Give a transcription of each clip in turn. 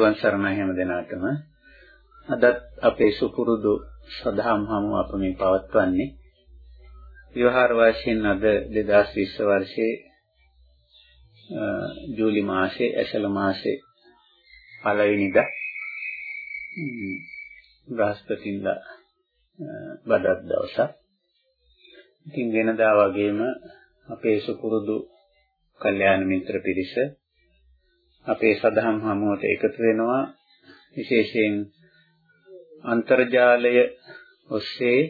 තෙරුවන් සරණයි හැම දිනාටම අදත් අපේ සුපුරුදු සදහම් හමු අප මේ පවත්වන්නේ විවහාර වශයෙන් අද 2020 වර්ෂයේ ජූලි මාසයේ ඇසළ මාසයේ පළවෙනිදා බ්‍රහස්පතින්දා බදත් දවසක්. ඉතින් වෙනදා වගේම අපේ සුපුරුදු කල්යාණ මිත්‍ර පිරිස අපේ සදහම් හමුවට එකතු වෙනවා විශේෂයෙන් අන්තර්ජාලය ඔස්සේ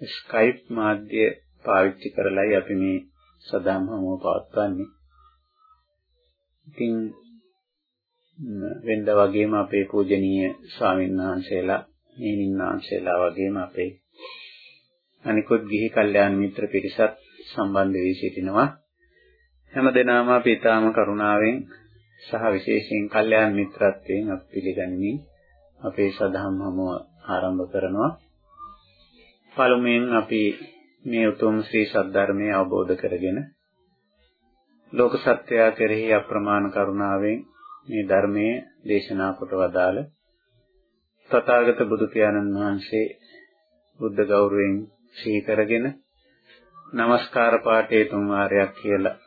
ස්කයිප් මාධ්‍ය පාවිච්චි කරලායි අපි මේ සදහම් හමුව පවත්වන්නේ. ඉතින් වෙනද වගේම අපේ පූජනීය ස්වාමීන් වහන්සේලා, නීනින් වහන්සේලා වගේම අපේ අනිකුත් ගිහි කල්යාණ මිත්‍ර පිරිසත් සම්බන්ධ වී සිටිනවා. හැම දිනම අපි ඊටාම කරුණාවෙන් සහ විශේෂයෙන් කල්යාණ මිත්‍රත්වයෙන් අපි පිළිගනිමින් අපේ සදහම් හමුව ආරම්භ කරනවා. පළමුවෙන් අපි මේ උතුම් ශ්‍රී සද්ධර්මය අවබෝධ කරගෙන ලෝක සත්‍යය කෙරෙහි අප්‍රමාණ කරුණාවෙන් මේ ධර්මයේ දේශනා කොට වදාළ තථාගත බුදු පියාණන් වහන්සේ බුද්ධ ගෞරවයෙන් සිහි කරගෙන নমස්කාර පාඨයේ තුන් වාරයක් කියලා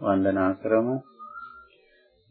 වන්දනා කරමු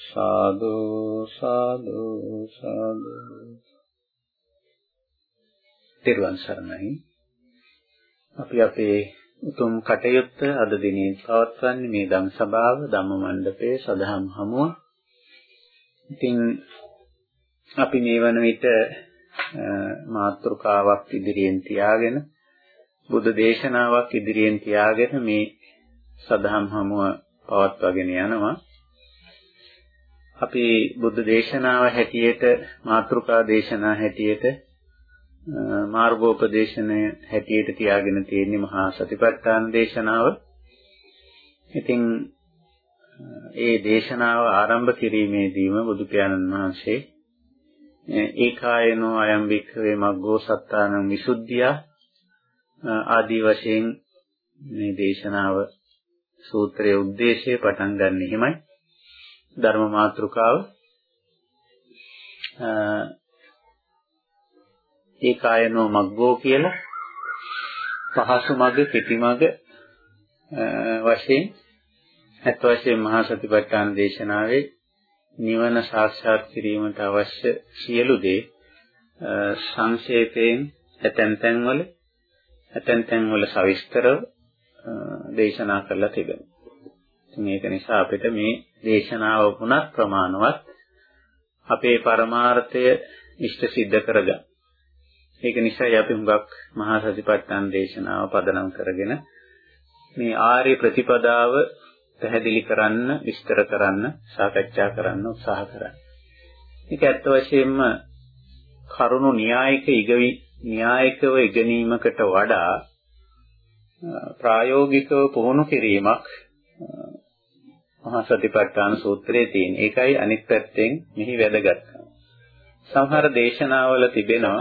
සාදු සාදු සාදු තිරුවන් සරණයි අපි අපේ උතුම් කටයුත්ත අද දිනේ පවත්වන්නේ මේ ධම් සභාව ධම්ම මණ්ඩපයේ සදහම් හමුව. ඉතින් අපි මේ වන විට මාතෘකාවක් ඉදිරියෙන් තියාගෙන බුද්ධ දේශනාවක් ඉදිරියෙන් තියාගෙන මේ සදහම් හමුව පවත්වාගෙන යනවා. අපි බුද්ධ දේශනාව හැටියට මාතෘකා දේශනා හැටියට මාර්ගෝපදේශනය හැටියට තියාගෙන තියෙන මහා සතිපට්ඨාන දේශනාව. ඉතින් ඒ දේශනාව ආරම්භ කිරීමේදීම බුදු පියාණන් වහන්සේ ඒකායනෝ අයම් වික්ඛවේ මග්ගෝ සත්තානං විසුද්ධිය ආදී වශයෙන් මේ දේශනාව සූත්‍රයේ ಉದ್ದೇಶය පටන් ගන්න එහෙමයි ධර්ම මාතෘකාව ඒකායනෝ මග්ගෝ කියලා පහසු මග කෙටි මග වශයෙන් අත් වශයෙන් මහා සතිපට්ඨාන දේශනාවේ නිවන සාක්ෂාත් කිරීමට අවශ්‍ය සියලු දේ සංක්ෂේපයෙන් ඇතැම් තැන්වල ඇතැම් තැන්වල සවිස්තරව දේශනා කරලා තිබෙනවා. මේක නිසා අපිට මේ දේශනාව වුණත් ප්‍රමාණවත් අපේ පරමාර්ථය ඉෂ්ට සිද්ධ කරගන්න. ඒක නිසායි අපි හුඟක් මහා සතිපට්ඨාන දේශනාව පදනම් කරගෙන මේ ආර්ය ප්‍රතිපදාව පැහැදිලි කරන්න, විස්තර කරන්න, සාකච්ඡා කරන්න උත්සාහ කරන්නේ. මේක ඇත්ත වශයෙන්ම කරුණු න්‍යායික ඉගවි න්‍යායිකව ඉගෙනීමකට වඩා ප්‍රායෝගිකව පුහුණු කිරීමක් මහා සතිපට්ඨාන සූත්‍රයේ තියෙන. ඒකයි අනිත් පැත්තෙන් මෙහි වැදගත්කම. සමහර දේශනාවල තිබෙනවා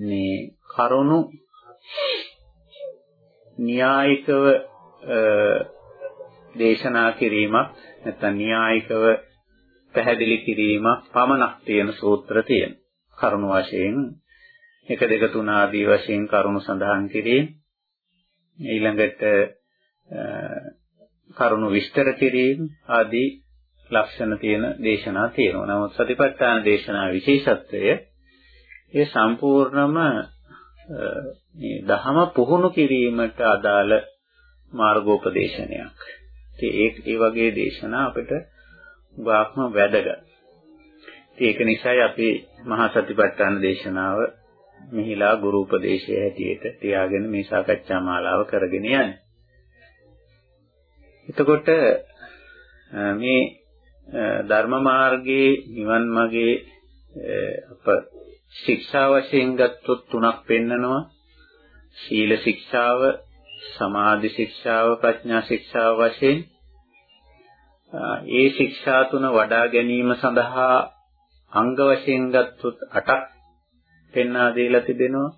මේ කරුණු න්‍යායිකව දේශනා කිරීමක් නැත්නම් න්‍යායිකව පැහැදිලි කිරීමක් පමණක් තියෙන සූත්‍ර තියෙන. කරුණු වශයෙන් 1 2 3 ආදී වශයෙන් කරුණු සඳහන් කිරීම ඊළඟට කරුණු විස්තර කිරීම ආදී ලක්ෂණ තියෙන දේශනා තියෙනවා. නමුත් සතිපට්ඨාන දේශනා විශේෂත්වය ඒ සම්පූර්ණම මේ දහම පුහුණු කිරීමට අදාළ මාර්ගෝපදේශනයක්. ඉතින් ඒ වගේ දේශනා අපිට ගාක්ම වැදගත්. ඒක නිසායි අපි මහා සතිපට්ඨාන දේශනාව මෙහිලා ගුරු උපදේශය හැටියට තියාගෙන මේ සාකච්ඡා මාලාව කරගෙන යන්නේ. එතකොට මේ ධර්ම මාර්ගයේ නිවන් මාගේ අප ශික්ෂා වශයෙන් ගත්තොත් තුනක් පෙන්නනවා සීල ශික්ෂාව සමාධි ශික්ෂාව ප්‍රඥා ශික්ෂාව වශයෙන් ඒ ශික්ෂා තුන වඩා ගැනීම සඳහා අංග වශයෙන් ගත්තොත් 8ක් පෙන්වා දීලා තිබෙනවා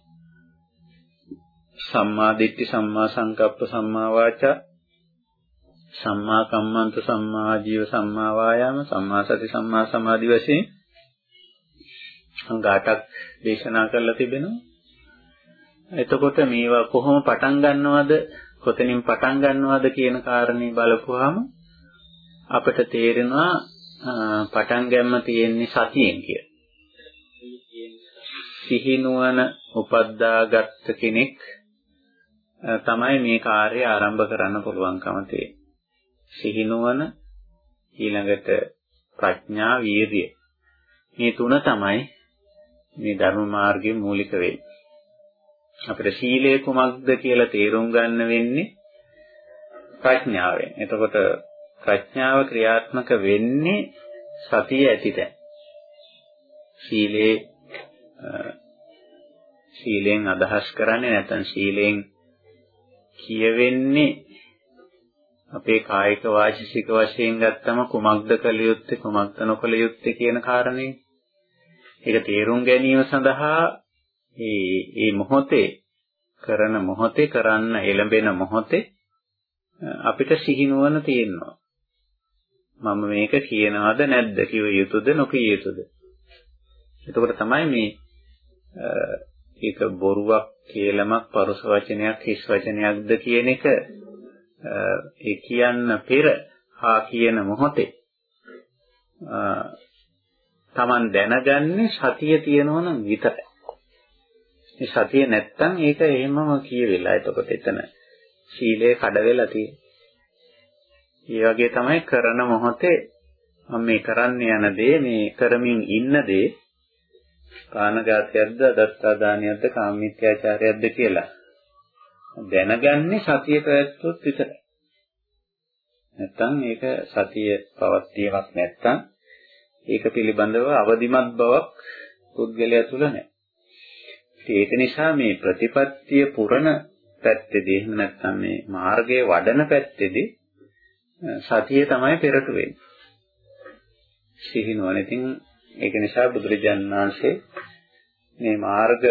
සම්මා දිට්ඨි සම්මා සංකප්ප සම්මා වාචා සම්මා කම්මන්ත සම්මා ජීව සම්මා වායාම සම්මා සති සම්මා සමාධි වශයෙන් අංග 8ක් දේශනා කරලා තිබෙනවා එතකොට මේවා කොහොම පටන් ගන්නවද කොතනින් පටන් ගන්නවද කියන කාරණේ බලපුවාම අපිට තේරෙනවා පටන් ගන්න තියෙන්නේ සතියෙන් කියලා. සිහි නුවණ උපද්දාගත් කෙනෙක් තමයි මේ කාර්යය ආරම්භ කරන්න පුළුවන්කම තියෙන්නේ. සිහි නුවණ ඊළඟට ප්‍රඥා වීර්ය මේ තුන තමයි මේ ධර්ම මාර්ගයේ මූලික වෙන්නේ. අපිට සීලය කුමක්ද කියලා තේරුම් ගන්න වෙන්නේ ප්‍රඥාවෙන්. එතකොට ප්‍රඥාව ක්‍රියාත්මක වෙන්නේ සතිය ඇතිද? සීලේ සීලෙන් අදහස් කරන්නේ නැත්නම් සීලෙන් කියවෙන්නේ අපේ කායික වාචික වශයෙන් ගත්තම කුමක්ද කළ යුත්තේ කුමක්ද නොකළ යුත්තේ කියන කාරණේ. ඒක තේරුම් ගැනීම සඳහා ඒ ඒ මොහොතේ කරන මොහොතේ කරන්න එළඹෙන මොහොතේ අපිට සිහිනුවන තියෙනවා. මම මේක කියනවද නැද්ද කිව යුතුද නොකිය යුතුද? එතකොට තමයි මේ ඒක බොරුවක් කියලාමක් පරුස වචනයක් හිස් වචනයක්ද කියන එක ඒ කියන්න පෙර හා කියන මොහොතේ Taman දැනගන්නේ සතිය තියෙනවා නම් විතරයි. මේ සතිය නැත්තම් ඒක එහෙමම කියවිලා. එතකොට එතන සීලය කඩ වෙලා තියෙන්නේ. ඒ වගේ තමයි කරන මොහොතේ මම මේ කරන්න යන දේ මේ කරමින් ඉන්න දේ කානගතයක්ද දත්තා දානියක්ද කාමීත්‍යාචාරයක්ද කියලා දැනගන්නේ සතිය පැවැත්වුවොත් විතරයි. නැත්තම් මේක සතිය පවත්වීමක් නැත්තම් ඒක පිළිබඳව අවදිමත් බවක් පුද්ගලයා තුල නැහැ. ඒක නිසා මේ ප්‍රතිපත්තිය පුරණ පැත්තේදී එහෙම නැත්නම් මේ මාර්ගයේ වඩන පැත්තේදී සතිය තමයි පෙරට වෙන්නේ. සිහිනුවන. ඉතින් ඒක නිසා බුදුරජාණන් වහන්සේ මේ මාර්ග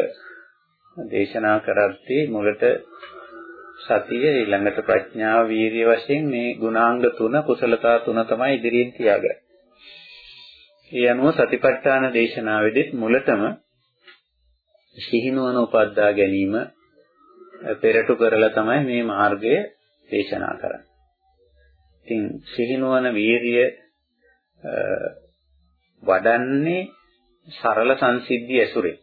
දේශනා කරද්දී මුලට සතිය ඊළඟට ප්‍රඥාව වීරිය වශයෙන් මේ ගුණාංග තුන කුසලතා තුන තමයි ඉදිරියෙන් තියාගන්නේ. ඒ අනුව සතිපට්ඨාන දේශනාවේදීත් මුලටම සිහිනුවන උපද්දා ගැනීම පෙරටු කරලා තමයි මේ මාර්ගය දේශනා කරන්නේ. ඉතින් සිහිනුවන වීරිය වඩන්නේ සරල සංසිද්ධිය ඇසුරේ.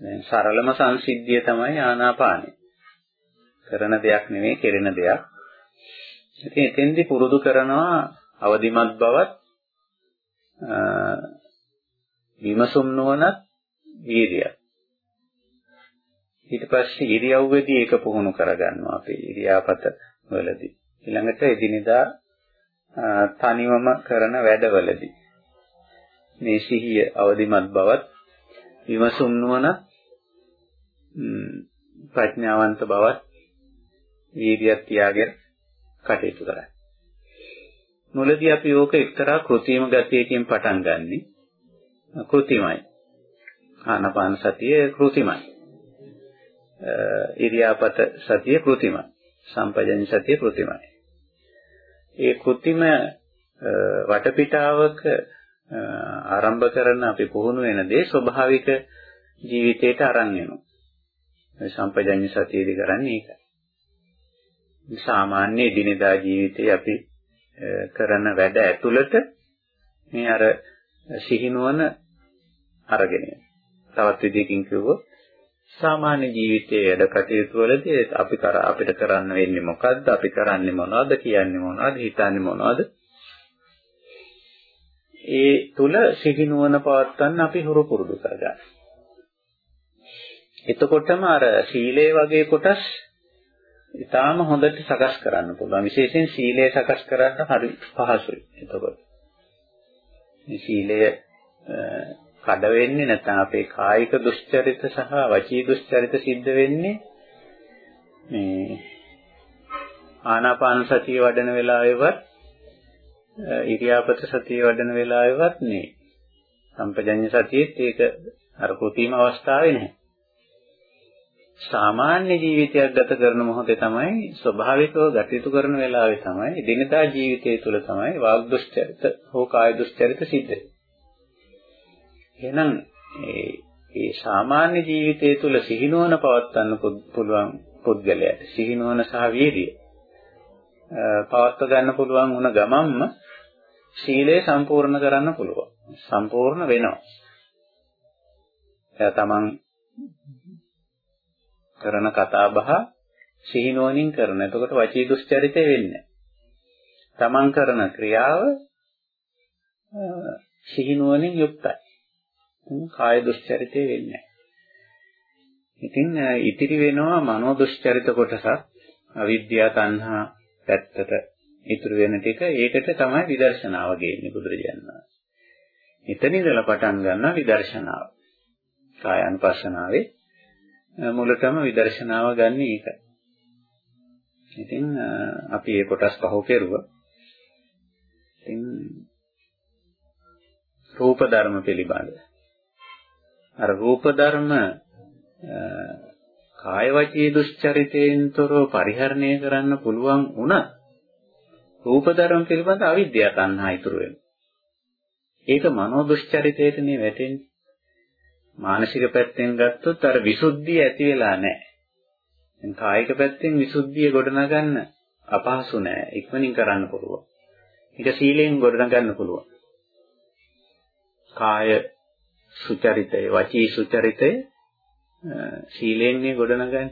දැන් සරලම සංසිද්ධිය තමයි ආනාපානය. කරන දෙයක් නෙවෙයි කෙරෙන දෙයක්. ඉතින් එතෙන්දී පුරුදු කරනවා අවදිමත් බවත් විමසුම් නොවනත් වීර්යය. ඊට පස්සේ ඉරියව්වේදී ඒක පුහුණු කරගන්නවා අපි ඉරියාපත වලදී. ඊළඟට එදිනෙදා තනිවම කරන වැඩවලදී මේ සිහිය අවදිමත් බවත් විමසුම් නුවණ ප්‍රඥාවන්ත බවත් වීර්යයක් තියාගෙන කටයුතු කරන්නේ. මුලදී අපි ඕක එක්තරා කෘත්‍රිම ගතියකින් පටන් ගන්නෙ. කෘත්‍රිමයි. ආනාපාන සතිය කෘතිමයි. ඉරියාපත සතිය කෘතිමයි. සම්පජඤ්ඤ සතිය කෘතිමයි. ඒ කෘතිම වටපිටාවක ආරම්භ කරන අපි පුහුණු වෙන දේ ස්වභාවික ජීවිතයට අරන් එනවා. මේ සම්පජඤ්ඤ සතියේදී කරන්නේ ඒකයි. සාමාන්‍ය දිනදා ජීවිතේ අපි කරන වැඩ ඇතුළත මේ අර සිහිනුවන අරගෙන යනවා. තවත් විදිහකින් කිව්වොත් සාමාන්‍ය ජීවිතයේ වැඩ කටයුතු වලදී අපි කර අපිට කරන්න වෙන්නේ මොකද්ද? අපි කරන්නේ මොනවද? කියන්නේ මොනවද? හිතන්නේ මොනවද? ඒ තුල සිහිනුවන පවත්වන්න අපි හුරු පුරුදු කරගන්න. එතකොටම අර සීලය වගේ කොටස් ඊටාම හොඳට සකස් කරන්න පුළුවන්. විශේෂයෙන් සීලය සකස් කරන්න හරි පහසුයි. එතකොට මේ සීලය කඩ වෙන්නේ නැත්නම් අපේ කායික දුස්චරිත සහ වචී දුස්චරිත සිද්ධ වෙන්නේ මේ ආනාපාන සතිය වඩන වෙලාවෙවත් ඉරියාපත සතිය වඩන වෙලාවෙවත් නේ. සම්පජඤ්ඤ සතියෙත් ඒක අර කෘතිම අවස්ථාවේ නැහැ. සාමාන්‍ය ජීවිතයක් ගත කරන මොහොතේ තමයි ස්වභාවිකව ගතිතු කරන වෙලාවේ තමයි දිනදා ජීවිතය තුළ තමයි වාග් දුස්චරිත හෝ කාය දුස්චරිත සිද්ධ වෙන්නේ. එහෙනම් ඒ ඒ සාමාන්‍ය ජීවිතය තුළ සිහිනුවන පවත්වන්න පුළුවන් පුද්ගලයාට සිහිනුවන සහ වීර්යය පවත්ව ගන්න පුළුවන් වුණ ගමන්ම සීලය සම්පූර්ණ කරන්න පුළුවන්. සම්පූර්ණ වෙනවා. එයා තමන් කරන කතා බහ සිහිනුවණින් කරන. එතකොට වචී දුස්චරිතය වෙන්නේ. තමන් කරන ක්‍රියාව සිහිනුවණින් යුක්තයි. කාය දුස්චරිතය වෙන්නේ ඉතින් ඉතිරි වෙනවා මනෝ දුස්චරිත කොටසක් අවිද්‍යාව තණ්හා පැත්තට ඉතුරු වෙන ටික ඒකට තමයි විදර්ශනාව ගේන්නේ බුදුරජාණන් වහන්සේ. එතන ඉඳලා පටන් ගන්නවා විදර්ශනාව. කායानुපස්සනාවේ මුලටම විදර්ශනාව ගන්න ඒකයි. ඉතින් අපි මේ කොටස් පහව කෙරුවා. ඉතින් රූප ධර්ම පිළිබඳ අර රූප ධර්ම කාය වචී දුස්චරිතයෙන් තොරව පරිහරණය කරන්න පුළුවන් වුණා රූප ධර්ම පිළිබඳ අවිද්‍යාව තණ්හා ඉතුරු වෙනවා. ඒක මනෝ දුස්චරිතයට නේ වැටෙන්නේ. මානසික පැත්තෙන් ගත්තොත් අර විසුද්ධිය ඇති වෙලා නැහැ. දැන් කායික පැත්තෙන් විසුද්ධිය ගොඩනගන්න අපහසු නෑ. ඉක්මනින් කරන්න පුළුවන්. ඒක සීලයෙන් ගොඩනගන්න පුළුවන්. කාය සුචරිතය, වචී සුචරිතය සීලයෙන් නේ ගොඩනගන්නේ.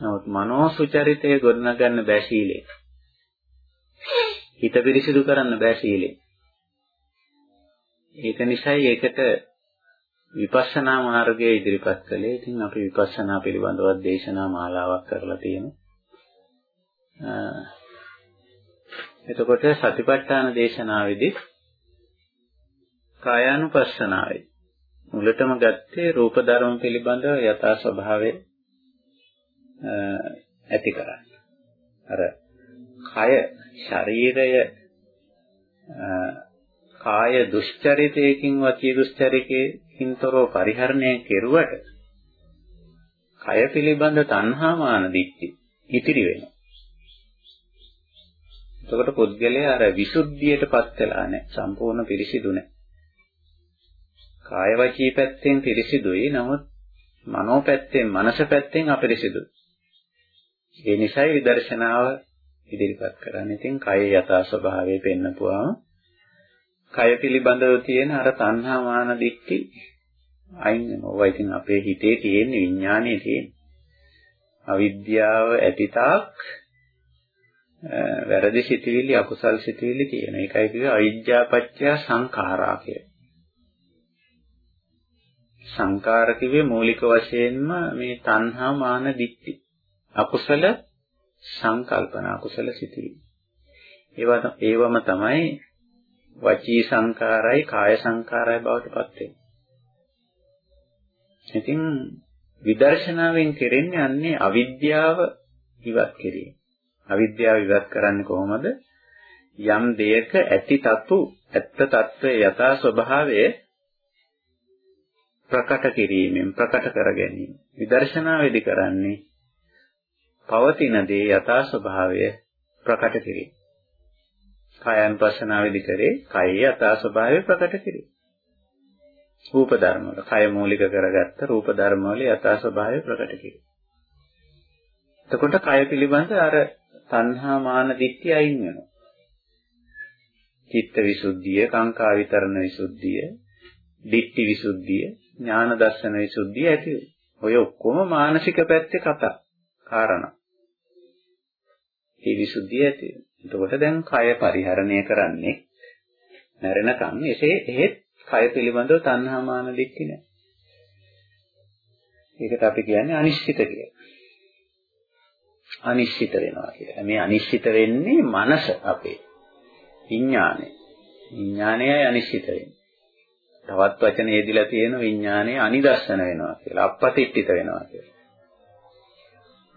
නමුත් මනෝ සුචරිතය ගොඩනගන්න බෑ සීලයෙන්. හිත පිරිසිදු කරන්න බෑ සීලයෙන්. ඒක නිසායි ඒකට විපස්සනා මාර්ගය ඉදිරිපත් කළේ. ඉතින් අපි විපස්සනා පිළිබඳව දේශනා මාලාවක් කරලා තියෙනවා. එතකොට සතිපට්ඨාන දේශනාවේදී කායානුපස්සනාවේ මුලටම ගත්තේ රූප ධර්ම පිළිබඳව යථා ස්වභාවය ඇති කරන්න. අර කය ශරීරය කාය දුෂ්චරිතයකින් වචී දුෂ්චරිතයකින් තොරව පරිහරණය කෙරුවට කය පිළිබඳ තණ්හාමාන දික්ටි ඉතිරි වෙනවා. එතකොට පුද්ගලයා අර විසුද්ධියටපත් වෙලා නැහැ. සම්පූර්ණ පිරිසිදු නැහැ. කාය වචී පැත්තෙන් පිරිසිදුයි. නමුත් මනෝ පැත්තෙන්, මනස පැත්තෙන් අපිරිසිදුයි. ඒ නිසායි විදර්ශනාව ඉදිරිපත් කරන්නේ. ඉතින් කය යථා ස්වභාවය පෙන්නපුවාම කය පිළිබඳව තියෙන අර තණ්හා මාන දික්ටි අයින් වෙනවා. ඉතින් අපේ හිතේ තියෙන විඥානයේ තියෙන අවිද්‍යාව ඇතිතාක් වැරදි සිතුවිලි අකුසල් සිතුවිලි තියෙන. ඒකයි කිව්වේ අවිද්‍යාපච්චය සංඛාරා කියලා. සංකාර කිව්වේ මූලික වශයෙන්ම මේ තණ්හා මාන දික්ටි. අකුසල සංකල්පන අකුසල සිතුවිලි. ඒවා ඒවම තමයි වචී සංකාරයි කාය සංකාරයි බවට පත් වෙන්නේ. ඉතින් විදර්ශනාවෙන් කෙරෙන්නේ අන්නේ අවිද්‍යාව ඉවත් කිරීම. අවිද්‍යාව ඉවත් කරන්නේ කොහොමද? යම් දෙයක ඇති තතු ඇත්ත తත්වයේ යථා ස්වභාවය ප්‍රකට කිරීමෙන් ප්‍රකට කර ගැනීම. විදර්ශනාවේදී කරන්නේ පවතින දේ යථා ස්වභාවය ප්‍රකට කිරීම. කායන් පස්සනාවේදී කරේ කයේ යථා ස්වභාවය ප්‍රකට කිරීම. රූප ධර්ම වල කය මූලික කරගත්ත රූප ධර්ම වල යථා ස්වභාවය ප්‍රකට කිරීම. එතකොට කය පිළිබඳ අර තණ්හා මාන දිට්ඨිය අයින් වෙනවා. චිත්ත විසුද්ධිය, කාංකා විතරණ විසුද්ධිය, දිට්ඨි විසුද්ධිය, ඥාන දර්ශන විසුද්ධිය ඇති වෙනවා. ඔය ඔක්කොම මානසික පැත්තේ කතා, කාරණා. මේ විසුද්ධිය ඇති වෙනවා. එතකොට දැන් කය පරිහරණය කරන්නේ මැරෙනකන් එසේ එහෙත් කය පිළිබඳව තණ්හා මාන දික්ටි නැහැ. ඒකට අපි කියන්නේ අනිශ්චිත කියලා. අනිශ්චිත වෙනවා කියලා. මේ අනිශ්චිත වෙන්නේ මනස අපේ. විඥානය. විඥානයයි අනිශ්චිත වෙන්නේ. තවත් වචන යෙදිලා තියෙන විඥානය අනිදස්සන වෙනවා කියලා. අපපතිට්ඨිත වෙනවා කියලා.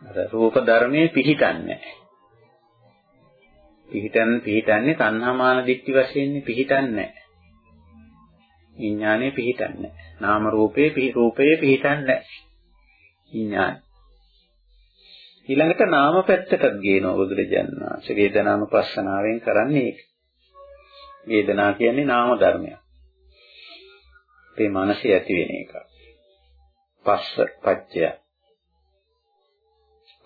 අර රූප ධර්මයේ පිහිටන්නේ නැහැ. පිහිටන් පිහිටන්නේ තණ්හාමාන දික්ටි වශයෙන් පිහිටන්නේ නැහැ. විඥානයේ පිහිටන්නේ නැහැ. නාම රූපේ පිහි රූපයේ පිහිටන්නේ නැහැ. විඥාන. ඊළඟට නාම පැත්තටත් ගේනවා බුදුරජාණන් වහන්සේ වේදනානුපස්සනාවෙන් කරන්නේ ඒක. වේදනා කියන්නේ නාම ධර්මයක්. අපේ මනසේ ඇති වෙන එක. පස්ස පච්චය.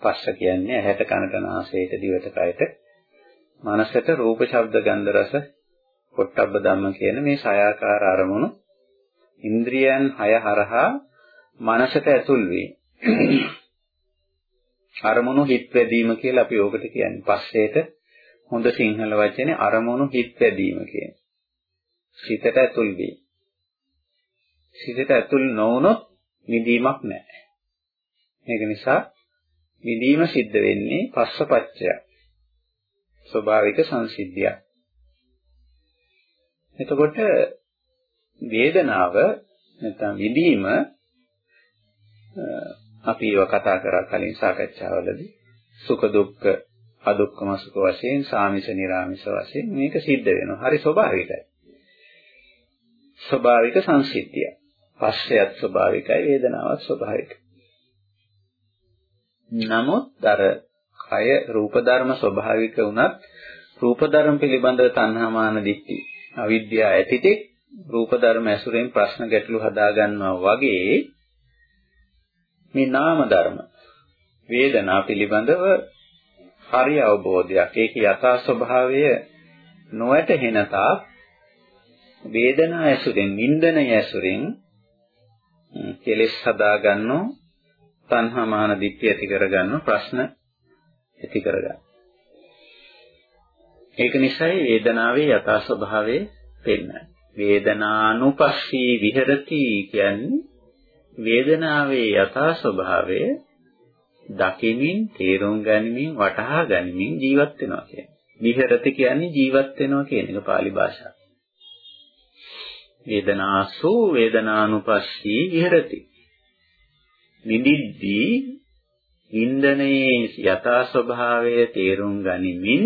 පස්ස කියන්නේ ඇහැට කනට නාසයට දිවට කයට මනසට රූප ශබ්ද ගන්ධ රස පොට්ටබ්බ ධම්ම කියන මේ සයාකාර අරමුණු ඉන්ද්‍රියයන් හය හරහා මනසට ඇතුල් වේ. අරමුණු හිත් වැදීම කියලා අපි ඕකට කියන්නේ. පස්සේට හොඳ සිංහල වචනේ අරමුණු හිත් වැදීම කියන්නේ. සිතට ඇතුල් වේ. සිතට ඇතුල් නොවුනොත් නිදීමක් නැහැ. මේක නිසා නිදීම සිද්ධ වෙන්නේ පස්සපච්චය. ස්වභාවික සංසිද්ධියක්. එතකොට වේදනාව නැත්නම් විදීම අපි ඒවා කතා කරා කලින් සාකච්ඡාවලදී සුඛ දුක්ඛ අදුක්ඛම සුඛ වශයෙන් සාමිස නිර්ාමිස වශයෙන් මේක සිද්ධ වෙනවා. හරි ස්වභාවිකයි. ස්වභාවික සංසිද්ධිය. පස්සයත් ස්වභාවිකයි වේදනාවත් ස්වභාවිකයි. නමුත් අර කය රූප ධර්ම ස්වභාවික වුණත් රූප ධර්ම පිළිබඳව තණ්හාමාන දිට්ඨි අවිද්‍යාව ඇතිතෙක් රූප ධර්ම ඇසුරෙන් ප්‍රශ්න ගැටලු හදා ගන්නවා වගේ මේ නාම ධර්ම වේදනා පිළිබඳව හරි අවබෝධයක් ඒකේ යථා ස්වභාවය නොවැටහෙන තාක් වේදනා ඇසුරෙන් නින්දන ඇසුරෙන් කෙලෙස් හදා ගන්නෝ තණ්හාමාන දිට්ඨිය ඇති කරගන්නෝ ප්‍රශ්න ඇති කරගන්න. ඒක නිසායි වේදනාවේ යථා ස්වභාවය පෙන්වන්නේ. වේදනානුපස්සී විහෙරති කියන්නේ වේදනාවේ යථා ස්වභාවය දකිමින් තේරුම් ගනිමින් වටහා ගනිමින් ජීවත් වෙනවා කියන්නේ. විහෙරති කියන්නේ ජීවත් වෙනවා කියන එක pāli භාෂාව. වේදනාසු වේදනානුපස්සී විහෙරති. නිදිද්දී වින්දනයේ යථා ස්වභාවය තේරුම් ගනිමින්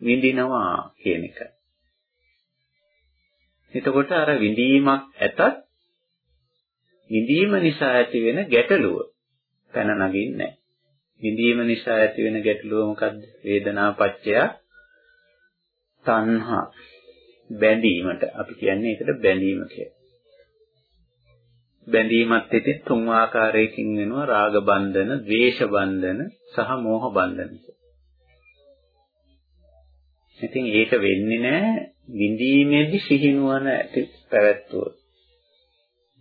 විඳිනවා කියන එක. එතකොට අර විඳීමක් ඇතත් විඳීම නිසා ඇති වෙන ගැටලුව පැන නගින්නේ නැහැ. විඳීම නිසා ඇති වෙන ගැටලුව මොකද්ද? වේදනා පත්‍ය තණ්හා බැඳීමට අපි කියන්නේ ඒකට බැඳීම කියලා. බැඳීමත් ඉතින් තුන් ආකාරයකින් වෙනවා රාග බන්ධන, ද්වේෂ බන්ධන සහ මෝහ බන්ධන. ඉතින් ඒක වෙන්නේ නැහැ විඳීමේදී සිහිනුවන ඇති පැවැත්වුවොත්.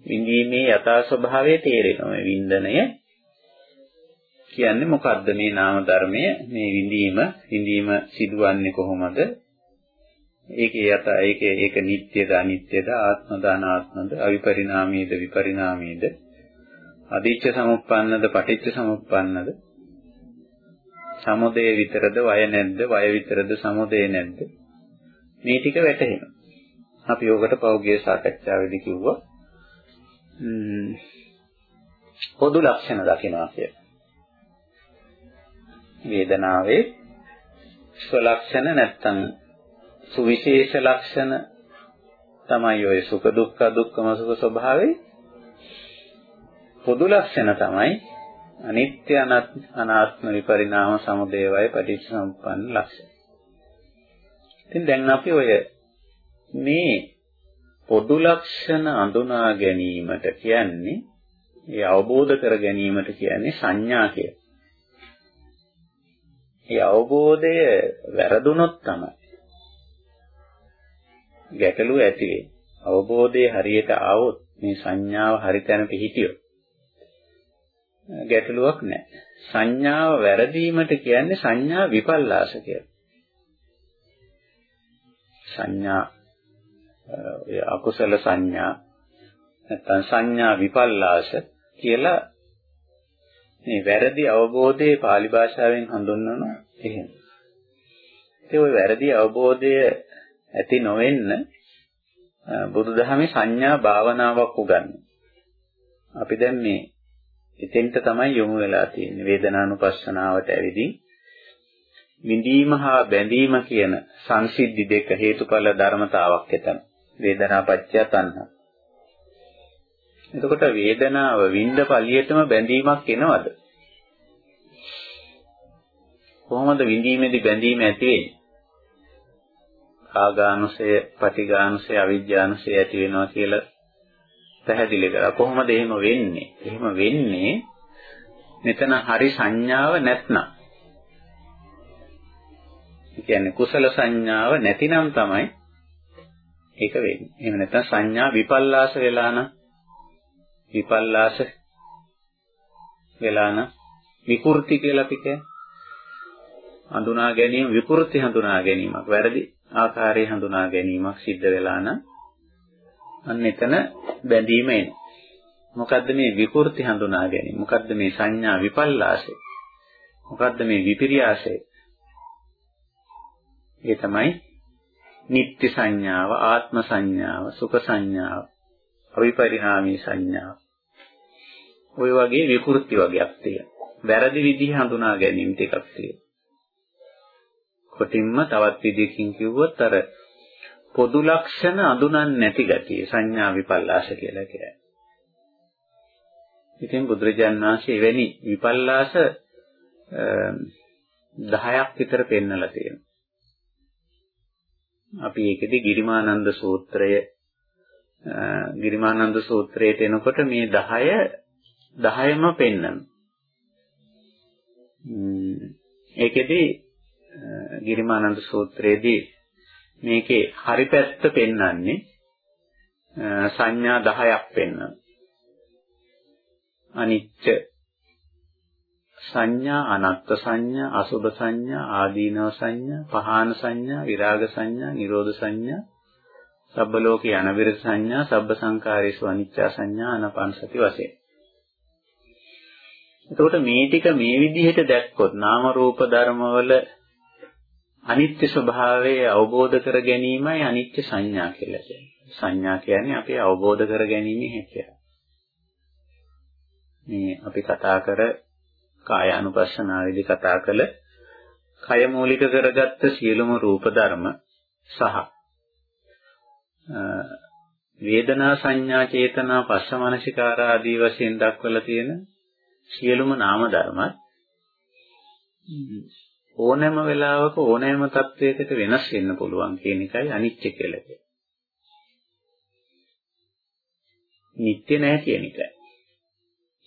විඳීමේ යථා ස්වභාවය තේරෙනවා. මේ වින්දනය කියන්නේ මොකද්ද මේ නාම ධර්මය මේ විඳීම විඳීම සිදුවන්නේ කොහොමද ඒකේ යත ඒකේ ඒක නිට්ටයද අනිත්‍යද ආත්මද අනාත්මද අවිපරිණාමීද විපරිණාමීද අදිච්ච සමුප්පන්නද පටිච්ච සමුප්පන්නද සමුදය විතරද වය නැද්ද වය විතරද සමුදය නැද්ද මේ ටික වැටහෙනවා අපි ඕකට පෞද්ගලික සාකච්ඡාවේදී කිව්වා පොදු ලක්ෂණ දකිනවා කිය. වේදනාවේ ස්වලක්ෂණ නැත්තම් සුවිශේෂ ලක්ෂණ තමයි ඔය සුඛ දුක්ඛ දුක්ඛම සුඛ ස්වභාවේ පොදු ලක්ෂණ තමයි අනිත්‍ය අනාත්ම විපරිණාම සමුදය වය පටිච්චසමුප්පන්න ලක්ෂණ. ඉතින් දැන් අපි ඔය මේ පොදු ලක්ෂණ අඳුනා ගැනීමට කියන්නේ ඒ අවබෝධ කර ගැනීමට කියන්නේ සංඥා කියලා. ඒ අවබෝධය වැරදුනොත් තමයි ගැටලුව ඇති වෙන්නේ. අවබෝධය හරියට ආවොත් මේ සංඥාව හරිතැනට හිටියොත් ගැටලුවක් නැහැ. සංඥාව වැරදීමට කියන්නේ සංඥා විපල්ලාස කියලා. සංඥා ඔය අකුසල සංඥා නැත්නම් සංඥා විපල්ලාස කියලා මේ වැරදි අවබෝධයේ pāli භාෂාවෙන් හඳුන්වනවා එහෙම. ඒ ඔය වැරදි අවබෝධය ඇති නොවෙන්න බුදුදහමේ සංඥා භාවනාවක් උගන්වනවා. අපි දැන් මේ එතෙන්ට තමයි යොමු වෙලා තියෙන්නේ. වේදනානුපස්සනාවට ඇවිදින් විඳීම හා බැඳීම කියන සංසිද්ධි දෙක හේතුඵල ධර්මතාවක් එතන. වේදනාපච්චය තණ්හා. එතකොට වේදනාව විඳ පළියටම බැඳීමක් එනවද? කොහොමද විඳීමේදී බැඳීම ඇති වෙන්නේ? ආගානුසය, පටිඝානුසය, අවිජ්ජානුසය ඇති වෙනවා කියලා පැහැදිලි කරා. කොහොමද එහෙම වෙන්නේ? එහෙම වෙන්නේ මෙතන හරි සංඥාව නැත්නම්. ඒ කියන්නේ කුසල සංඥාව නැතිනම් තමයි ඒක වෙන්නේ. එහෙම නැත්නම් සංඥා විපල්ලාස වෙලා නම් විපල්ලාස වෙලා නම් විකෘති කියලා අපි කියන්නේ. හඳුනා ගැනීම විකෘති හඳුනා ගැනීමක්. වැරදි ආකාරයේ හඳුනා ගැනීමක් සිද්ධ වෙලා නම් අන්න එතන බැඳීම එනවා. මොකද්ද මේ විකෘති හඳුනා ගැනීම? මොකද්ද මේ සංඥා විපල්ලාසය? මොකද්ද මේ විපිරියාසය? ඒ තමයි නිත්‍ය සංඥාව, ආත්ම සංඥාව, සුඛ සංඥාව, අවිපරිණාමී සංඥාව. ওই වගේ විකෘති වගේක් තියෙනවා. වැරදි විදිහ හඳුනා ගැනීම ටිකක් තියෙනවා. කොටින්ම තවත් විදිහකින් කිව්වොත් අර පොදු ලක්ෂණ අඳුනන්නේ නැති ගතිය සංඥා විපල්ලාස කියලා කියන්නේ. ඉතින් බුදුරජාන් වහන්සේ එවැනි විපල්ලාස 10ක් විතර පෙන්නලා තියෙනවා. අපි ඒකෙදි ගිරිමානන්ද සූත්‍රය ගිරිමානන්ද සූත්‍රයට එනකොට මේ 10 10ම පෙන්නනවා. ඒකෙදි ගිරිමානන්ද සූත්‍රයේදී මේකේ හරි පැත්ත පෙන්වන්නේ සංඥා 10ක් පෙන්වනවා. අනිච්ච සංඥා, අනත්ත් සංඥා, අසුභ සංඥා, ආදීනව සංඥා, පහාන සංඥා, විරාග සංඥා, නිරෝධ සංඥා, සබ්බ ලෝකේ අනවිරත සංඥා, සබ්බ සංකාරේසු අනිච්චා සංඥා, අනපන්සති වශයෙන්. එතකොට මේ ටික මේ විදිහට දැක්කොත් නාම රූප ධර්මවල අනිත්‍ය ස්වභාවය අවබෝධ කර ගැනීමයි අනිත්‍ය සංඥා කියලා කියන්නේ. සංඥා කියන්නේ අපි අවබෝධ කර ගැනීමේ හැකියාව. මේ අපි කතා කර කාය අනුපස්සනාවේදී කතා කළ කය මූලික කරගත්ත සියලුම රූප ධර්ම සහ වේදනා සංඥා චේතනා පස්සමනසිකාර ආදී වශයෙන් දක්වලා තියෙන සියලුම නාම ධර්මත් ඕනෑම වෙලාවක ඕනෑම තත්වයකට වෙනස් වෙන්න පුළුවන් කියන එකයි අනිත්‍ය කියලා කියන්නේ. නිට්ටය නැහැ කියන එකයි.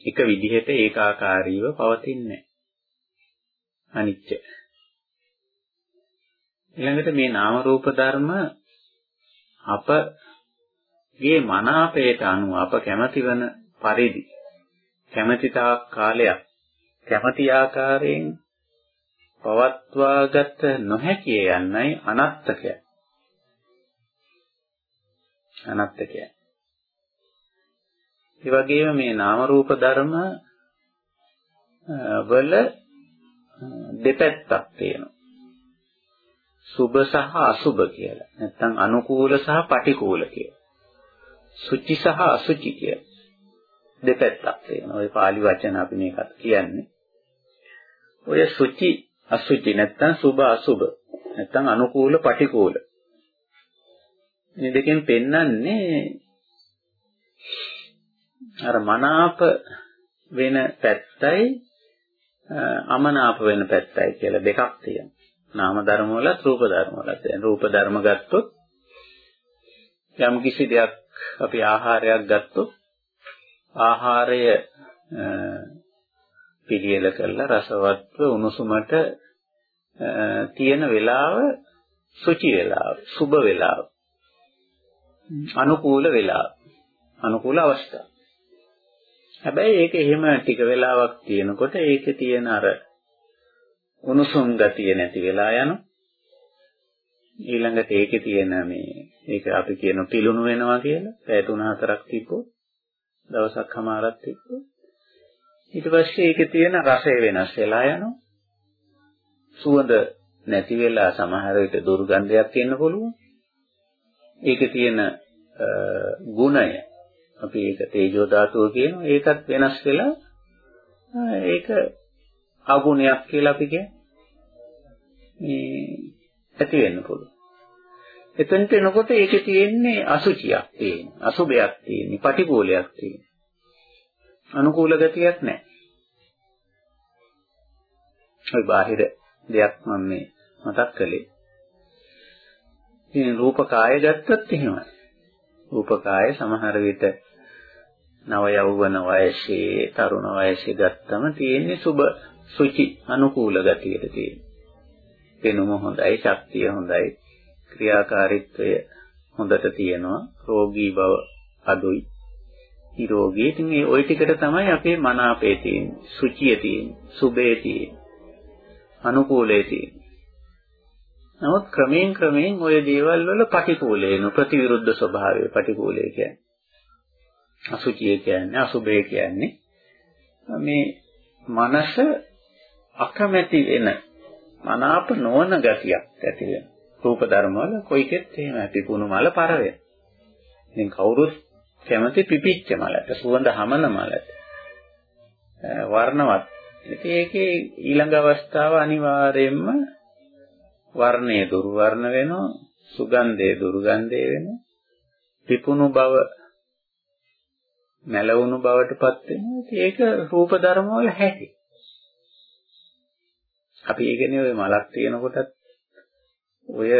එක විදිහට ඒකාකාරීව පවතින්නේ අනිත්‍ය. ඊළඟට මේ නාම රූප ධර්ම අපගේ මනාපයට අනුව අප කැමති වන පරිදි කැමැති තාක් කාලයක් කැමැති ආකාරයෙන් පවත්වාගත නොහැකිය යන්නයි අනත්තකය. අනත්තකය. ඒ වගේම මේ නාම රූප ධර්ම වල දෙපැත්තක් තියෙනවා. සුභ සහ අසුභ කියලා. නැත්නම් අනුකූල සහ පටිකූල කියලා. සුචි සහ අසුචි කියලා. දෙපැත්තක් තියෙනවා. ওই pāli වචන අපි මේකට කියන්නේ. ඔය සුචි අසුචි නැත්තම් සුභ අසුභ නැත්තම් අනුකූල පටිකූල මේ දෙකෙන් පෙන්වන්නේ අර මනාප වෙන පැත්තයි අමනාප වෙන පැත්තයි කියලා දෙකක් තියෙනවා. නාම ධර්ම වලත් රූප ධර්ම වලත්. රූප ධර්ම ගත්තොත් යම් කිසි දෙයක් අපි ආහාරයක් ගත්තොත් ආහාරය පිළියෙල කරලා රසවත්ව උණුසුමට තියෙන වෙලාව සුචි වෙලාව, සුබ වෙලාව. අනුකූල වෙලාව. අනුකූල අවස්ථාව. හැබැයි ඒක එහෙම ටික වෙලාවක් තියෙනකොට ඒකේ තියෙන අර උණුසුම් ගතිය නැති වෙලා යනවා. ඊළඟට ඒකේ තියෙන මේ ඒක අපි කියන පිලුණු වෙනවා කියලා. පැය 3-4ක් තිබ්බොත් දවසක් හමාරක් තිබ්බොත් ඊට පස්සේ ඒකේ තියෙන රසය වෙනස් වෙලා යනවා. සුවඳ නැති වෙලා සමහර විට දුර්ගන්ධයක් එන්න පුළුවන්. ඒකේ තියෙන ගුණය අපි ඒක තේජෝ ධාතුව කියනවා ඒකත් වෙනස් වෙලා ඒක අගුණයක් කියලා අපි කියන්නේ මේ ඇති වෙන්න පුළුවන්. එතනට එනකොට ඒකේ තියෙන්නේ අසුචියක් තියෙන, අසුබයක් තියෙන, පටිකූලයක් තියෙන. අනුකූල ගතියක් නැහැ. ওই බාහිර දෙයක් මම මේ මතක් කළේ. ඉතින් රූප කාය ගත්තත් එහෙමයි. රූප කාය සමහර විට නව යෞවන වයසේ තරුණ වයසේ ගත්තම තියෙන්නේ සුබ සුචි අනුකූල ගතියට තියෙන. පෙනුම හොඳයි, ශක්තිය හොඳයි, ක්‍රියාකාරීත්වය හොඳට තියෙනවා, රෝගී බව අඩුයි. නිරෝගී. ඉතින් මේ ওই ටිකට තමයි අපේ මන අපේ තියෙන්නේ, සුචිය තියෙන්නේ, සුබේ තියෙන්නේ, අනුකූලයේ තියෙන්නේ. නමුත් ක්‍රමයෙන් ක්‍රමයෙන් ওই දේවල් වල පටිකූලේන ප්‍රතිවිරුද්ධ ස්වභාවය පටිකූලය කියන්නේ. අසුචිය කියන්නේ අසුබය කියන්නේ මේ මනස අකමැති වෙන මනාප නොවන ගතියක් ඇති වෙන රූප ධර්ම වල කොයිකෙත් එහෙම පිපුණු මල පර වෙන. ඉතින් කවුරුත් කැමති පිපිච්ච මලට සුවඳ හමන මලට වර්ණවත්. ඉතින් ඒකේ ඊළඟ අවස්ථාව අනිවාර්යයෙන්ම වර්ණය දුර්වර්ණ වෙනවා සුගන්ධය දුර්ගන්ධය වෙනවා පිපුණු බව මැලවුණු බවටපත් වෙනවා. ඒක රූප ධර්ම වල හැටි. අපි ඒකනේ ඔය මලක් තියෙනකොටත් ඔය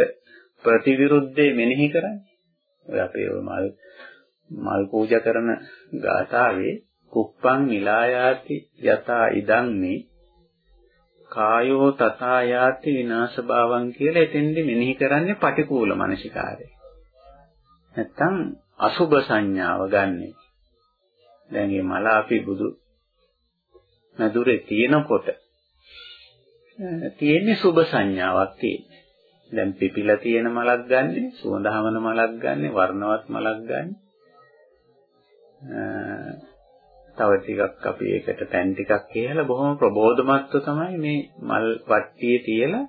ප්‍රතිවිරුද්ධේ මෙනෙහි කරන්නේ. ඔය අපේ ඔය මල් මල් පූජා කරන ගාථාවේ කුප්පං නිලායාති යතා ඉදං මේ කායෝ තථා යාති විනාශ භාවං කියලා එතෙන්දි මෙනෙහි කරන්නේ පටිකූල මනසිකාරය. නැත්තම් අසුබ සංඥාව ගන්නෙ. දැන් මේ මල අපි බුදු මధుරේ තියෙනකොට තියෙන්නේ සුබ සංඥාවක් තියෙන්නේ. දැන් පිපිලා තියෙන මලක් ගන්නෙ, සුවඳ හමන මලක් ගන්නෙ, වර්ණවත් මලක් ගන්නෙ. තව ටිකක් අපි ඒකට පැන් ටිකක් කියලා බොහොම ප්‍රබෝධමත්ව තමයි මේ මල් වට්ටියේ තියලා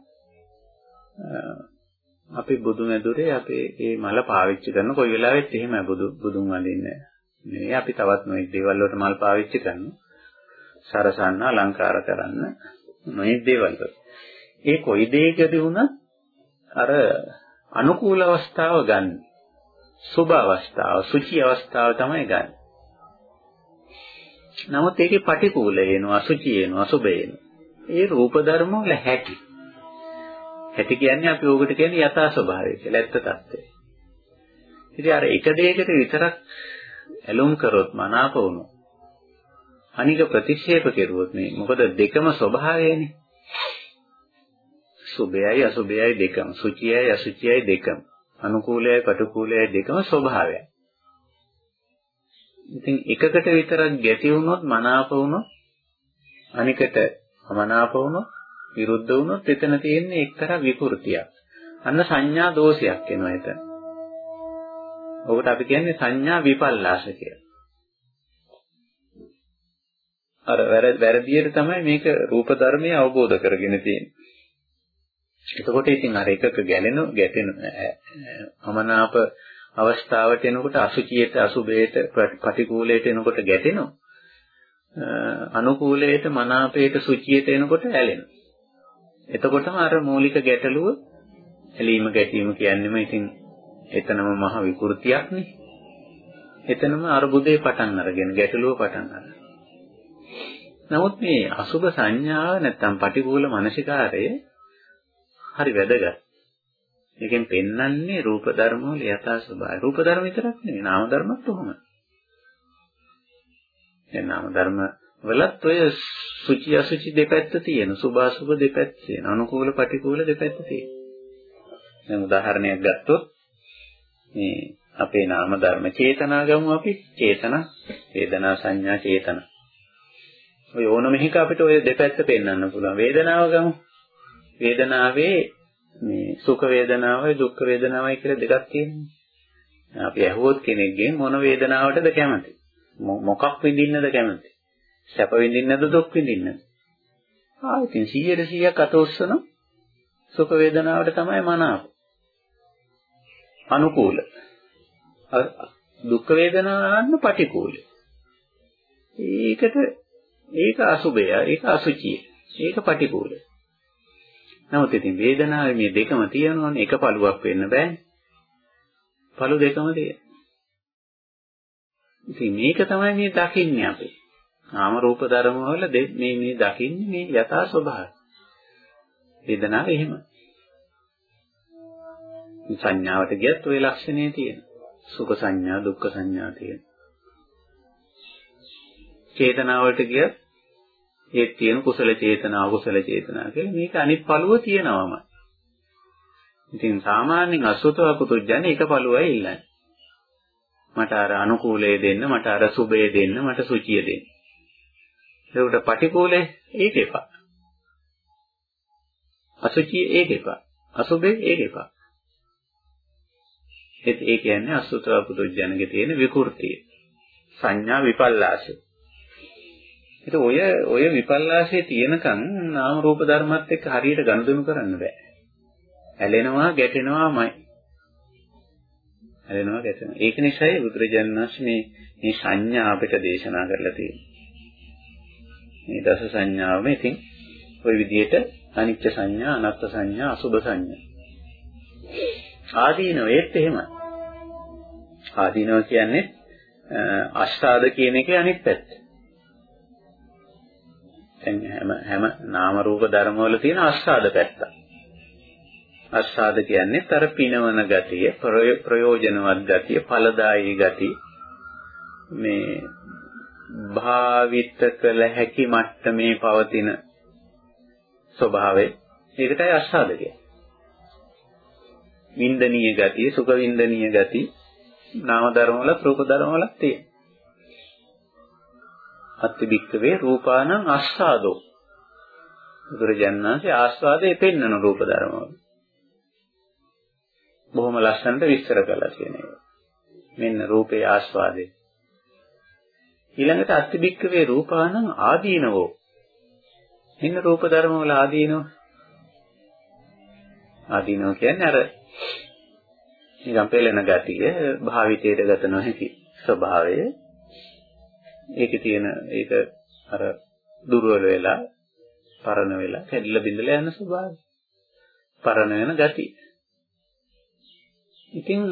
අපි බුදු මැදුරේ අපේ මේ මල පාවිච්චි කරන කොයි වෙලාවෙත් එහෙම බුදු බුදුන් වඳින්නේ නෙවෙයි අපි තවත් නොයෙක් දේවල් වලට මල් පාවිච්චි කරනවා. සරසන්න අලංකාර කරන්න නොයෙක් දේවල් වල. ඒ කොයි දෙයකදී වුණත් අර අනුකූල අවස්ථාව ගන්න. සුභ අවස්ථාව, සුචි අවස්ථාව තමයි ගන්න. නමුත් ඒකේ පටිකූල එනවා, අසුචි එනවා, අසුභ එනවා. ඒ රූප ධර්ම වල හැටි. හැටි කියන්නේ අපි ඕකට කියන්නේ යථා ස්වභාවය කියලා ඇත්ත తත්වය. ඉතින් අර එක දෙයකට විතරක් ඇලුම් කරොත් මනාප වුණොත් අනික ප්‍රතික්ෂේප කෙරුවොත් මේ මොකද දෙකම ස්වභාවයනේ සුභයයි අසුභයයි දෙකම සුචියයි අසුචියයි දෙකම අනුකූලයයි පටිකූලයයි දෙකම ස්වභාවයයි ඉතින් එකකට විතරක් ගැටි වුණොත් මනාප වුණොත් අනිකට අමනාප වුණොත් විරුද්ධ වුණොත් එතන තියෙන්නේ එක්තරා විකෘතියක් අන්න සංඥා දෝෂයක් එනවා එතන ඔකට අපි කියන්නේ සංඥා විපල්ලාස කියලා. අර වැරදියට තමයි මේක රූප ධර්මයේ අවබෝධ කරගෙන තියෙන්නේ. එතකොට ඉතින් අර එකක ගැලෙන ගැටෙන අමනාප අවස්ථාවට එනකොට අසුචියට අසුබයට ප්‍රතිකූලයට එනකොට ගැටෙනවා. අනුකූලයට මනාපයට සුචියට එනකොට ඇලෙනවා. එතකොටම අර මූලික ගැටලුව ඇලීම ගැටීම කියන්නේම ඉතින් එතනම මහ විකෘතියක්නේ. එතනම අරුබුදේ පටන් අරගෙන ගැටලුව පටන් ගන්නවා. නමුත් මේ අසුබ සංඥාව නැත්තම් පටිගූල මානසිකාරය හරි වැදගත්. ඒකෙන් පෙන්වන්නේ රූප ධර්ම වල යථා ස්වභාවය. රූප ධර්ම විතරක් නෙවෙයි නාම ධර්මත් උහුමයි. දැන් නාම ධර්ම වලත් ඔය සුචි අසුචි දෙපැත්ත තියෙන. සුභ අසුභ දෙපැත්ත තියෙන. අනුකූල පටිකූල දෙපැත්ත තියෙන. දැන් උදාහරණයක් ගත්තොත් මේ අපේ නාම ධර්ම චේතනා ගමු අපි චේතන වේදනා සංඥා චේතන ඔය ඕනම එකක අපිට ඔය දෙපැත්ත පෙන්වන්න පුළුවන් වේදනාව ගමු වේදනාවේ මේ සුඛ වේදනාවයි දුක්ඛ වේදනාවයි කියලා දෙකක් තියෙනවා අපි ඇහුවොත් කෙනෙක්ගෙන් මොන වේදනාවටද කැමති මොකක් විඳින්නද කැමති සැප විඳින්නද දුක් විඳින්නද? ආ ඉතින් 100ට 100ක් අත උස්සන සුඛ වේදනාවට තමයි මනාප. අනුකූල. දුක් වේදනාවන්න පටිකූල. ඒකට ඒක අසුබය, ඒක අසුචිය. ඒක පටිකූල. නමුත් ඉතින් වේදනාවේ මේ දෙකම තියෙනවනේ එක පළුවක් වෙන්න බෑනේ. පළු දෙකම තියෙනවා. ඉතින් මේක තමයි මේ දකින්නේ අපි. නාම රූප ධර්ම වල මේ මේ දකින්නේ මේ යථා ස්වභාවය. වේදනාව එහෙම. සංඥාවට ගියත් ওই ලක්ෂණේ තියෙනවා. සුඛ සංඥා, දුක්ඛ සංඥා තියෙනවා. චේතනාවලට ගියත් ඒ තියෙන කුසල චේතනා, අකුසල චේතනා කියලා මේක අනිත් පළුව තියෙනවම. ඉතින් සාමාන්‍යයෙන් අසුතව පුතුජන්නේ එක පළුවයි ඉල්ලන්නේ. මට අර අනුකූලයේ දෙන්න, මට අර සුභයේ දෙන්න, මට සුචිය දෙන්න. ඒකට පටිකූලේ ඒක එපා. අසුචිය ඒක එපා. අසුභේ ඒක එපා. ඒ කියන්නේ අසුතව පුදුජනගේ තියෙන විකෘතිය. සංඥා විපල්ලාසය. ඒක ඔය ඔය විපල්ලාශයේ තියෙනකන් නාම රූප ධර්මත් එක්ක හරියට ගනුදෙනු කරන්න බෑ. ඇලෙනවා ගැටෙනවාමයි. ඇලෙනවා ගැටෙනවා. ඒක නිසායි බුදුරජාණන් වහන්සේ මේ මේ සංඥා අපිට දේශනා කරලා තියෙන්නේ. මේ දස සංඥාවම ඉතින් ওই විදිහට අනිත්‍ය සංඥා, අනාත්ම සංඥා, අසුභ සංඥා. ආදීනව ඒත් එහෙමයි. ආදීනව කියන්නේ අෂ්ඨාද කියන එකේ අනිත් පැත්ත. දැන් හැම හැම නාම රූප ධර්ම වල තියෙන අෂ්ටාද පැත්ත. අෂ්ටාද කියන්නේ තර පිනවන ගතිය, ප්‍රයෝජනවත් ගතිය, ඵලදායී ගතිය. මේ භාවිත කළ හැකි මට්ටමේ පවතින ස්වභාවය. ඒකටයි අෂ්ටාද කියන්නේ. වින්දනීය ගතිය, සුඛ වින්දනීය ගතිය නාම ධර්ම වල රූප ධර්ම වල තියෙනවා. අත්ති බික්කවේ රූපානං ආස්වාදෝ. බුදුරජාණන්සේ ආස්වාදයේ පෙන්වන රූප ධර්ම වල. බොහොම ලස්සනට විස්තර කළා කියන එක. මෙන්න රූපේ ආස්වාදේ. ඊළඟට අත්ති බික්කවේ රූපානං ආදීනවෝ. මෙන්න රූප ධර්ම වල ආදීනව. ආදීනව කියන්නේ අර නිකම් පෙළෙන ගතිය භාවිතයට ගත නොහැකි ස්වභාවය ඒකේ තියෙන ඒක අර දුර්වල වෙලා පරණ වෙලා කැඩිලා බිඳලා යන ස්වභාවය පරණ වෙන ගතිය ඉතින්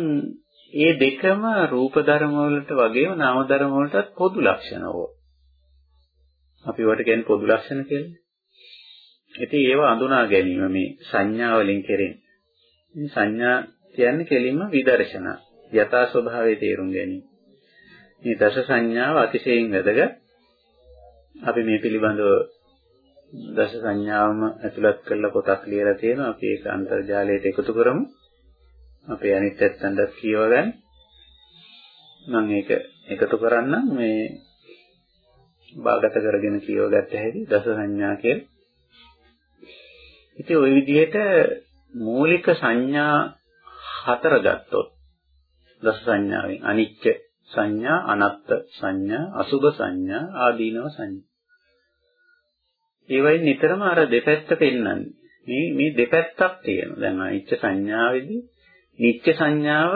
ඒ දෙකම රූප ධර්ම වලට වගේම නාම ධර්ම වලටත් පොදු ලක්ෂණ ඕ. අපි වට කියන්නේ පොදු ලක්ෂණ කියලා. ඉතින් ඒව අඳුනා ගැනීම මේ සංඥා වලින් කෙරෙන. මේ සංඥා කියන්නේ කෙලින්ම විදර්ශනා. යථා ස්වභාවයේ තේරුම් ගැනීම. මේ දස සංඥාව අතිශයින් වැදගත්. අපි මේ පිළිබඳව දස සංඥාවම ඇතුළත් කරලා පොතක් ලියලා තියෙනවා. අපි ඒක අන්තර්ජාලයට එකතු කරමු. අපේ අනිත් පැත්තට කියව ගන්න. මම ඒක එකතු කරන්නම් මේ බාගත කරගෙන කියව ගත්ත හැටි දස සංඥා කියලා. ඉතින් ওই විදිහට මූලික සංඥා හතර ගත්තොත් දස සංඥාවෙන් අනිච්ච සංඥා, අනත්ත් සංඥා, අසුභ සංඥා, ආදීනව සංඥා. ඒ වයින් නිතරම අර දෙපැත්ත පෙන්වන්නේ. මේ මේ දෙපැත්තක් තියෙනවා. දැන් අනිච්ච සංඥාවේදී නිච්ච සංඥාව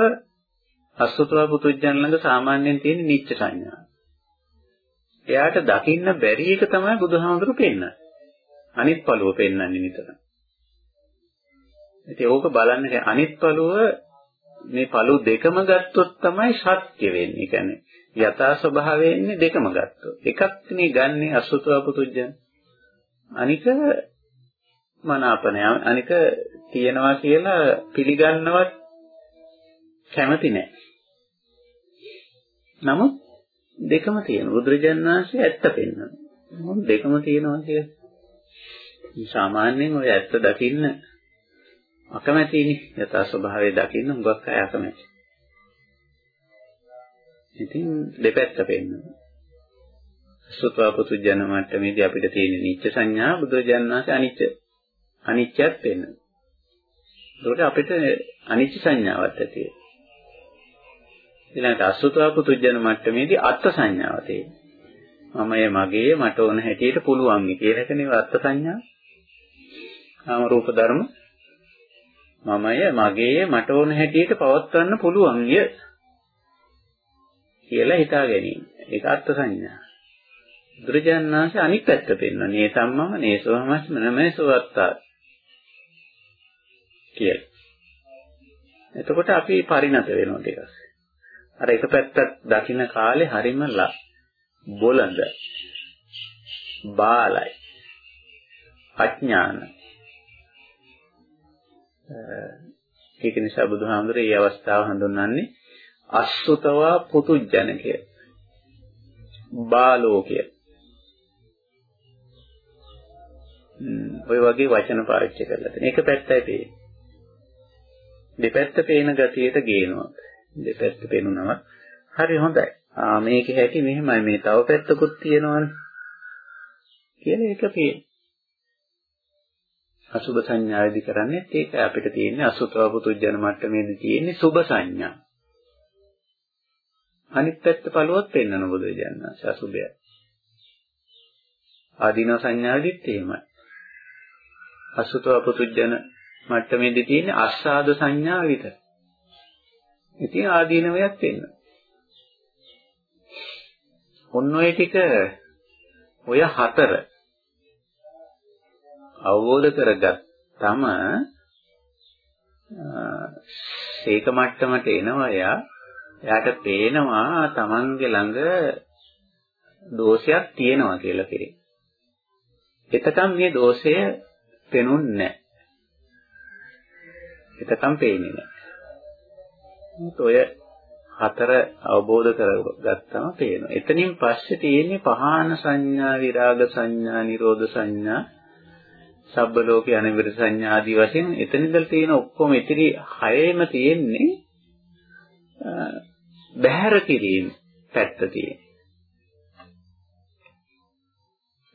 අසුතව පුතුජන් ළඟ සාමාන්‍යයෙන් තියෙන නිච්ච සංඥාව. එයාට දකින්න බැරි එක තමයි බුදුහාමුදුරු පෙන්නන්නේ. අනිත් පළුව පෙන්වන්නේ නිතරම. ඉතින් ඕක බලන්න අනිත් පළුව මේ පළු දෙකම ගත්තොත් තමයි සත්‍ය වෙන්නේ. ඒ කියන්නේ යථා ස්වභාවය එන්නේ දෙකම ගත්තොත්. එකක් නේ ගන්නේ අසුතව පුතුජන්. අනික මනාපනය. අනික තියනවා කියලා පිළිගන්නවත් කැමති නැහැ. නමුත් දෙකම තියෙන බුදුරජාණන් වහන්සේ ඇත්ත පෙන්වනවා. මොකද දෙකම තියෙනවා කියලා. සාමාන්‍යයෙන් ඔය ඇත්ත දකින්න අකමැතිනේ. යථා ස්වභාවය දකින්න හුඟක් අය අකමැති. ඉතින් දෙපැත්ත පෙන්වනවා. සුත්වාපතු ජන මට්ටමේදී අපිට තියෙන නිච්ච සංඥා බුදුරජාණන් වහන්සේ අනිච්ච අනිච්චයත් පෙන්වනවා. ඒකට අපිට අනිච්ච සංඥාවක් ඇති වෙනවා. ඊළඟට අසුතවා පුතුජන මට්ටමේදී අත්ත් සංඥාව තියෙනවා. මමය මගේ මට ඕන හැටියට පුළුවන් කියලා එකනේ අර්ථ සංඥා. නාම රූප ධර්ම මමය මගේ මට ඕන හැටියට පවත්වන්න පුළුවන්ය කියලා හිතා ගැනීම. ඒක අර්ථ සංඥා. බුදුරජාණන් වහන්සේ අනිත් පැත්ත පෙන්වනවා. නේ සම්මම නේසෝමස් නමේසෝ අත්තා කියලා. එතකොට අපි පරිණත වෙනවා ටිකක්. අර එක පැත්තක් දකින්න කාලේ හරිම බොළඳ බාලයි අඥාන ඒක නිසා බුදුහාමුදුරේ මේ අවස්ථාව හඳුන්වන්නේ අසුතවා පුතුජන කිය. බාලෝ කිය. ඔය වගේ වචන පාවිච්චි කරලා තියෙන. එක පැත්තයි පේන්නේ. දෙපැත්ත පේන ගතියට ගේනවා. දෙපැත්ත පේනුනම හරි හොඳයි. ආ මේකේ හැටි මෙහෙමයි මේ තව පැත්තකුත් තියෙනවනේ. කියලා ඒක පේන. අසුබ සංඥාවේදී කරන්නේ ඒක අපිට තියෙන්නේ අසුතව පුතුජන මට්ටමේදී තියෙන්නේ සුබ සංඥා. අනිත් පැත්ත පළුවත් පෙන්වන බුදුරජාණන් වහන්සේ අසුබය. ආදීන සංඥාවේදීත් එහෙමයි. අසුතව පුතුජන මට්ටමේදී තියෙන්නේ අස්සාද සංඥා විතර. ඉතින් ආදීනවයක් වෙන්න. ඔන්න ඔය ටික ඔය හතර අවබෝධ කරගත්තම ඒක මට්ටමට එනවා එයා එයාට පේනවා තමන්ගේ ළඟ දෝෂයක් තියෙනවා කියලා කෙරේ. එතකම් මේ දෝෂය පෙනුන්නේ නැහැ. එතකම් පේන්නේ නැහැ. ඔය හතර අවබෝධ කරගත්තම පේනවා. එතනින් පස්සේ තියෙන්නේ පහාන සංඥා, විරාග සංඥා, නිරෝධ සංඥා, සබ්බ ලෝක අනිවිර සංඥා ආදී වශයෙන් එතනින්දල් තියෙන ඔක්කොම ඉතිරි හයේම තියෙන්නේ බහැර කිරීම පැත්ත තියෙන.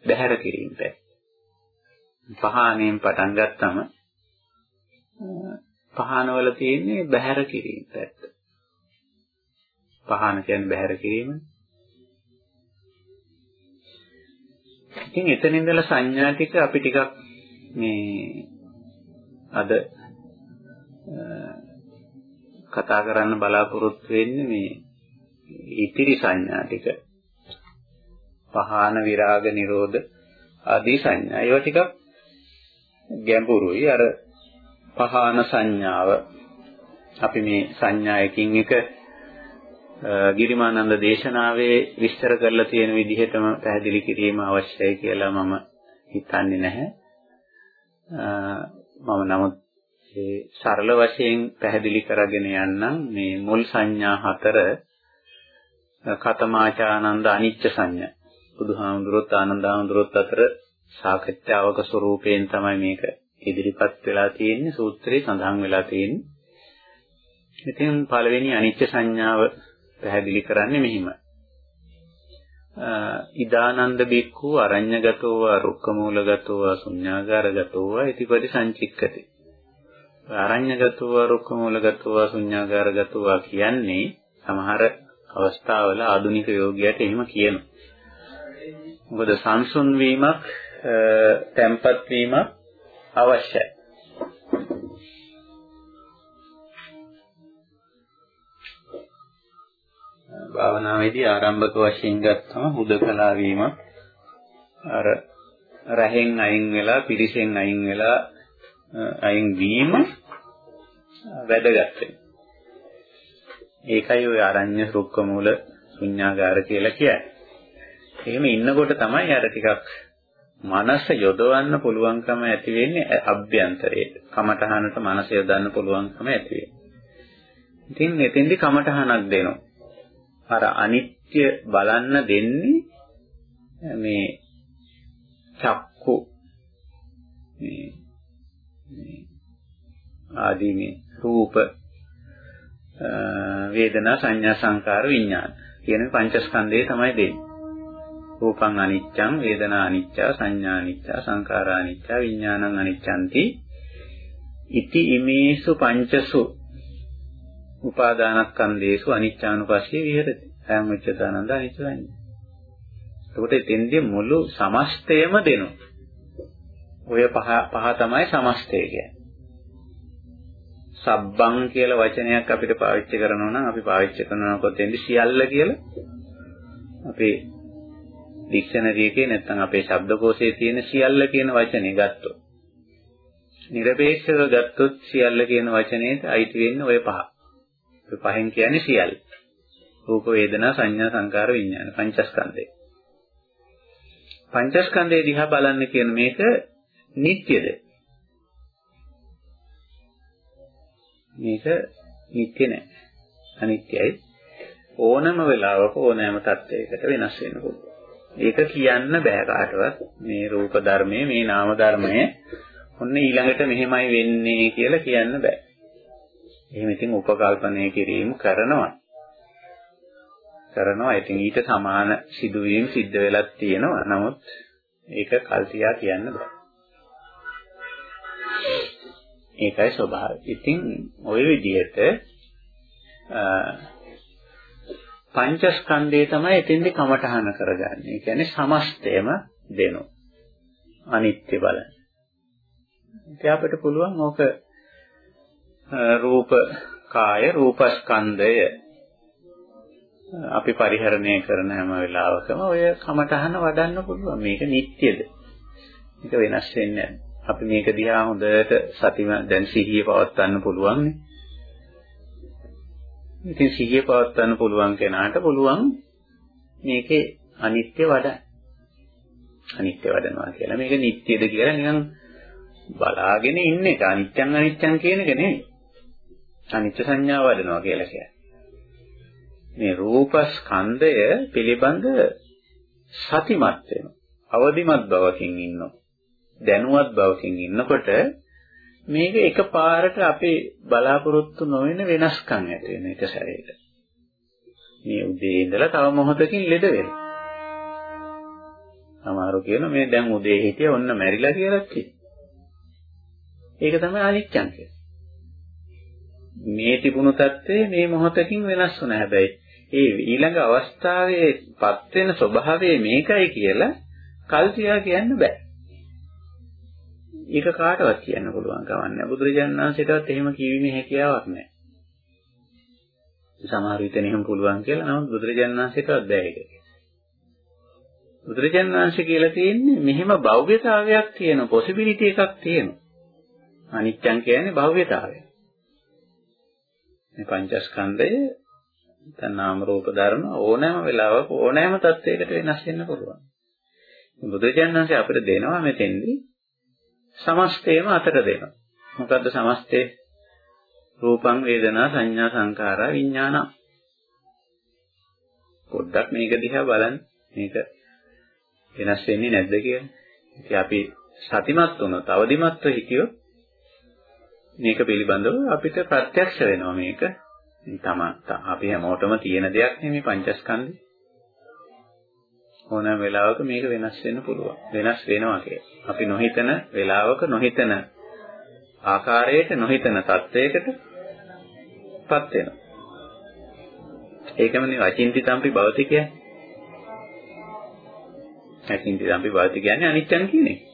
බහැර කිරීම පැත්ත. පහානෙන් පටන් ගත්තම පහනවල තියෙන්නේ බහැර කිරීම පැත්ත. පහන කියන්නේ බහැර කිරීම. ඉතින් එතන ඉඳලා සංඥා ටික අපි ටිකක් මේ අද කතා කරන්න බලාපොරොත්තු වෙන්නේ මේ ඉතිරි සංඥා ටික. පහාන විරාග නිරෝධ ආදී සංඥා. ඒවා ටිකක් ගැඹුරුයි. අර පහාන සංඥාව අපි මේ සංඥායකින් එක ගිරිමානන්ද දේශනාවේ විස්තර කරලා තියෙන විදිහටම පැහැදිලි කිරීම අවශ්‍යයි කියලා මම හිතන්නේ නැහැ. මම නමුත් ඒ සරල වශයෙන් පැහැදිලි කරගෙන යන්නම් මේ මුල් සංඥා හතර කතමාචානන්ද අනිච්ච සංඥා. බුදුහාමුදුරුවොත් ආනන්දහාමුදුරුවොත් අතර සාකච්ඡාවක ස්වරූපයෙන් තමයි මේක ඉදිරිපත් වෙලා තියෙන්නේ සූත්‍රයේ සඳහන් වෙලා තියෙන්නේ. ඉතින් පළවෙනි අනිත්‍ය සංඥාව පැහැදිලි කරන්නේ මෙහිම. ඉදානන්ද බික්ඛු අරඤ්‍යගතෝව රුක්කමූලගතෝව ශුඤ්ඤාගාරගතෝව ඉතිපටි සංචික්කති. අරඤ්‍යගතෝව රුක්කමූලගතෝව ශුඤ්ඤාගාරගතෝව කියන්නේ සමහර අවස්ථාවල ආධුනික යෝගියට එහෙම කියනවා. මොකද සංසුන් වීමක්, තැම්පත් වීමක් අවශ්‍යයි. භාවනාවේදී ආරම්භක වශයෙන් ගත්තම හුදකලා වීම අර රහෙන් අයින් වෙලා පිරිසෙන් අයින් වෙලා අයින් වීම වැදගත් ඒකයි ඔය ආරණ්‍ය රුක්ක මූල ශුන්‍යාගාර කියලා කියන්නේ. එහෙම ඉන්නකොට තමයි අර ටිකක් මනස යොදවන්න පුළුවන්කම ඇති වෙන්නේ අභ්‍යන්තරයේ. කමඨහනට මනස යොදන්න පුළුවන්කම ඇති වෙන්නේ. ඉතින් මෙතෙන්දි කමඨහනක් දෙනවා. අර අනිත්‍ය බලන්න දෙන්නේ මේ චක්කු මේ ආදී මේ රූප වේදනා සංඥා සංකාර විඥාන කියන පංචස්කන්ධය තමයි දෙන්නේ. රූපං අනිච්චං වේදනා අනිච්චා සංඥා අනිච්චා සංඛාරා අනිච්චා විඥානං අනිච්ඡanti ඉති ඉමේසු පංචසු උපාදානස්කන්ධේසු අනිච්චානුපස්සී විහෙරති අයං උච්චතානන්ද අනිච්ච සංඥා එතකොට එතෙන්දී මුළු සමස්තයම දෙනවා. ඔය පහ පහ තමයි සමස්තය කියන්නේ. සබ්බං කියලා වචනයක් අපිට පාවිච්චි කරනවා නම් අපි පාවිච්චි කරනකොට එන්නේ සියල්ල කියලා. අපේ ඩික්ෂනරි එකේ නැත්නම් අපේ ශබ්දකෝෂයේ තියෙන සියල්ල කියන වචනේ ගත්තොත්. නිර්පේක්ෂව ගත්තොත් සියල්ල කියන වචනේට අයිති වෙන්නේ ওই පහ. ඔය පහෙන් කියන්නේ සියල්ල. රූප වේදනා සංඥා සංකාර විඥාන පංචස්කන්ධය. පංචස්කන්ධය දිහා බලන්න කියන මේක නිට්ටයද? මේක නිට්ටය නෑ. අනිත්‍යයි. ඕනම වෙලාවක ඕනෑම තත්යකට වෙනස් වෙන්න පුළුවන්. ඒක කියන්න බෑ කාටවත්. මේ රූප ධර්මයේ මේ නාම ධර්මයේ ඔන්න ඊළඟට මෙහෙමයි වෙන්නේ කියලා කියන්න බෑ. එහෙම ඉතින් උපකල්පනය කිරීම කරනවා. කරනවා. ඉතින් ඊට සමාන සිදුවීම් සිද්ධ වෙලක් තියෙනවා. නමුත් ඒක කල්තියා කියන්න බෑ. ඒකයි ස්වභාවය. ඉතින් ওই විදිහට පංචස්කන්ධය තමයි එතෙන්දී කමඨහන කරගන්නේ. ඒ කියන්නේ සමස්තයම දෙනු. අනිත්‍ය බලන. ඉතින් අපිට පුළුවන් ඕක රූප කාය රූපස්කන්ධය අපි පරිහරණය කරන හැම වෙලාවකම ඔය කමඨහන වඩන්න පුළුවන්. මේක නිට්ටියද? මේක වෙනස් වෙන්නේ අපි මේක දිහා හොඳට සතිම දැන් සිහිය පවත්වන්න පුළුවන් නේ. ඉතින් සිහිය පවත්වන්න පුළුවන් කෙනාට පුළුවන් මේකේ අනිත්‍ය වඩ අනිත්‍ය වඩනවා කියලා. මේක නිට්ටයද කියලා නිකන් බලාගෙන ඉන්න එක. අනිත්‍යං අනිත්‍යං කියන එක නෙමෙයි. අනිත්‍ය සංඥාව වඩනවා කියලා කියන්නේ. මේ රූපස්කන්ධය පිළිබඳ සතිමත් වෙනවා. අවදිමත් බවකින් ඉන්නවා. දැනුවත් බවකින් ඉන්නකොට මේක එකපාරට අපේ බලාපොරොත්තු නොවන වෙනස්කම් ඇති වෙන එක සැරේට. මේ උදේ ඉඳලා තව මොහොතකින් ලෙඩ වෙනවා. සමහරු කියන මේ දැන් උදේ හිටිය ඔන්න මැරිලා කියලා කිව්වා. ඒක තමයි අනිත්‍යං කියන්නේ. මේ තිබුණු தත්ත්වය මේ මොහොතකින් වෙනස් වුණා. හැබැයි ඒ ඊළඟ අවස්ථාවේපත් වෙන ස්වභාවය මේකයි කියලා කල්තියා කියන්න බෑ. ඒක කාටවත් කියන්න පුළුවන් කවන්නේ නැහැ. බුදුරජාණන් වහන්සේටවත් එහෙම කියවීමේ හැකියාවක් නැහැ. සමහර විට එහෙම පුළුවන් කියලා නමුත් බුදුරජාණන් වහන්සේටවත් බෑ ඒක. බුදුරජාණන් වහන්සේ කියලා තියෙන්නේ මෙහෙම භෞතිකතාවයක් තියෙන පොසිබිලිටි එකක් තියෙනවා. අනිත්‍යං කියන්නේ භෞතිකතාවය. මේ පංචස්කන්ධය දැන් නාම රූප ධර්ම ඕනෑම වෙලාවක ඕනෑම තත්යකට වෙනස් වෙන්න පුළුවන්. බුදුරජාණන් වහන්සේ අපිට දෙනවා මෙතෙන්දී සමස්තේම අතට දෙනවා. මොකද්ද සමස්තේ? රූපං වේදනා සංඥා සංකාරා විඥාන. පොඩ්ඩක් මේක දිහා බලන්න. මේක වෙනස් වෙන්නේ නැද්ද කියලා. ඉතින් අපි සතිමත් වුණොත් අවදිමත්ව හිටියොත් මේක පිළිබඳව අපිට ප්‍රත්‍යක්ෂ වෙනවා මේක. තම අපි හැමෝටම තියෙන දෙයක් නෙමෙයි පංචස්කන්ධය. ඕනෑම වෙලාවක මේක වෙනස් වෙන්න පුළුවන්. වෙනස් වෙනවා කියන්නේ. අපි නොහිතන වෙලාවක නොහිතන ආකාරයට නොහිතන තත්වයකට පත් වෙනවා. ඒකමනේ අචින්තිතම්පි භවති කියන්නේ. අචින්තිතම්පි භවති කියන්නේ අනිත්‍යං කියන්නේ.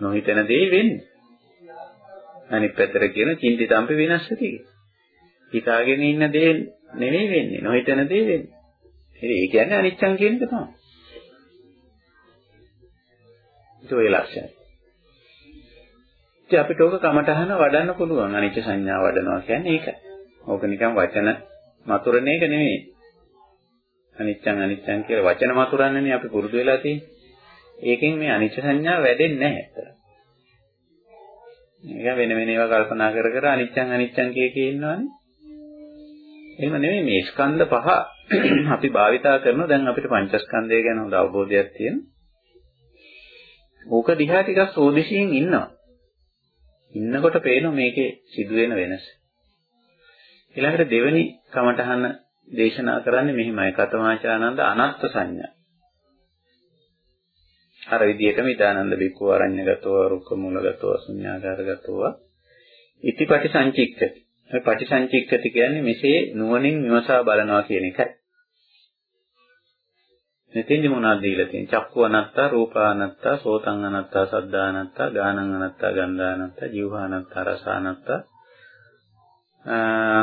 නොහිතන දේ වෙන්නේ. අනිත් පැත්තට කියන චින්තිතම්පි විනස්සති. හිතාගෙන ඉන්න දේ නෙවෙයි වෙන්නේ. නොහිතන දේ වෙන්නේ. ඒ කියන්නේ අනිච්චං කියන එක තමයි. ඒක ඔය ලක්ෂණය. ඉතින් අපිට ඕක කමටහන වඩන්න පුළුවන් අනිච්ච සංඥා වඩනවා කියන්නේ ඒකයි. ඕක නිකන් වචන මතුරන එක නෙමෙයි. අනිච්චං අනිච්චං කියලා වචන මතුරන්නනේ අපි පුරුදු වෙලා තියෙන්නේ. ඒකෙන් මේ අනිච්ච සංඥා වැඩෙන්නේ නැහැ ඇත්තට. ඒක වෙන වෙන ඒවා කල්පනා කර කර අනිච්චං අනිච්චං කිය කී ඉන්නවනේ. එහෙම නෙමෙයි මේ ස්කන්ධ පහ අපි භාවිතා කරනවා දැන් අපිට පංචස්කන්ධය ගැන හොඳ අවබෝධයක් තියෙනවා. ඕක දිහා ටිකක් සෝදිසියෙන් ඉන්නවා. ඉන්නකොට පේනවා මේකේ සිදුවෙන වෙනස. ඊළඟට දෙවෙනි කමඨහන දේශනා කරන්නේ මෙහිමයි කතමාචානන්ද අනත්ත් සංඥා. අර විදිහටම ඉදානන්ද බික්කෝ අරඤ්‍යගතෝ රුක්ක මූලගතෝ ශුඤ්ඤාකාරගතෝ ඉතිපටි සංචික්කති. මේ පටිසංචික්කති කියන්නේ මෙසේ නුවණින් විමසා බලනවා කියන එකයි. මෙතෙන්දි මොනවද දීලා තියෙන්නේ? චක්කු අනත්තා, රූප අනත්තා, සෝතං අනත්තා, සද්දා අනත්තා, ගානං අනත්තා, ගන්ධා අනත්තා, ජීවහා අනත්තා, රස අනත්තා,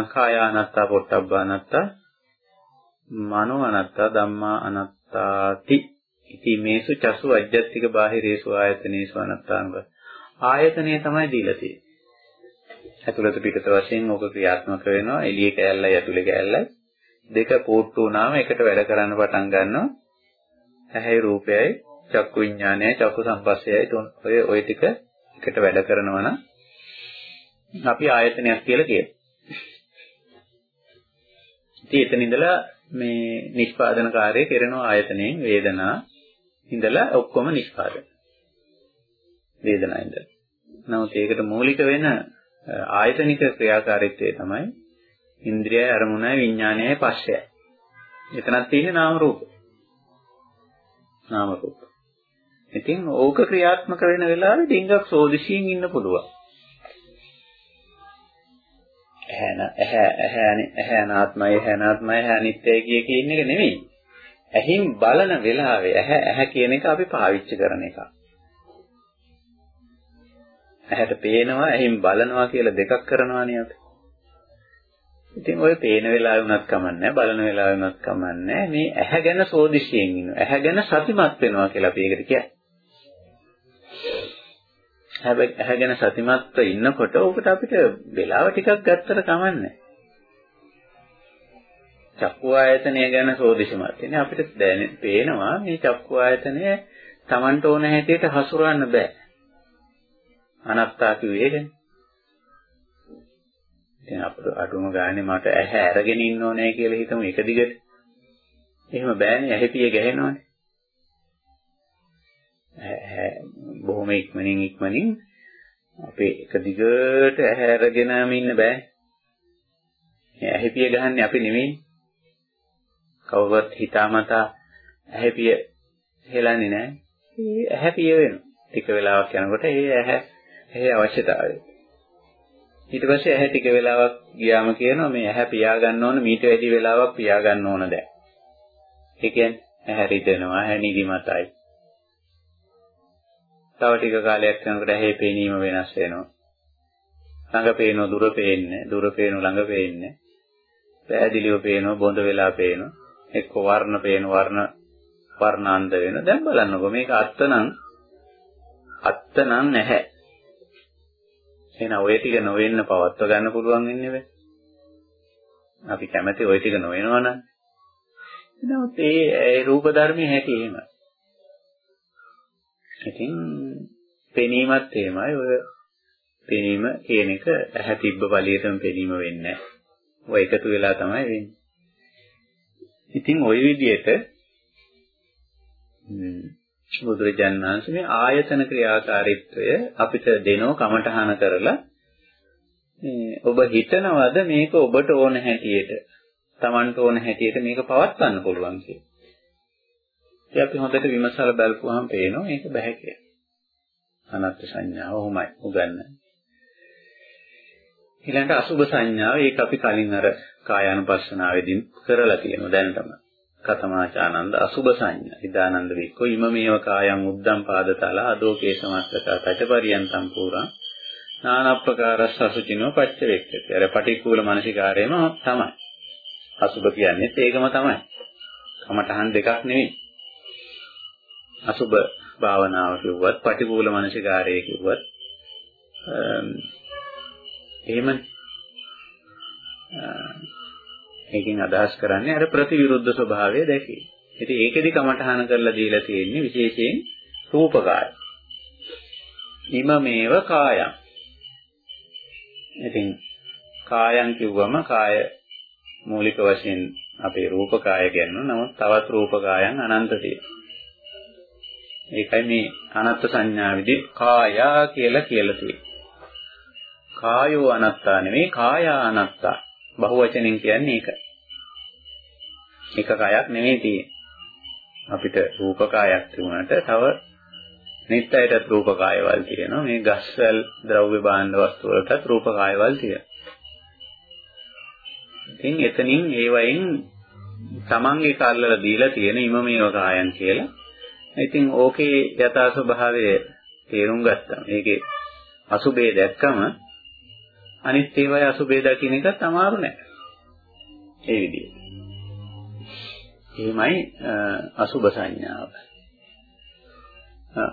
කාය අනත්තා, පොට්ටබ්බ අනත්තා, මනෝ අනත්තා, ධම්මා අනත්තාති. ඉති මේසු චසු අජ්ජත්තික බාහිරේසු ආයතනේසු අනත්තාංග. ආයතනය තමයි දීලා තියෙන්නේ. ඇතුළත පිටත වශයෙන් ඕක ක්‍රියාත්මක වෙනවා. එළියේ කෑල්ලයි ඇතුලේ කෑල්ලයි දෙක පෝට්ටු වුණාම එකට වැඩ කරන්න පටන් ගන්නවා. ඇහැයි රූපයයි චක්කු විඥානයයි චක්කු සංපස්සයයි ඔය ඔය ටික එකට වැඩ කරනවා නම් අපි ආයතනයක් කියලා කියනවා. ඉතින් එතන ඉඳලා මේ නිෂ්පාදන කාර්යය කරන ආයතනයෙන් වේදනා ඉඳලා ඔක්කොම නිෂ්පාදනය. වේදනා ඉඳලා. නමුත් ඒකට මූලික වෙන ආයතනික ක්‍රියාකාරීත්වය තමයි ඉන්ද්‍රියය අරමුණයි විඥානයයි පස්සයයි. එතනක් තියෙන්නේ නාම රූප. නාම රූප. ඉතින් ඕක ක්‍රියාත්මක වෙන වෙලාවේ ඩිංගක් සෝදිසියෙන් ඉන්න පුළුවන්. ඇහැන ඇහැ ඇහැනේ ඇහැ අනාත්මයි ඇහැ අනාත්මයි ඇහැ අනිත්‍යයි කිය කියන එක නෙමෙයි. ඇහින් බලන වෙලාවේ ඇහැ ඇහැ කියන එක අපි පාවිච්චි කරන එකක්. ඇහැට පේනවා ඇහින් බලනවා කියලා දෙකක් කරනවානේ අපි. ඉතින් ඔය පේන වෙලාවෙ උනත් කමන්නේ බලන වෙලාවෙ උනත් කමන්නේ මේ ඇහැ ගැන සෝදිසියෙන් ඉන්නවා. ඇහැ ගැන සතිමත් වෙනවා කියලා අපි ඒකට කියන්නේ. හැබැයි ඇහැ ගැන සතිමත්ව ඉන්නකොට ඕකට අපිට වෙලාව ටිකක් ගත්තට කමන්නේ. චක්කු ආයතනය ගැන සෝදිසිමත් වෙන්නේ අපිට දැනෙ පේනවා මේ චක්කු ආයතනය Tamanට ඕන හැටියට හසුරවන්න බෑ. අනත්තා කිව්වේ ඒකනේ. ඉතින් අපිට අඩුම ගානේ මට ඇහැ අරගෙන ඉන්න ඕනේ කියලා හිතමු එක දිගට. එහෙම බෑනේ ඇහැ පිය ගැහෙනවනේ. බොහොම ඉක්මනින් ඉක්මනින් අපේ එක දිගට ඇහැ අරගෙනම ඉන්න බෑ. ඇහැ පිය ගහන්නේ අපි නෙමෙයි. කවුරුත් හිතාමතා ඇහැ පිය හෙලන්නේ නැහැ. ඒ ඇහැ පිය වෙනවා. ටික වෙලාවක් යනකොට ඒ ඇහැ ඇහි අවශ්‍යතාවය. ඊට පස්සේ ඇහැ ටික වෙලාවක් ගියාම කියනවා මේ ඇහැ පියා ගන්න ඕන මීට වැඩි වෙලාවක් පියා ගන්න ඕන දැන්. ඒ කියන්නේ ඇහැ රිදෙනවා, ඇහැ නිදිමතයි. තව ටික කාලයක් යනකොට ඇහි පේනීම වෙනස් වෙනවා. ළඟ පේනවා දුර පේන්නේ, දුර පේනවා ළඟ පේන්නේ. පැහැදිලිව පේනවා බොඳ වෙලා පේනවා. එක්ක වර්ණ පේන වර්ණ වර්ණාන්ත වෙන. දැන් බලන්නකො මේක අත්ත නම් අත්ත නම් නැහැ. එහෙනම් ඔය ටික නොවෙන්න පවත්ව ගන්න පුළුවන් ඉන්නේ බෑ. අපි කැමති ওই ටික නොවෙනවනම්. නමුත් ඒ රූප ධර්මයේ හැටි එහෙමයි. ඉතින් පෙනීමත් එහෙමයි. ඔය පෙනීම කියන එක ඇහැ තිබ්බ පළියටම පෙනීම වෙන්නේ නැහැ. ඔය එකතු වෙලා තමයි වෙන්නේ. ඉතින් ওই විදිහට බුදුරජාණන් වහන්සේ මේ ආයතන ක්‍රියාකාරීත්වය අපිට දෙනෝ කමඨහන කරලා මේ ඔබ හිතනවද මේක ඔබට ඕන හැටියට Tamanට ඕන හැටියට මේක පවත්වන්න පුළුවන් කියලා. ඉතින් අපි හොඳට විමසලා බලපුවාම පේනවා මේක බෑ කියලා. අනත්ත් සංඥාව ඔහොමයි උගන්න. ඊළඟට අසුභ සංඥාව ඒක අපි කලින් අර කායානුපස්සනාවේදී කරලා තියෙනවා දැනටම. කතමාචානන්ද අසුභ සංඥා. ඉදානන්ද වික්කෝ ඉමමේව කායං උද්දම් පාදතල අදෝකේ සමස්සක තචපරියන්තම් පුරා නානප්පකාරස්ස අසුචිනෝ පච්චවේක්කති. අර පටික්කුල මානසිකාරයම තමයි. අසුභ කියන්නේ ඒකම තමයි. කමඨහන් දෙකක් නෙවෙයි. අසුභ භාවනාව කිව්වත් පටික්කුල මානසිකාරය කිව්වත් එහෙම ඒකෙන් අදහස් කරන්නේ අර ප්‍රතිවිරුද්ධ ස්වභාවය දැකීම. ඉතින් ඒකෙදි කමඨහන කරලා දීලා තියෙන්නේ විශේෂයෙන් රූපකාය. ඉමමේව කායං. ඉතින් කායං කිව්වම කාය මූලික වශයෙන් අපේ රූපකාය කියනවා. නමුත් තවත් රූපකායන් අනන්ත තියෙනවා. ඒකයි මේ අනත්ත් සංඥාවේදී කායා කියලා කියලා තියෙන්නේ. කායෝ අනත්තා නෙමෙයි කායා අනත්තා. බහුවචනෙන් කියන්නේ ඒකයි. එක කයක් නෙමෙයි තියෙන්නේ. අපිට රූප කායක් තිබුණාට තව නිත්‍යයටත් රූප කායවල් තියෙනවා. මේ ගස්වැල් ද්‍රව්‍ය භාණ්ඩ වස්තු වලටත් රූප කායවල් තියෙනවා. ඉතින් එතනින් ඒ වයින් තමන්ගේ කල්ලල දීලා තියෙන ඉමමේව කායන් කියලා. ඉතින් ඕකේ යථා ස්වභාවය තේරුම් ගත්තා. මේකේ අසුබේ දැක්කම අනිත් ඒවායේ අසුබේ දකින්න එකත් අමාරු නෑ. ඒ විදිහට. එහෙමයි අසුබ සංඥාව.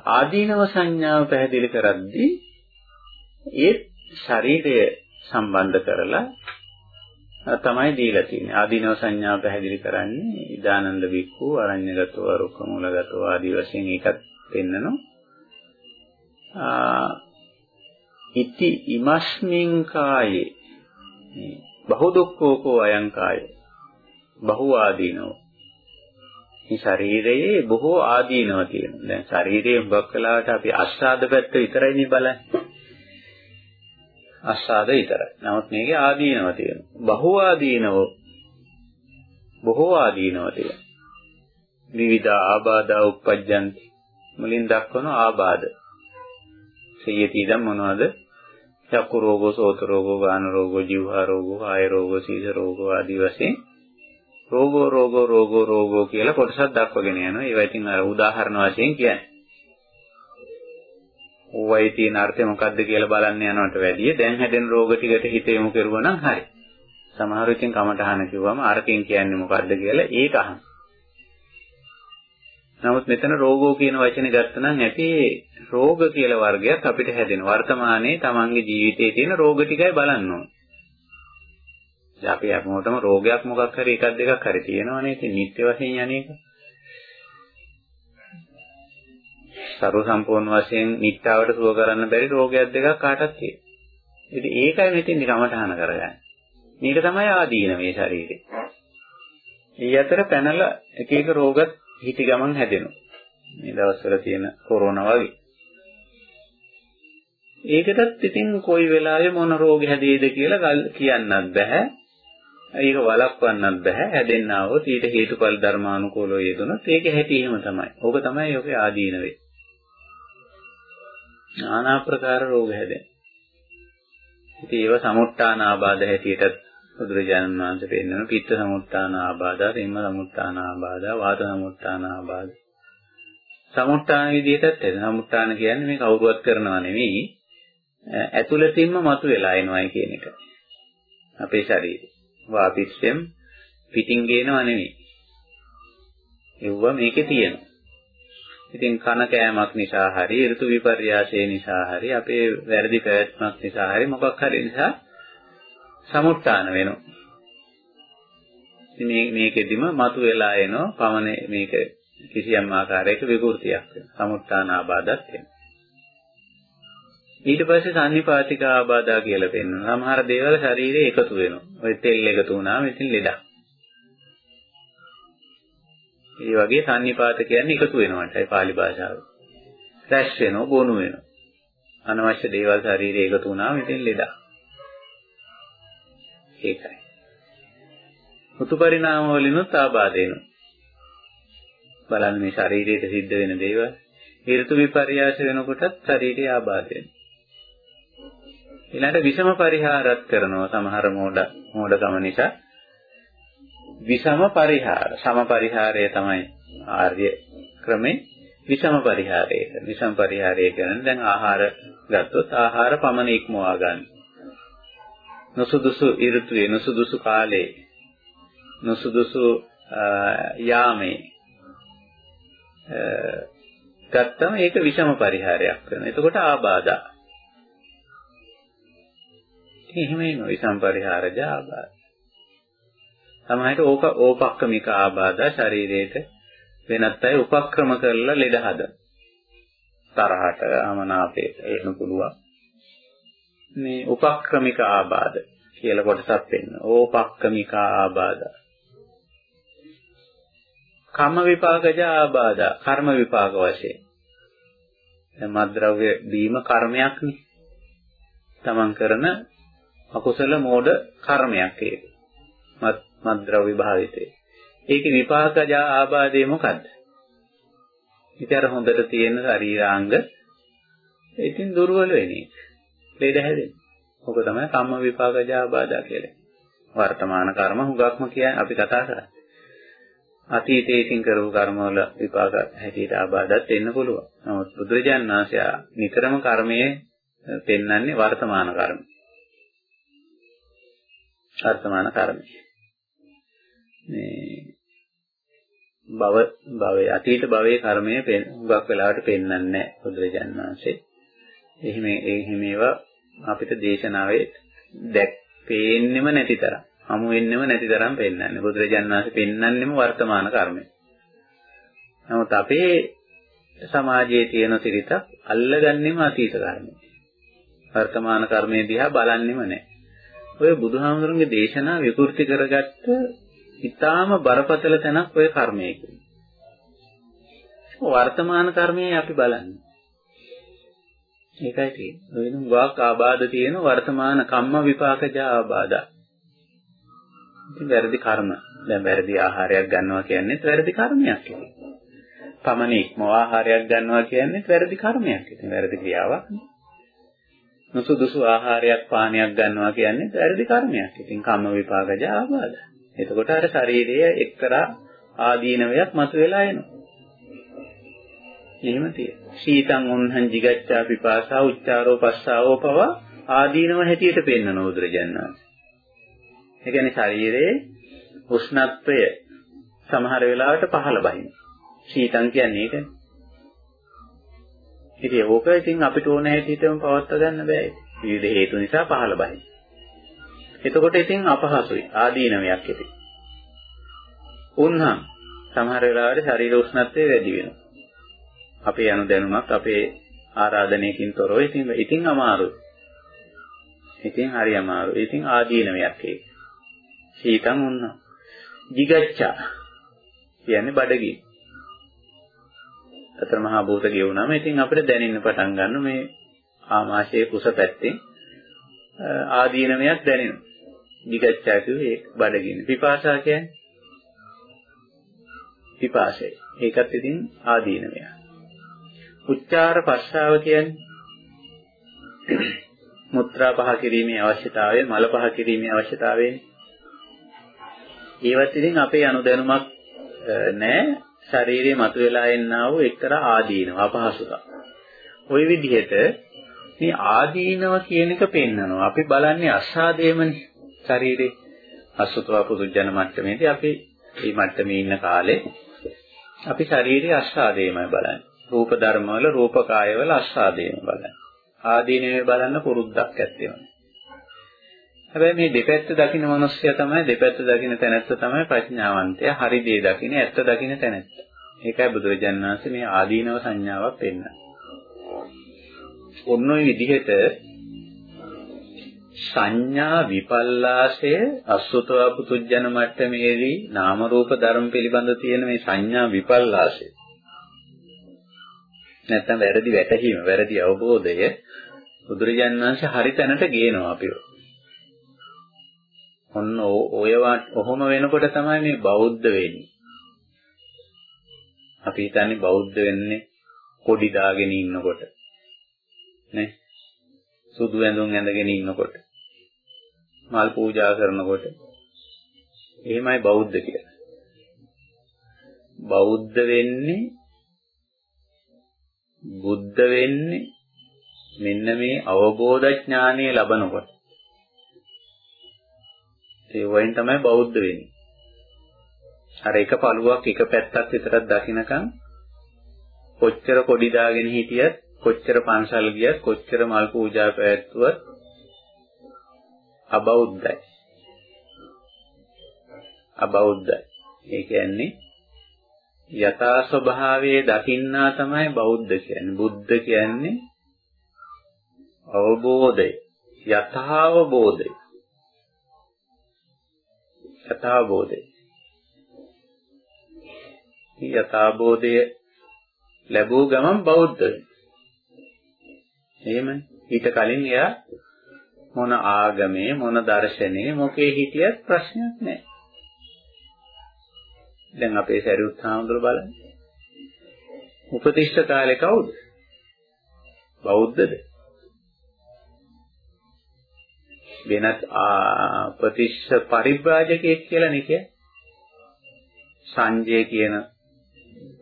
ආදීනව සංඥාව පැහැදිලි කරද්දී ඒ ශරීරය සම්බන්ධ කරලා තමයි දීලා තියෙන්නේ. ආදීනව සංඥාව පැහැදිලි කරන්නේ ඉදානන්ද බික්ඛු අරඤ්‍යගතව රුක්කමූලගතව ආදී වශයෙන් ඒකත් පෙන්නනවා. ඉති ඉමස්මින් කායේ බහු දුක්ඛෝකෝ අයං කාය බහු ආදීනෝ මේ ශරීරයේ බොහෝ ආදීනව තියෙනවා. දැන් ශරීරයේ හුඟක් වෙලාවට අපි අස්සාද පැත්ත විතරයි නේ බලන්නේ. අස්සාද විතරයි. නමුත් මේකේ ආදීනව තියෙනවා. බහු ආදීනව බොහෝ ආදීනව තියෙනවා. විවිධ ආබාධා උප්පජ්ජන්ති. මුලින් දක්වන ආබාධ. සියයති ඉදම් මොනවද? චක්කු රෝගෝ, සෝත රෝගෝ, ගාන රෝගෝ, જીවහා රෝගෝ, කාය රෝගෝ, සීස රෝගෝ ආදී වශයෙන් රෝගෝ රෝගෝ රෝගෝ රෝගෝ කියලා කොටසක් දක්වගෙන යනවා. ඒවා ඉතින් අර උදාහරණ වශයෙන් කියන්නේ. ඕවයි තියෙන අර්ථය මොකද්ද කියලා බලන්න යනවට වැඩිය දැන් හැදෙන රෝග ටිකට හිත යොමු කරුවා නම් හරි. සමහරව ඉතින් කමටහන කිව්වම අරකින් කියන්නේ මොකද්ද කියලා ඒක අහන්න. නමුත් මෙතන රෝගෝ කියන වචනේ ගත්තනම් ඇති රෝග කියලා වර්ගයක් අපිට හැදෙන. වර්තමානයේ Tamange ජීවිතයේ තියෙන රෝග ටිකයි බලන්න ඕනේ. දැන් අපි හැමෝටම රෝගයක් මොකක් හරි එකක් දෙකක් හරි තියෙනවනේ. ඉතින් නිත්‍ය වශයෙන් යන්නේක. සර්ව සම්පූර්ණ වශයෙන් නිත්‍යාවට සුව කරන්න බැරි රෝගයක් දෙකක් කාටත් තියෙනවා. ඉතින් ඒකයි මෙතෙන් කමඨහන කරගන්නේ. මේක තමයි ආදීන මේ ශරීරේ. ඊ අතර පැනලා එක එක රෝගත් හිටි ගමන් හැදෙනවා. මේ දවස්වල තියෙන කොරෝනා වගේ. ඒකටත් ඉතින් කොයි වෙලාවෙ මොන රෝග හැදෙයිද කියලා කියන්නත් බෑ. ඒක වළක්වන්නත් බෑ. හැදෙන්න આવොත් ඊට හේතුඵල ධර්මානුකූලව යෙදුනොත් ඒක හැටි එහෙම තමයි. ඕක තමයි ඔකේ ආදීන වේ. নানা ප්‍රකාර රෝග හැදෙන. ඉතින් ඒව සමුත්තාන ආබාධ හැටියටත් බුදුරජාණන් වහන්සේ පෙන්නන පිත්ත සමුත්තාන ආබාධ, රිම්ම සමුත්තාන ආබාධ, වාත සමුත්තාන ආබාධ. සමුත්තාන විදිහටත් එන සමුත්තාන කියන්නේ මේ කවුරුවත් කරනවා නෙවෙයි. ඇතුළතින්ම මතුවලා එනවායි කියන එක. අපේ ශරීරේ. වාපිස්සෙම් පිටින් ගේනව නෙවෙයි. ඒව මේකේ තියෙනවා. ඉතින් කන කෑමක් නිසා හරි ඍතු විපර්යාසය නිසා හරි අපේ වැරදි පැවැත්මක් නිසා හරි මොකක් හරි නිසා සමුත්ථාන වෙනවා. ඉතින් මේ මේකෙදිම මතුවලා එනවා පමණ මේක කිසියම් ආකාරයක විකෘතියක් වෙනවා. සමුත්ථාන ආබාධත් වෙනවා. ඊට පස්සේ සන්නිපාතික ආබාධා කියලා පෙන්වනවා. සමහර දේවල් ශරීරේ එකතු වෙනවා. ඔය තෙල් එකතු වුණාම ඉතින් ලෙඩක්. ඒ වගේ සන්නිපාත කියන්නේ එකතු වෙනවටයි pāli භාෂාවේ. රැස් වෙනවා, බොනු වෙනවා. අනවශ්‍ය දේවල් ශරීරේ එකතු වුණාම ඉතින් ලෙඩක්. ඒකයි. මුතු පරිණාම වලිනුත් ආබාධ වෙනවා. බලන්න මේ ශරීරයට සිද්ධ වෙන දේවල්. ඍතු විපර්යාස වෙනකොටත් ශරීරය ආබාධ වෙනවා. ඊළඟට විෂම පරිහාරත් කරනවා සමහර මෝඩ මෝඩකම නිසා. විෂම පරිහාර සම පරිහාරය තමයි ආර්ය ක්‍රමේ විෂම පරිහාරය. විෂම පරිහාරය කියන්නේ දැන් ආහාර ගත්තොත් ආහාර පමණ ඉක්මවා ගන්න. නොසුදුසු ඍතුවේ නොසුදුසු කාලේ නොසුදුසු යාමේ ගත්තම ඒක විෂම පරිහාරයක් වෙනවා. එතකොට ආබාධා ඉතින් එහෙම එනවා විසම් පරිහාරජ ආබාධ. සමහරවිට ඕක ඕපක්‍රමික ආබාධ ශරීරයට වෙනත් අය උපක්‍රම කරලා ලෙඩ හදන. තරහට අමනාපයට එන්න පුළුවන්. මේ උපක්‍රමික ආබාධ කියලා කොටසක් වෙන්න. ඕපක්‍රමික ආබාධ. කම්ම විපාකජ ආබාධ කර්ම විපාක වශයෙන්. දැන් මද්ද්‍රව්‍ය දීම කර්මයක් නේ. තමන් කරන අකුසල මෝඩ කර්මයක් ඒක. මත් මද්ද්‍රව්‍ය භාවිතේ. ඒකේ විපාකජ ආබාධය මොකද්ද? ඉතින් අර හොඳට තියෙන ශරීරාංග ඉතින් දුර්වල වෙන එක. ලෙඩ හැදෙන. ඔක තමයි කම්ම විපාකජ ආබාධ කියලා. වර්තමාන කර්ම හුඟක්ම කියන්නේ අපි කතා කරන්නේ. අතීතයේ ඉතින් කරපු කර්මවල විපාක හැටියට ආබාධත් එන්න පුළුවන්. නමුත් බුදුරජාණන් වහන්සේ නිතරම කර්මයේ පෙන්වන්නේ වර්තමාන කර්ම. වර්තමාන කර්මය. මේ භව භවයේ අතීත භවයේ කර්මය හුඟක් වෙලාවට පෙන්වන්නේ නැහැ බුදුරජාණන් වහන්සේ. එහෙම එහෙම ඒවා අපිට දේශනාවේ දැක් පේන්නෙම නැති තරම් හමු වෙන්නෙම නැති තරම් පෙන්වන්නේ. බුදුරජාණන් වහන්සේ පෙන්වන්නෙම වර්තමාන කර්මය. නමුත් අපේ සමාජයේ තියෙන සිරිතක් අල්ලගන්නෙම අතීත කර්මය. වර්තමාන කර්මය දිහා බලන්නෙම නැහැ. ඔය බුදුහාමුදුරන්ගේ දේශනා විකෘති කරගත්ත ඊටාම බරපතල තැනක් ඔය කර්මය වර්තමාන කර්මයයි අපි බලන්නේ. ඒකයි තියෙන්නේ. වෙනුම් වාක් ආබාධ තියෙන වර්තමාන කම්ම විපාකජ ආබාධ. ඉතින් වැරදි කර්ම. දැන් වැරදි ආහාරයක් ගන්නවා කියන්නේ වැරදි කර්මයක් කියන්නේ. පමණ ඉක්මව ආහාරයක් ගන්නවා කියන්නේ වැරදි කර්මයක්. ඉතින් වැරදි ක්‍රියාවක් නේ. නුසුදුසු ආහාරයක් පානයක් ගන්නවා කියන්නේ වැරදි කර්මයක්. ඉතින් කම්ම විපාකජ ආබාධ. එතකොට අර ශරීරයේ එක්තරා ආදීනවයක් මතුවලා එනවා. එහෙම තියෙනවා. සීතං උන්හං jigacchā pipāsā උච්චාරෝ පස්සාවෝ පව ආදීනව හැටියට පෙන්වන උද්‍රජන්නා. ඒ කියන්නේ ශරීරයේ උෂ්ණත්වය සමහර වෙලාවට පහළ බහින. සීතං කියන්නේ ඒකනේ. ඉතින් ඕක ඉතින් අපිට ඕන හැටියටම පවත්වා ගන්න බෑ. විවිධ හේතු නිසා පහළ බහින. එතකොට ඉතින් අපහසුයි ආදීනවයක් ඇති. උන්හම් සමහර වෙලාවට ශරීර උෂ්ණත්වය වැඩි වෙනවා. අපේ අනුදැනුමක් අපේ ආරාධනයකින් තොරව ඉතින් ඉතින් අමාරුයි. ඉතින් හරි අමාරුයි. ඉතින් ආදීනවයක් ඒක. සීතං උන්න. jigaccha කියන්නේ බඩගිනි. අතර මහා භූත ගෙවුනම ඉතින් අපිට දැනෙන්න පටන් ගන්න මේ ආමාශයේ කුස පැත්තෙන් ආදීනමයක් දැනෙනවා. Jigaccha කියන්නේ බඩගිනි. පිපාසා කියන්නේ පිපාසය. ඒකත් ඉතින් ආදීනමයක්. උච්චාර පස්සාව කියන්නේ මුත්‍රා පහ කිරීමේ අවශ්‍යතාවය, මල පහ කිරීමේ අවශ්‍යතාවය. ඒවත් ඉතින් අපේ අනුදැනුමක් නැහැ. ශරීරයේ මතුවලා එන්නා වූ එක්තරා ආදීනව අපහසුතාව. ওই විදිහට මේ ආදීනව කියන එක පෙන්නනවා. අපි බලන්නේ අස්සාදේමනේ ශරීරේ අසුතව පුදුජන මට්ටමේදී අපි මේ මට්ටමේ ඉන්න කාලේ අපි ශරීරයේ අස්සාදේමයි බලන්නේ. රූප ධර්මවල රූපකායවල අස්සාදේම බලන්න. ආදීනවේ බලන්න පුරුද්දක් ඇත්තේම. හැබැයි මේ දෙපැත්ත දකින්න මිනිස්සයා තමයි දෙපැත්ත දකින්න තැනැත්ත තමයි ප්‍රඥාවන්තයා. හරි දේ දකින්න ඇත්ත දකින්න තැනැත්ත. ඒකයි බුදුරජාණන් වහන්සේ මේ ආදීනව සංඥාවක් පෙන්නන්නේ. ඔන්න ඔය විදිහට සංඥා විපල්ලාසය අසුතව පුතුජන මට්ටමේදී නාම රූප ධර්ම පිළිබඳ තියෙන මේ සංඥා විපල්ලාසය නැත්නම් වැරදි වැටහීම, වැරදි අවබෝධය බුදුරජාණන් වහන්සේ හරි තැනට ගේනවා අපිව. ඔන්න ඔය ඔහොම වෙනකොට තමයි මේ බෞද්ධ වෙන්නේ. අපි හිතන්නේ බෞද්ධ වෙන්නේ කොඩි දාගෙන ඉන්නකොට. නේ? සුදු ඇඳුම් ඇඳගෙන ඉන්නකොට. මල් පූජා කරනකොට. එහෙමයි බෞද්ධ කියලා. බෞද්ධ වෙන්නේ බුද්ධ වෙන්නේ මෙන්න මේ අවබෝධ ඥානය ලබනකොට. ඒ වයින් තමයි බෞද්ධ වෙන්නේ. අර එක පළුවක් එක පැත්තක් විතරක් දකින්නකම් කොච්චර කොඩි දාගෙන හිටියත් කොච්චර පන්සල් ගියත් කොච්චර මල් පූජා පැවැත්වුවත් අබෞද්ධයි. අබෞද්ධයි. ඒ කියන්නේ යථා ස්වභාවයේ දකින්නා තමයි බෞද්ධ කියන්නේ. බුද්ධ කියන්නේ අවබෝධය. යථාවබෝධය. යථාබෝධය. යථාබෝධය ලැබුව ගමන් බෞද්ධ වෙනවා. එහෙමයි. ඊට කලින් එයා මොන ආගමේ මොන දර්ශනේ මොකේ හිටියත් ප්‍රශ්නයක් නැහැ. දැන් අපේ සරියුත් හාමුදුර බලන්න. උපතිෂ්ඨ කාලේ කවුද? බෞද්ධද? වෙනත් ප්‍රතිෂ්ඨ පරිබ්‍රාජකයෙක් කියලා නේ කියන්නේ. සංජය කියන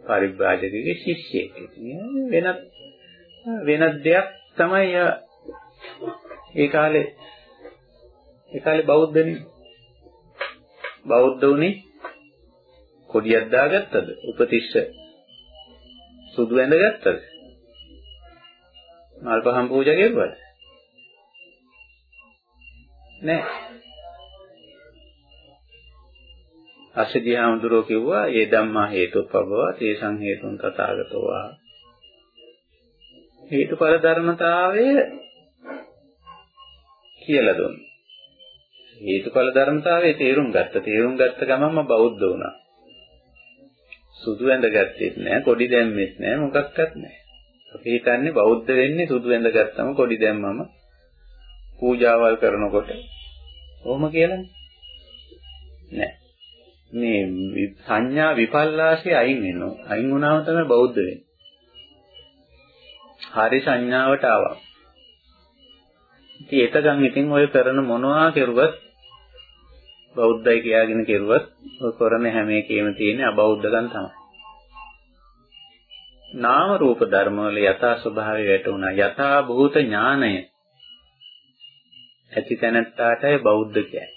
පරිබ්‍රාජකගේ ශිෂ්‍යයෙක්. වෙනත් වෙනත් දෙයක් තමයි ඒ කාලේ ඒ කාලේ බෞද්ධනේ බෞද්ධ උනේ කොඩියක් දාගත්තද? උපතිස්ස සුදු ඇඳගත්තද? මල් පහන් පූජා කෙරුවද? නෑ. අසදී හාමුදුරුවෝ කිව්වා ඒ ධම්මා හේතුපබව තේසං හේතුන් තථාගතෝ හේතුඵල ධර්මතාවය කියලා දුන්නා. හේතුඵල ධර්මතාවයේ තේරුම් ගත්ත. තේරුම් ගත්ත ගමන්ම බෞද්ධ වුණා. සුදු ඇඳගත්තෙත් නෑ, කොඩි දැම්මෙත් නෑ, මොකක්වත් නෑ. අපි හිතන්නේ බෞද්ධ වෙන්නේ සුදු ඇඳගත්තම කොඩි දැම්මම පූජාවල් කරනකොට. කොහොම කියලානේ. නෑ. මේ සංඥා විපල්ලාසය අයින් වෙනවා. අයින් වුණාම තමයි බෞද්ධ වෙන්නේ. හරි සංඥාවට ආවා. ඉතින් එතකන් ඉතින් ඔය කරන මොනවා කෙරුවත් බෞද්ධයි කියාගෙන කෙරුවත් ඔය කරන හැම එකේම තියෙන අබෞද්ධකම් තමයි. නාම රූප ධර්ම වල යථා ස්වභාවය වැටුණා. යථා භූත ඥානය ඇති තැනටයි බෞද්ධ කියන්නේ.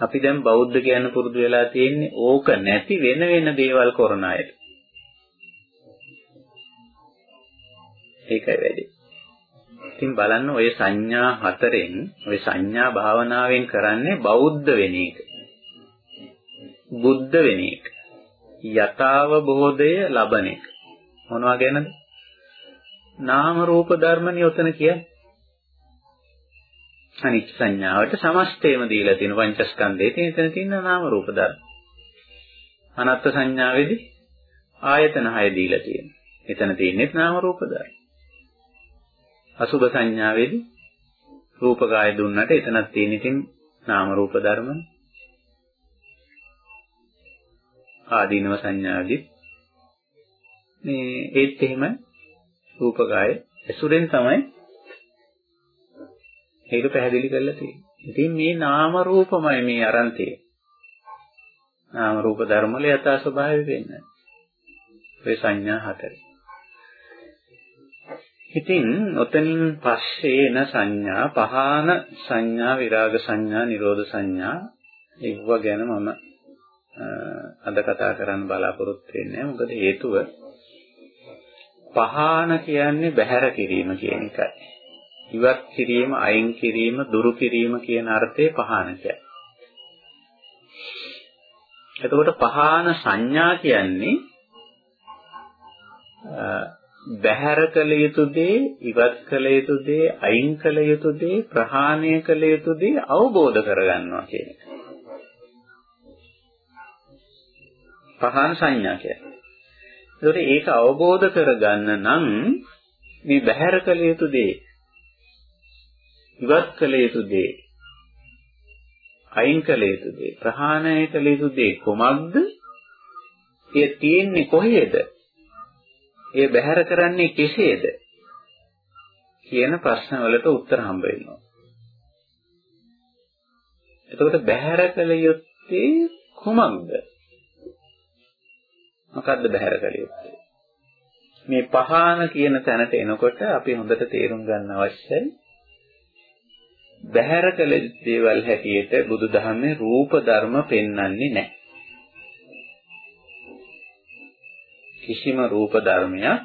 අපි දැන් බෞද්ධ කියන පුරුදු වෙලා තියෙන්නේ ඕක නැති වෙන වෙන දේවල් කරන අයට. ඒකයි වැඩි. ඉතින් බලන්න ඔය සංඥා හතරෙන් ඔය සංඥා භාවනාවෙන් කරන්නේ බෞද්ධ වෙන එක. බුද්ධ වෙන එක. යථාව බෝධය ලබන එක. මොනවා ගැනද? නාම රූප ධර්මනේ උතන කියන්නේ. අනිත් සංඥාවට සමස්තේම දීලා තියෙන පංචස්කන්ධයේ තියෙන එතන තියෙන නාම රූප ධර්ම. අනත්ත් සංඥාවේදී ආයතන 6 දීලා තියෙනවා. එතන තියෙන්නේ නාම රූප ධර්ම. අසුභ සංඥාවේදී රූප කාය දුන්නට එතනක් තියෙන ඉතින් නාම රූප ධර්ම. ආදීනව සංඥාවේදී මේ ඒත් එහෙම රූප කාය ඇසුරෙන් තමයි ඒක පැහැදිලි කරලා තියෙන්නේ. ඉතින් මේ නාම රූපමයි මේ අරන්තේ. නාම රූප ධර්ම වල යථා ස්වභාවය වෙන්නේ. ඔය සංඥා හතරේ. ඉතින් ඔතනින් පස්සේ එන සංඥා පහාන සංඥා විරාග සංඥා නිරෝධ සංඥා ඒව ගැන මම අද කතා කරන්න බලාපොරොත්තු වෙන්නේ මොකද හේතුව පහාන කියන්නේ බැහැර කිරීම කියන එකයි ඉවත් කිරීම, අයින් කිරීම, දුරු කිරීම කියන අර්ථයේ පහාන කියන්නේ. එතකොට පහාන සංඥා කියන්නේ බැහැර කළ යුතු දේ, ඉවත් කළ යුතු දේ, අයින් කළ යුතු දේ, ප්‍රහාණය කළ යුතු දේ අවබෝධ කරගන්නවා කියන එක. පහාන සංඥා කියන්නේ. ඒකට ඒක අවබෝධ කරගන්න නම් මේ බැහැර කළ යුතු දේ ඉවත් කළ යුතු දේ අයින් කළ යුතු දේ ප්‍රහාණය කළ යුතු දේ කොමක්ද? ඒ තියෙන්නේ කොහේද? ඒ බැහැර කරන්නේ කෙසේද? කියන ප්‍රශ්න වලට උත්තර හම්බ වෙනවා. එතකොට බැහැර කළ යුත්තේ කොමක්ද? මොකද්ද බැහැර කළ යුත්තේ? මේ පහාන කියන තැනට එනකොට අපි හොඳට තේරුම් ගන්න අවශ්‍යයි බැහැර කළ දේවල් හැටියට බුදුදහමේ රූප ධර්ම පෙන්වන්නේ නැහැ. කිසිම රූප ධර්මයක්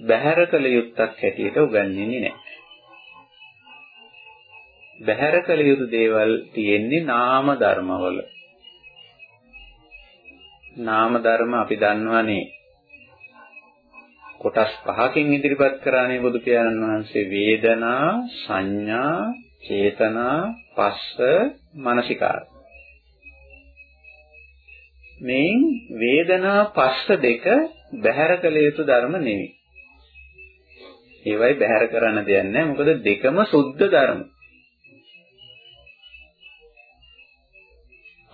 බැහැර කළ යුත්තක් හැටියට උගන්වන්නේ නැහැ. බැහැර කළ යුතු දේවල් තියෙන්නේ නාම ධර්මවල. නාම ධර්ම අපි දන්නවනේ කොටස් පහකින් ඉදිරිපත් කරානේ බුදු පියාණන් වහන්සේ වේදනා සංඥා චේතනා පස්ස මනසිකාර මේ වේදනා පස්ස දෙක බැහැර කළ යුතු ධර්ම නෙවෙයි ඒවයි බැහැර කරන්න දෙයක් නැහැ මොකද දෙකම සුද්ධ ධර්ම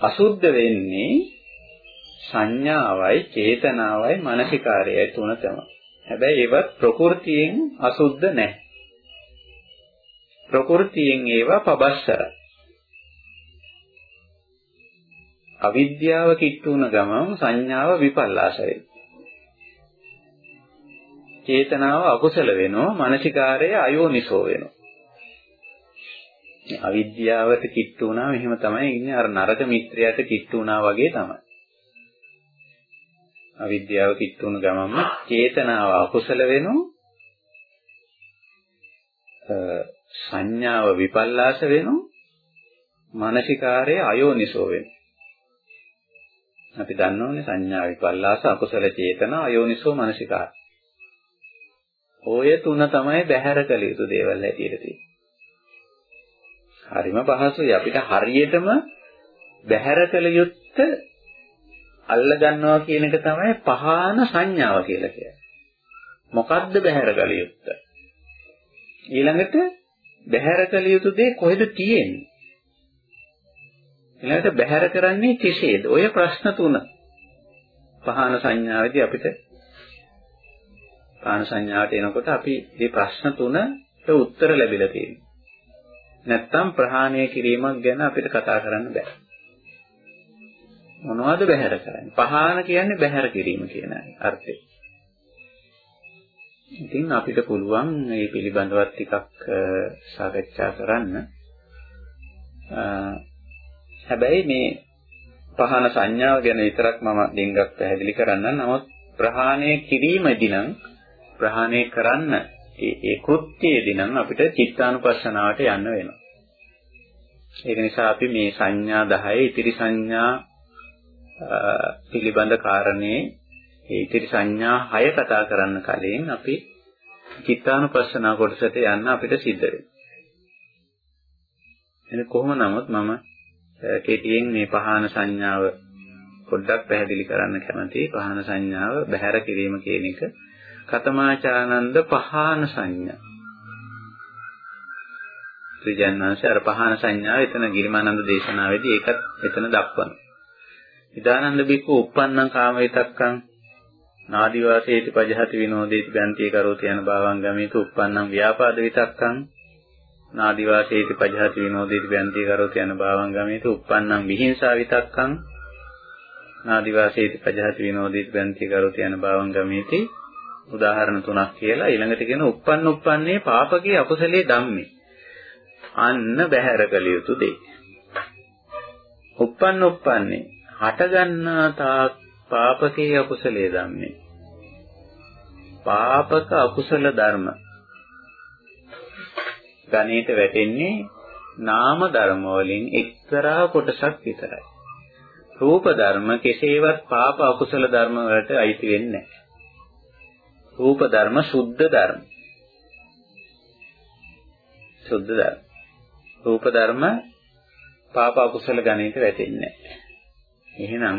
අසුද්ධ වෙන්නේ සංඥාවයි චේතනාවයි මානසිකාරයයි තුන තමයි හැබැයි ඒවත් ප්‍රകൃතියෙන් අසුද්ධ නැහැ. ප්‍රകൃතියෙන් ඒවා පබස්සරයි. අවිද්‍යාව කිට්ටු වුණ ගමන් සංඥාව විපල්ලාස වෙනවා. චේතනාව අකුසල වෙනවා, මානසිකාරය අයෝනිසෝ වෙනවා. අවිද්‍යාවට කිට්ටු වුණාම එහෙම තමයි ඉන්නේ අර නරක මිත්‍රයාට කිට්ටු වුණා වගේ තමයි. අවිද්‍යාව කිට්ටු වුණ ගමන්ම චේතනාව අකුසල වෙනවා. සංඥාව විපල්ලාස වෙනවා. මානසිකාරය අයෝනිසෝ වෙනවා. අපි දන්නෝනේ සංඥා විපල්ලාස අකුසල චේතන අයෝනිසෝ මානසිකාර. ඔය තුන තමයි බැහැර කළ යුතු දේවල් හැටියට තියෙන්නේ. හරිම පහසුයි අපිට හරියටම බැහැර කළ යුත්ත අල්ල ගන්නවා කියන එක තමයි පහාන සංඥාව කියලා කියන්නේ. මොකද්ද බැහැර කළ යුත්ත? ඊළඟට බැහැර කළ යුතු දේ කොහෙද තියෙන්නේ? ඊළඟට බැහැර කරන්නේ කෙසේද? ඔය ප්‍රශ්න තුන. පහාන සංඥාවේදී අපිට පහාන සංඥාවට එනකොට අපි මේ ප්‍රශ්න තුනට උත්තර ලැබිලා තියෙනවා. නැත්තම් ප්‍රහාණය කිරීමක් ගැන අපිට කතා කරන්න බෑ. මොනවද බැහැර කරන්නේ? පහාන කියන්නේ බැහැර කිරීම කියන අර්ථය. ඉතින් අපිට පුළුවන් මේ පිළිබඳව ටිකක් සාකච්ඡා කරන්න. හැබැයි මේ පහන සංඥාව ගැන විතරක් මම ඩිංගක් පැහැදිලි කරන්න. නමුත් ප්‍රහාණය කිරීමදී නම් ප්‍රහාණය කරන්න ඒ කෘත්‍යයේදී නම් අපිට චිත්තානුපස්සනාවට යන්න වෙනවා. ඒක නිසා අපි මේ සංඥා 10 ඉතිරි සංඥා පිළිබඳ කාරණේ ඒ ඉතිරි සංඥා 6 කතා කරන්න කලින් අපි චිත්තානුපස්සනා කොටසට යන්න අපිට සිද්ධ වෙනවා. එනේ කොහොම නමුත් මම කෙටියෙන් මේ පහාන සංඥාව පොඩ්ඩක් පැහැදිලි කරන්න කැමතියි. පහාන සංඥාව බැහැර කිරීම කියන එක කතමාචානන්ද පහාන සංඥා. ත්‍රිජන්නාංශ අර පහාන සංඥාව එතන ගිරිමානන්ද දේශනාවේදී ඒකත් එතන දක්වනවා. ඉදානන්ද බිකු uppannam කාම විතක්කං නාදි වාසේති පජහති විනෝදේති බන්තිය කරෝති යන භාවං ගමේතු uppannam ව්‍යාපාද විතක්කං නාදි වාසේති පජහති විනෝදේති බන්තිය කරෝති යන භාවං ගමේතු uppannam විහිංසා විතක්කං නාදි වාසේති පජහති විනෝදේති බන්තිය කරෝති යන භාවං ගමේති උදාහරණ තුනක් කියලා ඊළඟට කියන uppන්න uppන්නේ පාපකේ අකුසලයේ ධම්මේ අන්න බැහැර කළ යුතු දෙය. uppන්න uppන්නේ හට ගන්නා තාක් පාපකේ අකුසලයේ ධම්මේ. පාපක අකුසල ධර්ම ගණේට වැටෙන්නේ නාම ධර්ම වලින් එක්තරා කොටසක් විතරයි. රූප ධර්ම කෙසේවත් පාප අකුසල ධර්ම වලට අයිති වෙන්නේ නැහැ. රූප ධර්ම සුද්ධ ධර්ම. සුද්ධ ධර්ම. රූප ධර්ම පාප අකුසල ගණයට වැටෙන්නේ නැහැ. එහෙනම්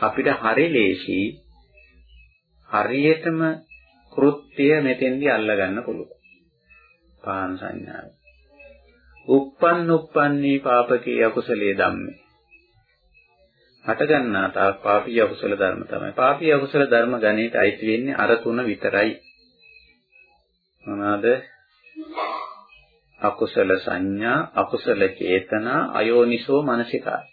අපිට හරි ලේසි හරියටම කෘත්‍ය මෙතෙන්දී අල්ලගන්න පුළුවන්. පාන සංඥාව. uppන්න uppන්නේ පාපකේ අකුසලයේ ධම්මේ. හට ගන්නා තාක් පාපී අකුසල ධර්ම තමයි. පාපී අකුසල ධර්ම ගණයට අයිති වෙන්නේ අර තුන විතරයි. මොනවාද? අකුසල සංඥා, අකුසල චේතනා, අයෝනිසෝ මනසිකාර.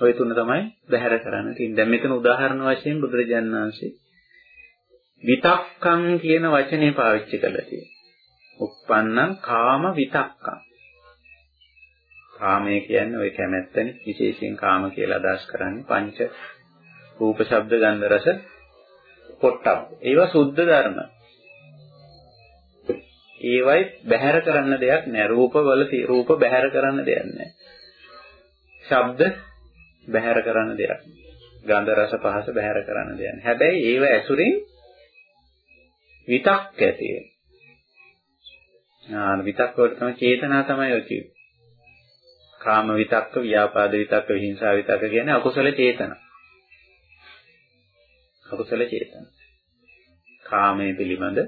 ওই තුන තමයි බැහැර කරන්න තියෙන්නේ. දැන් මෙතන උදාහරණ වශයෙන් බුදුරජාණන් වහන්සේ විතක්කං කියන වචනේ පාවිච්චි කළා තියෙනවා. Uppannam කාම විතක්කං. කාමය කියන්නේ ওই කැමැත්තනේ විශේෂයෙන් කාම කියලා අදහස් කරන්නේ පංච රූප ශබ්ද ගන්ධ රස පොට්ටබ්. ඒවා සුද්ධ ධර්ම. ඒවයි බැහැර කරන්න දෙයක් නෑ. රූපවල රූප බැහැර කරන්න දෙයක් නෑ. ශබ්ද බැහැර කරන්න දෙයක්. ගන්ධ රස පහස බැහැර කරන්න දෙයක්. හැබැයි ඒව ඇසුරින් විතක් ඇති වෙනවා. ආ විතක් වලට තමයි චේතනා තමයි ඔය කියන්නේ. කාම විතක්ක, ව්‍යාපාද විතක්ක, විහිංසා විතක්ක කියන්නේ අකුසල චේතනා. අකුසල චේතනා. කාමයේ පිළිබඳ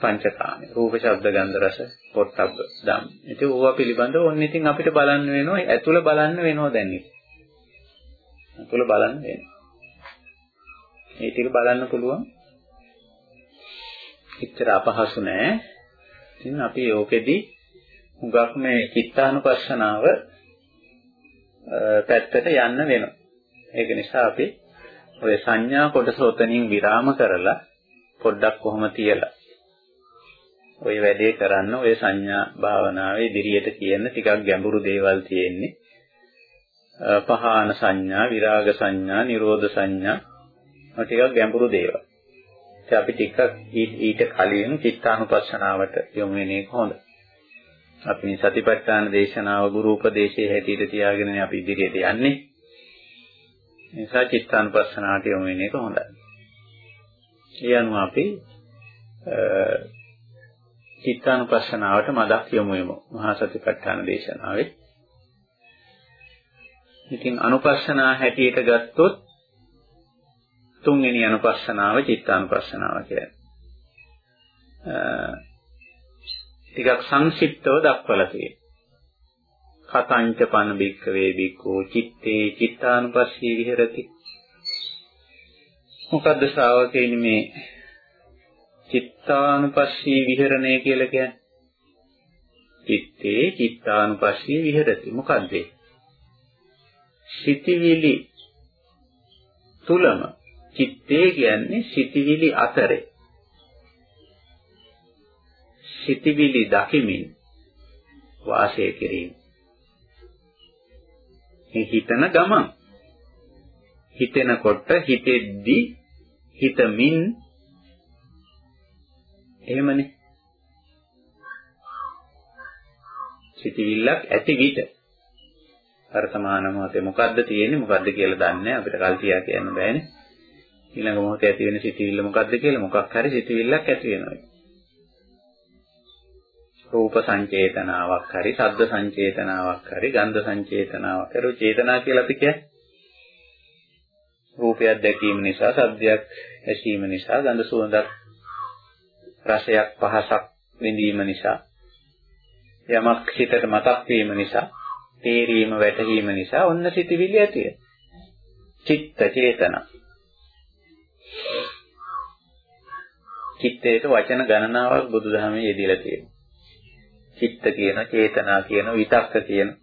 පංචකාමය. රූප, ශබ්ද, ගන්ධ, රස, පොට්ටබ්බ ධම්. ඉතින් ඕවා පිළිබඳව ඔන්න ඉතින් අපිට බලන්න වෙනවා. ඇතුළ බලන්න වෙනවා දැන් ඉතින්. ඇතුළ බලන්න වෙනවා. මේ ටික බලන්න පුළුවන්. එච්චර අපහසු නෑ. ඉතින් අපි ඕකෙදි හුඟක් මේ චිත්තානුපස්සනාව පැත්තට යන්න වෙනවා. ඒක නිසා අපි ඔය සංඥා කොටස උතනින් විරාම කරලා පොඩ්ඩක් කොහොම තියලා ඔය වැඩේ කරන්න ඔය සංඥා භාවනාවේ ඉදිරියට කියන ටිකක් ගැඹුරු දේවල් තියෙන්නේ. පහාන සංඥා, විරාග සංඥා, නිරෝධ සංඥා ටිකක් ගැඹුරු දේවල්. ඉතින් අපි ටිකක් ඊට කලින් චිත්තානුපස්සනාවට යොමු වෙන එක හොඳයි. අපි මේ සතිපට්ඨාන දේශනාව ගුරු උපදේශයේ හැටියට තියාගෙන අපි ඉදිරියට යන්නේ. නිසා චිත්තානුපස්සනාවට යොමු වෙන එක හොඳයි. ඒ අනුව අපි චිත්තානුපස්සනාවට මදක් යොමු වෙමු. මහා සතිපට්ඨාන දේශනාවේ. ඉතින් අනුපස්සනා හැටියට ගත්තොත් තුන්වෙනි අනුපස්සනාව චිත්තානුපස්සනාව කියන්නේ. ටිකක් සංක්ෂිප්තව දක්වලා තියෙනවා. කතංච පන බික්කවේ බික්කෝ චිත්තේ චිත්තානුපස්සී විහෙරති. මොකද්ද ශ්‍රාවකයනි මේ චිත්තානුපස්සී විහෙරණය කියලා කියන්නේ? චිත්තේ චිත්තානුපස්සී විහෙරති. මොකද්ද? සිතිවිලි තුලම චිත්තේ කියන්නේ සිතිවිලි අතරේ. සිතිවිලි දකිමින් වාසය කිරීම. මේ හිතන ගමන්. හිතෙනකොට හිතෙද්දි හිතමින් එහෙමනේ. සිතිවිල්ලක් ඇති විට වර්තමාන මොහොතේ මොකද්ද තියෙන්නේ? මොකද්ද කියලා දන්නේ අපිට කල්පියා කියන්න බෑනේ. ඊළඟ මොහොතේ ඇති වෙන සිතිවිල්ල මොකද්ද කියලා මොකක් හරි සිතිවිල්ලක් ඇති වෙනවා. රූප සංචේතනාවක් හරි ශබ්ද සංචේතනාවක් හරි ගන්ධ සංචේතනාවක් හරි චේතනා කියලා අපි කියන්නේ. රූපයක් දැකීම නිසා ශබ්දයක් ඇසීම නිසා ගන්ධ සුවඳක් රසයක් පහසක් විඳීම නිසා යමක් හිතට මතක් වීම නිසා තේරීම වැටහීම නිසා ඔන්න සිතිවිලි ඇති චිත්ත චේතනා. චිත්තේට වචන ගණනාවක් බුදුදහමේ යෙදিলা තියෙනවා චිත්ත කියන, චේතනා කියන, විතක්ක කියන.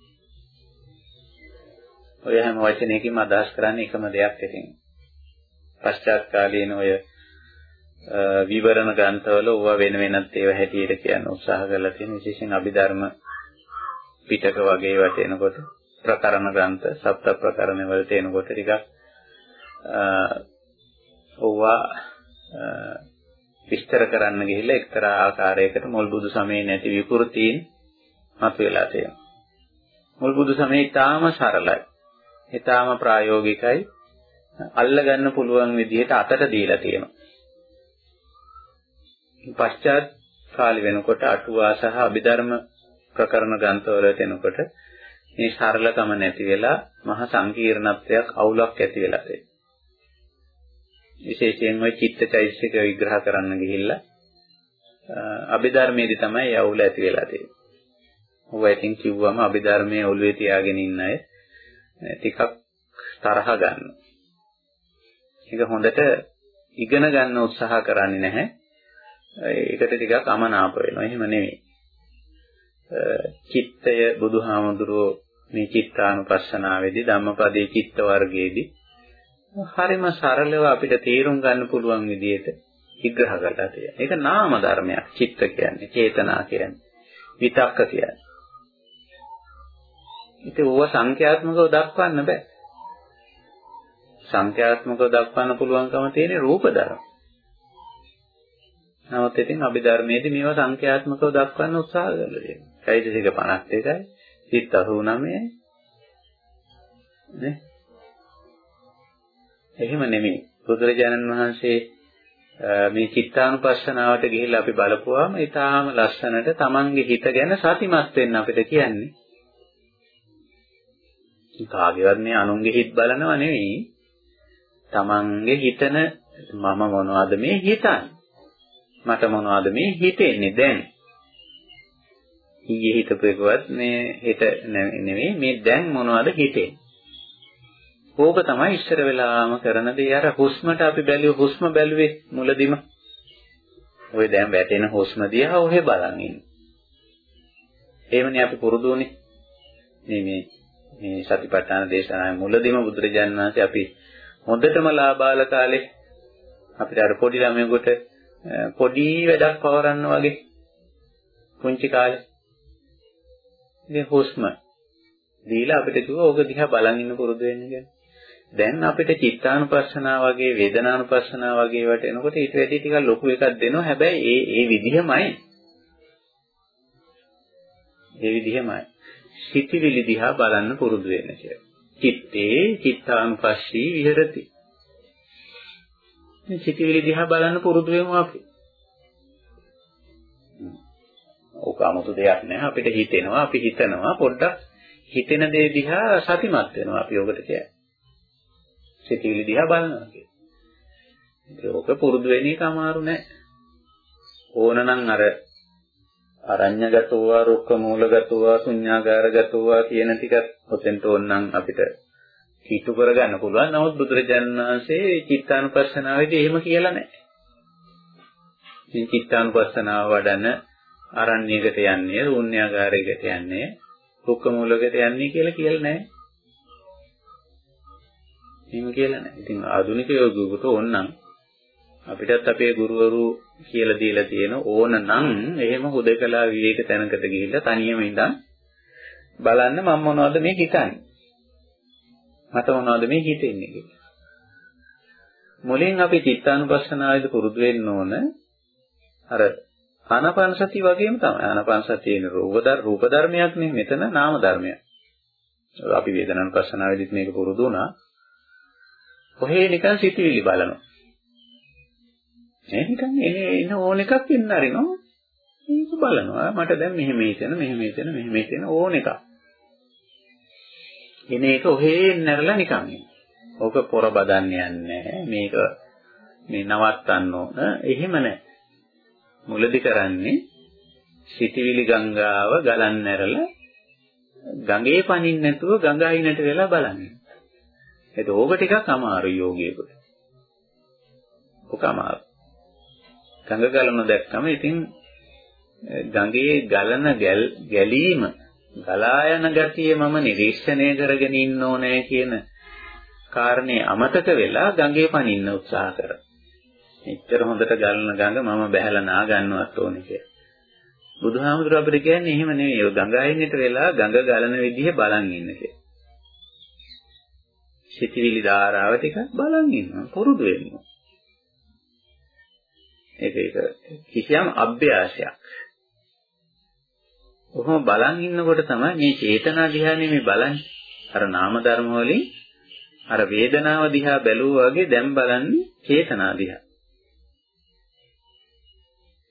ඔය හැම වචනයකින්ම අදහස් කරන්නේ එකම දෙයක් ඉතින්. පශ්චාත් කාලීන ඔය විවරණ ග්‍රන්ථවල ඕවා වෙන වෙනත් ඒවා හැටියට කියන්න උත්සාහ කරලා තියෙන විශේෂයෙන් අභිධර්ම පිටක වගේ වට එනකොට ප්‍රකරණ ග්‍රන්ථ සප්ත ප්‍රකරණ වලට එනකොට ටිකක් ඕවා විස්තර කරන්න ගිහිල්ලා එක්තරා ආකාරයකට මුල් බුදු සමයේ නැති විකෘතීන් මතුවලා තියෙනවා. මුල් බුදු සමයේ ඊටාම සරලයි. ඊටාම ප්‍රායෝගිකයි. අල්ලගන්න පුළුවන් විදිහට අතට දීලා තියෙනවා. පශ්චාත් කාලි වෙනකොට අටුවා සහ අභිධර්ම ප්‍රකරණ ග්‍රන්ථවලට එනකොට මේ සරලකම නැති වෙලා මහ සංකීර්ණත්වයක් අවුලක් ඇති වෙලා තියෙනවා. විශේෂයෙන් ওই චිත්තචෛතසික විග්‍රහ කරන්න ගිහිල්ලා අභිධර්මයේදී තමයි යවුල ඇති වෙලා තියෙන්නේ. ඔවා ඉතින් කිව්වම අභිධර්මයේ ඔළුවේ තියාගෙන ඉන්න අය ටිකක් තරහ ගන්නවා. ඒක හොඳට ඉගෙන ගන්න උත්සාහ කරන්නේ නැහැ. ඒකට ටිකක් අමනාප වෙනවා. එහෙම නෙමෙයි. චිත්තය බුදුහාමුදුරුවෝ මේ චිත්තානුපස්සනාවේදී ධම්මපදයේ චිත්ත වර්ගයේදී හරිම සරලව අපිට තේරුම් ගන්න පුළුවන් විදිහට විග්‍රහ කරලා තියෙනවා. ඒක නාම ධර්මයක්. චිත්ත කියන්නේ, චේතනා කියන්නේ, විතක්ක කියන්නේ. ඉතින් ඕව සංඛ්‍යාත්මකව දක්වන්න බෑ. සංඛ්‍යාත්මකව දක්වන්න පුළුවන්කම තියෙන රූප ධර්ම. නමුත් ඉතින් අභිධර්මයේදී මේවා සංඛ්‍යාත්මකව දක්වන්න උත්සාහ කරලා තියෙනවා. චෛතසික 52යි, සිත් 89යි. නේ? එහෙම නෙමෙයි. බුදුරජාණන් වහන්සේ මේ චිත්තානුපස්සනාවට ගිහිල්ලා අපි බලපුවාම ඊටාම ලස්සනට තමන්ගේ හිත ගැන සතිමත් වෙන්න අපිට කියන්නේ. කාගේවත් මේ අනුන්ගේ හිත බලනව නෙවෙයි. තමන්ගේ හිතන මම මොනවද මේ හිතන්නේ? මට මොනවද මේ හිතෙන්නේ දැන්? ඊයේ හිතපු එකවත් මේ හිත නෙවෙයි මේ දැන් මොනවද හිතෙන්නේ? ඕක තමයි ඉස්සර වෙලාම කරන දේ අර හුස්මට අපි බැලුවේ හුස්ම බැලුවේ මුලදිම. ඔය දැන් වැටෙන හුස්ම දිහා ඔහෙ බලන් ඉන්නේ. එහෙමනේ අපි පුරුදු උනේ. මේ මේ මේ සතිපට්ඨාන දේශනාවේ මුලදීම බුදුරජාණන් වහන්සේ අපි හොඳටම ලාබාල කාලේ අපිට අර පොඩි ළමයෙකුට පොඩි වැඩක් පවරන්න වගේ පුංචි කාලේ ඉතින් හුස්ම දීලා අපිට කිව්වා ඕක දිහා බලන් ඉන්න පුරුදු වෙන්න කියලා. දැන් අපිට චිත්තානුපස්සනා වගේ වේදනානුපස්සනා වගේ වට එනකොට ඊට වැඩි ටිකක් ලොකු එකක් දෙනවා. හැබැයි ඒ ඒ විදිහමයි. ඒ විදිහමයි. සිතිවිලි දිහා බලන්න පුරුදු වෙන්න කියලා. චිත්තේ චිත්තානුපස්සී විහෙරති. මේ සිතිවිලි දිහා බලන්න පුරුදු වෙමු අපි. ඕක 아무තු දෙයක් නෑ අපිට හිතෙනවා අපි හිතනවා පොඩ්ඩක් හිතෙන දේ දිහා සතිමත් වෙනවා අපි ඔකට කියන්නේ. සිතිවිලි දිහා බලනවා කියන්නේ. ඒක පුරුදු වෙන එක අමාරු නෑ. ඕනනම් අර අරඤ්‍යගතෝවා රුක්ක මූලගතෝවා ශුඤ්ඤාගාරගතෝවා කියන ටික ඔතෙන්ට ඕනනම් අපිට කීතු කරගන්න පුළුවන්. නමුත් බුදුරජාණන් වහන්සේ චිත්තානුපස්සනාවේදී එහෙම කියලා නැහැ. මේ චිත්තානුපස්සනාව වඩන අරණ්‍යයකට යන්නේ, ශුන්‍යාගාරයකට යන්නේ, රුක්ක මූලකට යන්නේ කියලා කියලා නැහැ. එහෙම කියලා නැහැ. ඉතින් ආධුනික යෝගියෙකුට ඕනනම් අපිටත් අපේ ගුරුවරු කියලා දීලා තියෙන ඕන නම් එහෙම හුදකලා විවේක තැනකට ගිහිල්ලා තනියම ඉඳන් බලන්න මම මොනවද මේ හිතන්නේ. මට මොනවද මේ හිතෙන්නේ කියලා. මුලින් අපි චිත්තානුපස්සනාවේදී පුරුදු වෙන්න ඕන අර ආනාපාන සතිය වගේම තමයි. ආනාපාන සතියේ රූපදර් රූප ධර්මයක් නේ මෙතන නාම ධර්මයක්. අපි වේදනානුපස්සනාවේදීත් මේක පුරුදු වුණා. කොහේ නිකන් සිතුවිලි බලනවා. නේ නිකන් එන ඕන එකක් ඉන්න අරිනවා ඒක බලනවා. මට දැන් මෙහෙම හිතෙන මෙහෙම හිතෙන මෙහෙම හිතෙන ඕන එකක්. එන එක ඔහේ නැරලා නිකන් ඕක පොර බදන්න යන්නේ මේක මේ නවත්තන්න ඕන. එහෙම නැහැ. මුලදි කරන්නේ සිටිවිලි ගංගාව ගලන් නැරලා ගඟේ පනින්න නැතුව ගඟ අයිනට වෙලා බලන්නේ. ඒක ඕක ටිකක් අමාරු යෝගියෙකුට. ඔක අමාරු. ගඟ ගලන දැක්කම ඉතින් ගඟේ ගලන ගැලීම ගලා යන ගතිය මම නිරීක්ෂණය කරගෙන ඉන්න ඕනේ කියන කාරණේ අමතක වෙලා ගඟේ පනින්න උත්සාහ කරා. එච්චර හොඳට ගලන ගඟ මම බැහැලා නා ගන්නවත් ඕනේ කියලා. බුදුහාමුදුරුවෝ අපිට කියන්නේ එහෙම නෙවෙයි. ඔය ගඟ අයින්නට වෙලා ගඟ ගලන විදිහ බලන් ඉන්න කියලා. සිතිවිලි ධාරාව ටික බලන් ඉන්නවා. පුරුදු වෙනවා. ඒක ඒක කිසියම් අභ්‍යාසයක්. කොහොම බලන් ඉන්නකොට තමයි මේ චේතනා දිහා නෙමෙයි බලන්නේ. අර නාම ධර්ම වලින් අර වේදනාව දිහා බැලුවා වගේ දැන් බලන්නේ චේතනා දිහා.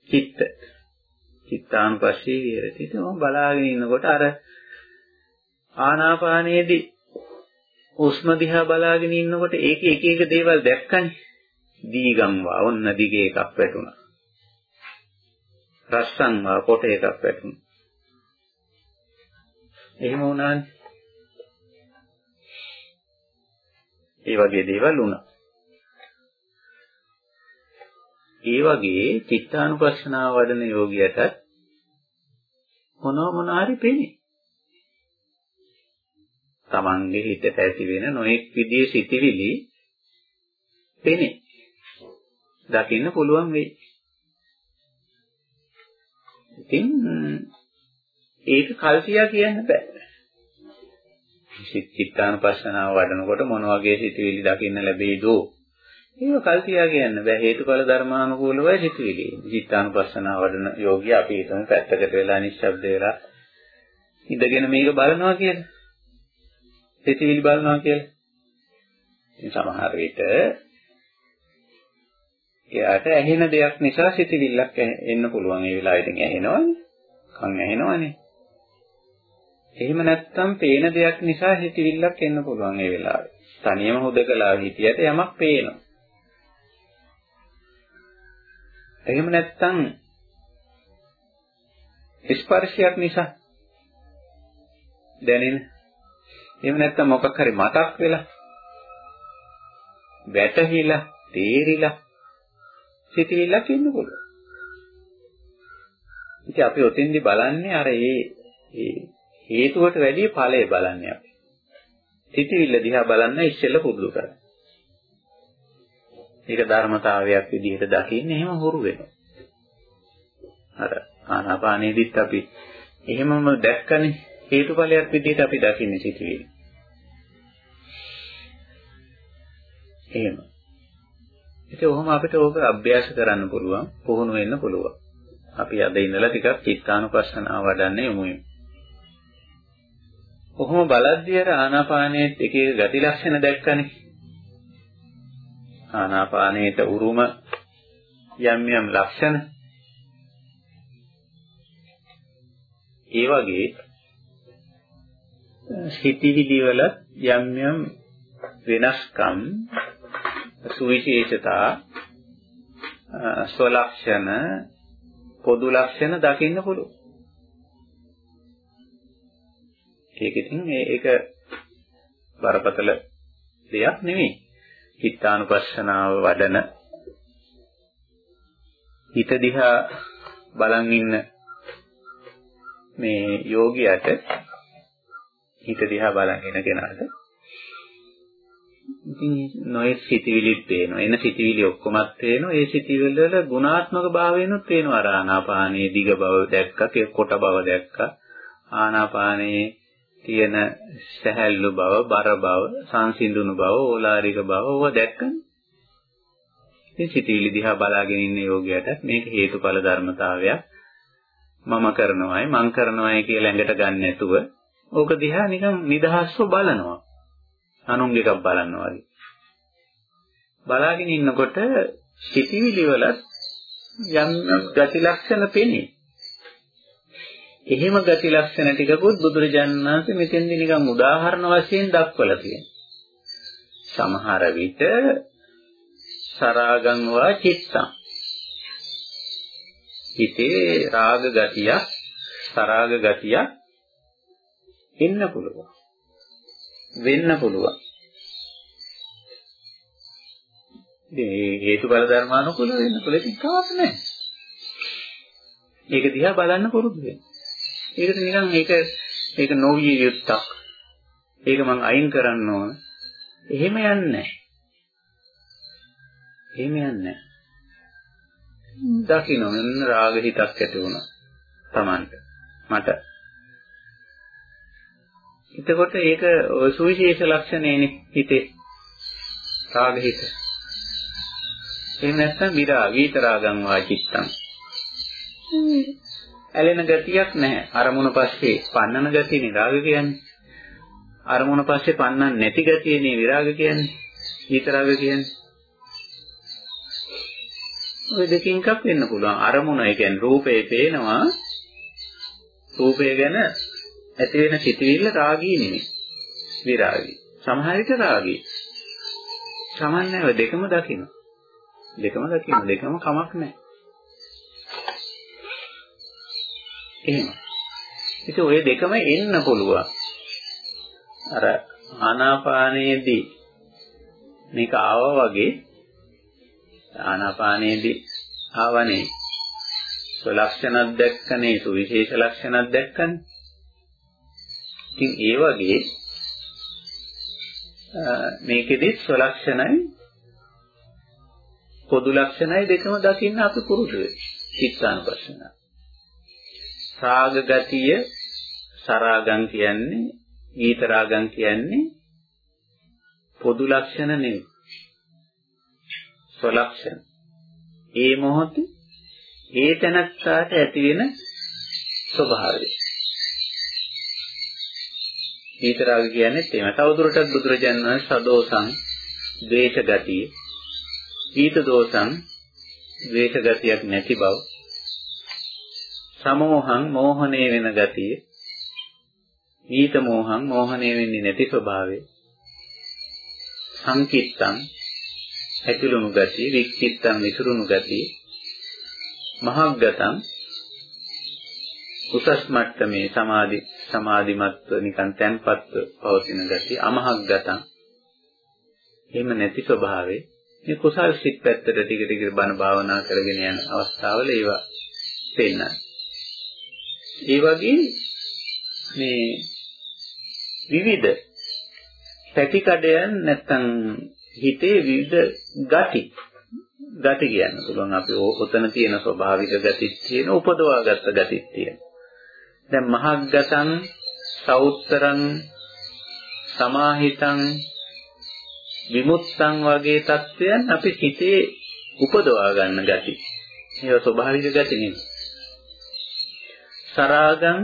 චිත්ත. චිත්තානුපස්සී විහෙරති. ඉතින් මම බලාගෙන ඉන්නකොට අර ආනාපානයේදී උස්ම දිහා බලාගෙන ඉන්නකොට ඒකේ එක එක දේවල් දැක්කනේ. දීගම්වා ඔන්න දිගේ එකක් වැටුණා. රස්සන්වා කොට එකක් වැටුණා. එහෙම වුණානේ. ඒ වගේ දේවල් වුණා. ඒ වගේ චිත්තානුපස්සනාව වඩන යෝගියට මොනවා මොනවා හරි පෙනේ. Tamange හිතට ඇති වෙන නොඑක් විදිහේ සිතිවිලි පෙනේ. දකින්න පුළුවන් වෙයි. ඉතින් ඒක කල්පියා කියන්න බෑ. චිත්තානුපස්සනාව වඩනකොට මොන වගේ සිතුවිලි දකින්න ලැබෙයිදෝ ඒක කල්පියා කියන්න බෑ හේතුඵල ධර්මානුකූලවයි සිතුවිලි. චිත්තානුපස්සනාව වඩන යෝගී අපි හිතමු පැත්තකට වෙලා නිශ්ශබ්ද වෙලා ඉඳගෙන මේක බලනවා කියලා. සිතුවිලි බලනවා කියලා. ඉතින් සමහර විට එයාට ඇහෙන දෙයක් නිසා සිතුවිල්ලක් එන්න පුළුවන් ඒ වෙලාවෙ ඉතින් ඇහෙනවනේ. කන් ඇහෙනවනේ. එහෙම නැත්නම් පේන දෙයක් නිසා හිතවිල්ලක් එන්න පුළුවන් ඒ වෙලාවේ. තනියම හොදකලා හිටියට යමක් පේනවා. එහෙම නැත්නම් ස්පර්ශයක් නිසා දැනෙන. එහෙම නැත්නම් මොකක් හරි මතක් වෙලා වැටහිලා තේරිලා සිතවිල්ලක් එන්න පුළුවන්. ඉතින් අපි ඔතෙන්දි බලන්නේ අර ඒ ඒ හේතුවට වැඩිය ඵලය බලන්නේ අපි. සිතවිල්ල දිහා බලන්න ඉස්සෙල්ලා පුරුදු කරන්න. ඒක ධර්මතාවයක් විදිහට දකින්න එහෙම හුරු වෙනවා. අර ආනාපානෙදිත් අපි එහෙමම දැක්කනේ හේතුඵලයක් විදිහට අපි දකින්නේ සිතුවිලි. එහෙම. ඉතින් ඔහොම අපිට ඕක අභ්‍යාස කරන්න පුළුවන්, පුහුණු වෙන්න පුළුවන්. අපි අද ඉඳලා ටිකක් චිත්තානුපස්සනාව වඩන්න යමු. කොහොම බලද්දී අර ආනාපානයේ එක එක ගති ලක්ෂණ දැක්කනේ. ආනාපානයේට උරුම යම් යම් ලක්ෂණ ඒ වගේ සිතිවිලි වල යම් යම් වෙනස්කම් සුවිශේෂතා ස්වලක්ෂණ පොදු ලක්ෂණ දකින්න පුළුවන්. ඒක ඉතින් ඒක බරපතල දෙයක් නෙවෙයි. චිත්තානුපස්සනාව වඩන හිත දිහා බලන් ඉන්න මේ යෝගියට හිත දිහා බලන් ඉන්න කෙනාට ඉතින් නොයෙක් සිතිවිලිත් පේනවා. එන සිතිවිලි ඔක්කොමත් පේනවා. ඒ සිතිවිලි වල ගුණාත්මක භාවයනොත් පේනවා. අර ආනාපානයේ දිග බව දැක්කා, කොට බව දැක්කා. ආනාපානයේ තියෙන සැහැල්ලු බව, බර බව, සංසිඳුණු බව, ඕලාරික බව ඕවා දැක්කනේ. ඉතින් සිතිවිලි දිහා බලාගෙන ඉන්න යෝගයට මේක හේතුඵල ධර්මතාවයක්. මම කරනවායි මං කරනවායි කියලා ඇඟට ගන්න නැතුව ඕක දිහා නිකන් නිදහස්ව බලනවා. අනුන් එකක් බලනවා වගේ. බලාගෙන ඉන්නකොට සිතිවිලි වල යම් ගති ලක්ෂණ පෙනේ. එහෙම ගති ලක්ෂණ ටිකකුත් බුදුරජාණන් වහන්සේ මෙතෙන්දි නිකන් උදාහරණ වශයෙන් දක්වලා තියෙනවා. සමහර විට සරාගං වා චිත්තං හිතේ රාග ගතියක් සරාග ගතියක් එන්න පුළුවන් වෙන්න පුළුවන් මේ හේතුඵල ධර්මානුකූල වෙන්න පුළුවන් ඒක කවස් නැහැ ඒක දිහා බලන්න පුරුදු වෙන්න ඒකට නිකන් ඒක ඒක නොවිය යුත්තක්. ඒක මං අයින් කරන්න ඕන. එහෙම යන්නේ නැහැ. එහෙම යන්නේ නැහැ. දකින්න මෙන්න රාග හිතක් ඇති වුණා. Tamanට. මට. එතකොට ඒක සුවිශේෂ ලක්ෂණේනේ හිතේ. රාග හිත. එහෙම නැත්නම් විරා විතරාගං වාචිත්තං. ඇලෙන ගතියක් නැහැ. අරමුණ පස්සේ පන්නන ගතිය නිරාග කියන්නේ. අරමුණ පස්සේ පන්නන්න නැති ගතියනේ විරාග කියන්නේ. විතරාග කියන්නේ. ඔය දෙකකින් එකක් වෙන්න පුළුවන්. අරමුණ ඒ කියන්නේ රූපේ පේනවා. රූපය ගැන ඇති වෙන සිතුවිල්ල රාගී නෙමෙයි. විරාගී. සමහර විට රාගී. සමන්නේ ඔය දෙකම දකින්න. දෙකම දකින්න. දෙකම කමක් නැහැ. එහෙම. ඉතින් ওই දෙකම එන්න පුළුවන්. අර ආනාපානයේදී මේක ආවා වගේ ආනාපානයේදී ආවනේ සලක්ෂණක් දැක්කනේ සුවිශේෂ ලක්ෂණක් දැක්කනේ. ඉතින් ඒ වගේ මේකෙදි ස්වලක්ෂණයි පොදු ලක්ෂණයි දෙකම දකින්න අපි පුරුදු වෙයි. චිත්තානුපස්සනාව. රාග ගතිය සරාගම් කියන්නේ ඊත රාගම් කියන්නේ පොදු ලක්ෂණ නෙවෙයි. ස්වලක්ෂණ. ඒ මොහොතේ ඒ තැනත්තාට ඇති වෙන ස්වභාවය. ඊත රාග කියන්නේ තේම. තවදුරටත් බුදුරජාණන් වහන්සේ සදෝසං ද්වේෂ ගතිය ඊත දෝසං ද්වේෂ ගතියක් නැති බව. සමෝහං මෝහණය වෙන ගතිය. ඊත මෝහං මෝහණය වෙන්නේ නැති ස්වභාවය. සංකිට්තං ඇතුළුණු ගතිය වික්කිට්තං විසුරුණු ගතිය. මහග්ගතං උසස් මට්ටමේ සමාධි සමාධිමත්ව නිකන් තැන්පත්ව පවතින ගතිය අමහග්ගතං එහෙම නැති ස්වභාවය මේ කුසල් සිත් පැත්තට ටික ටික බණ භාවනා කරගෙන යන අවස්ථාවල ඒවා පෙන්නනවා ඒ වගේ මේ විවිධ පැති කඩයන් නැත්තම් හිතේ විවිධ ගති ගති කියන්න පුළුවන්. අපි ඔතන තියෙන ස්වභාවික ගතිත් තියෙන උපදවාගත්ත ගතිත් තියෙන. දැන් මහග්ගතං සෞත්තරං සමාහිතං විමුක්තං වගේ தත්වයන් අපි හිතේ උපදවා ගන්න ගති. ඒවා ස්වභාවික ගති නෙමෙයි. සරාගං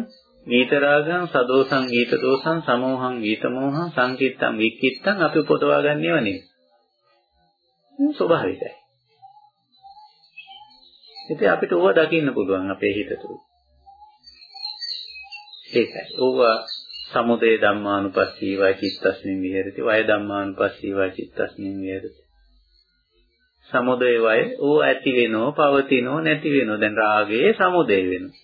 ගීතරාගං සදෝසං ගීත දෝසං සමෝහං ගීත මෝහං සංකිට්තං වික්කිට්තං අපි උපදවා ගන්නේව නෙමෙයි. ස්වභාවිකයි. ඉතින් අපිට ඕවා දකින්න පුළුවන් අපේ හිත තුළ. ඒකයි. ඕවා සමුදය ධම්මානුපස්සීවා චිත්තස්මින් විහෙරති. වය ධම්මානුපස්සීවා චිත්තස්මින් විහෙරති. සමුදය වය ඕ ඇති වෙනෝ පවතිනෝ නැති වෙනෝ. දැන් රාගයේ සමුදය වෙනවා.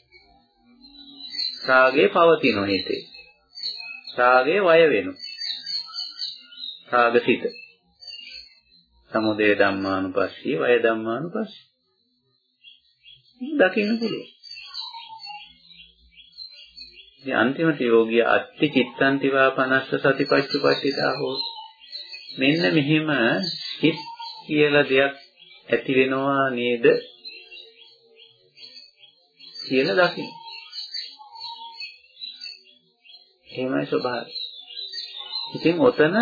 රාගේ පවතිනෝ හිතේ. රාගේ වය වෙනවා. රාගසිත. සමුදය ධම්මානුපස්සී වය ධම්මානුපස්සී. දකින්න පුළුවන්. ඉතින් අන්තිමට යෝගිය අත්ති චිත්තන්තිවා 50 සතිපට්ඨපට්ඨිතා හෝ මෙන්න මෙහෙම හිත කියලා දෙයක් ඇති වෙනවා නේද කියලා දකින්න. එහෙමයි ස්වභාවය. ඉතින් ඔතන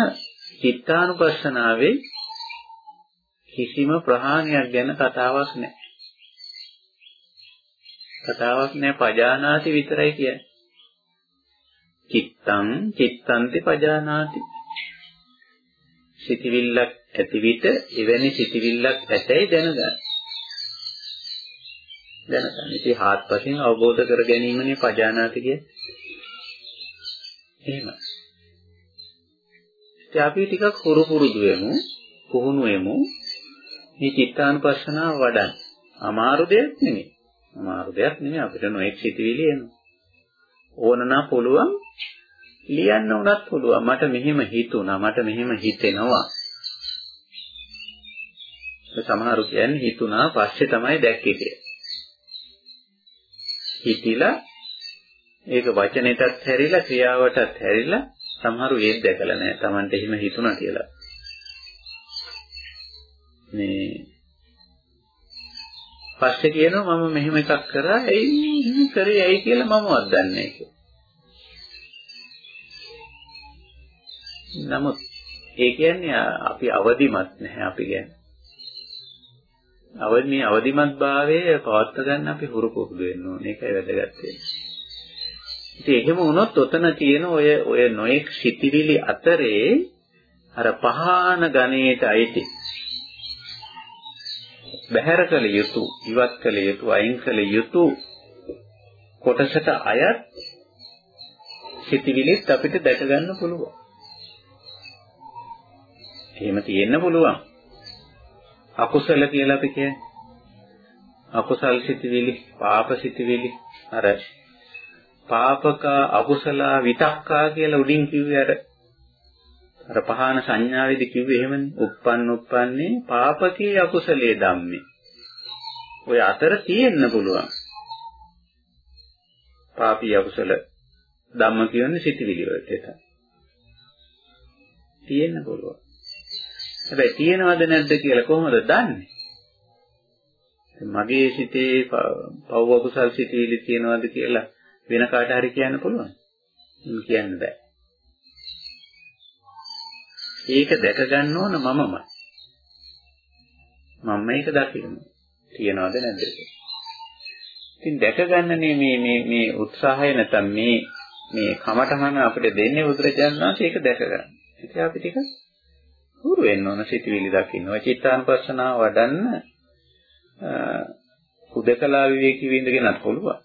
චිත්තානුපස්සනාවේ කිසිම ප්‍රහාණයක් ගැන කතාවක් නැහැ. කතාවක් නැහැ පජානාති විතරයි කියන්නේ. චිත්තං චිත්තන්ති පජානාති සිතවිල්ලක් ඇති විට එවැනි සිතවිල්ලක් ඇතැයි දැනගන්න. දැනගන්න. ඉතින් හාත්පසින් අවබෝධ කර ගැනීමනේ පජානාති කියන්නේ. එහෙමයි. ඉතින් අපි ටිකක් හුරු පුරුදු වෙමු, පුහුණු වෙමු. මේ චිත්තානුපස්සනාව වඩන්න. අමාරු දෙයක් නෙමෙයි. අමාරු දෙයක් නෙමෙයි අපිට නොඑක් සිතවිලි එනවා. ඕනනම් පුළුවන් ලියන්න උනත් පුළුවන්. මට මෙහෙම හිතුණා, මට මෙහෙම හිතෙනවා. සමහරු කියන්නේ හිතුණා පස්සේ තමයි දැක්කේ කියලා. හිතිලා ඒක වචනෙටත් හැරිලා ක්‍රියාවටත් හැරිලා සමහරු ඒත් දැකලා නැහැ. Tamante එහෙම හිතුණා කියලා. මේ පස්සේ කියනවා මම මෙහෙම එකක් කරා ඇයි කරේ ඇයි කියලා මමවත් දන්නේ නැහැ නමුත් ඒ කියන්නේ අපි අවදිමත් නැහැ අපි කියන්නේ. අවදි මේ අවදිමත් භාවය පවත්වා ගන්න අපි හුරු පුරුදු වෙන්න ඕනේ. ඒකයි වැදගත් වෙන්නේ. ඉතින් එහෙම වුණොත් ඔතන තියෙන ඔය ඔය නොඑක් සිතිවිලි අතරේ අර පහාන ගණේට අයිති බහැර කළ යුතු ඉවත් කළ යුතු අයින් කළ යුතු කොටසට අයත් සිතිවිලිත් අපිට දැක ගන්න පුළුවන්. එහෙම තියෙන්න පුළුවන්. අකුසල කියලා අපි කියන්නේ. අකුසල් සිතිවිලි, පාප සිතිවිලි, අර පාපක අකුසල විතක්කා කියලා උඩින් කිව්වේ අර අර පහාන සංඥාවේදී කිව්වේ එහෙමනේ. uppන්න uppන්නේ පාපකී අකුසලයේ ධම්මේ. ඔය අතර තියෙන්න පුළුවන්. පාපී අකුසල ධම්ම කියන්නේ සිතිවිලි වලට එතන. තියෙන්න පුළුවන්. හැබැයි තියෙනවද නැද්ද කියලා කොහොමද දන්නේ? මගේ සිතේ පව් අකුසල් සිතීලි තියෙනවද කියලා වෙන කාට හරි කියන්න පුළුවන්. එහෙම කියන්න බෑ. ඒක දැක ගන්න ඕන මමමයි. මම මේක දකින්න. තියනවද නැද්ද ඉතින් දැක ගන්නනේ මේ මේ මේ උත්සාහය නැත්නම් මේ මේ කමටහන අපිට දෙන්නේ බුදුරජාණන් වහන්සේ ඒක දැක ගන්න. ඉතින් අපි ටික හුරු වෙන්න ඕන සිතවිලි දකින්න. ඔය චිත්තානුපස්සනාව වඩන්න හුදකලා විවේකී විඳගෙනත් පුළුවන්.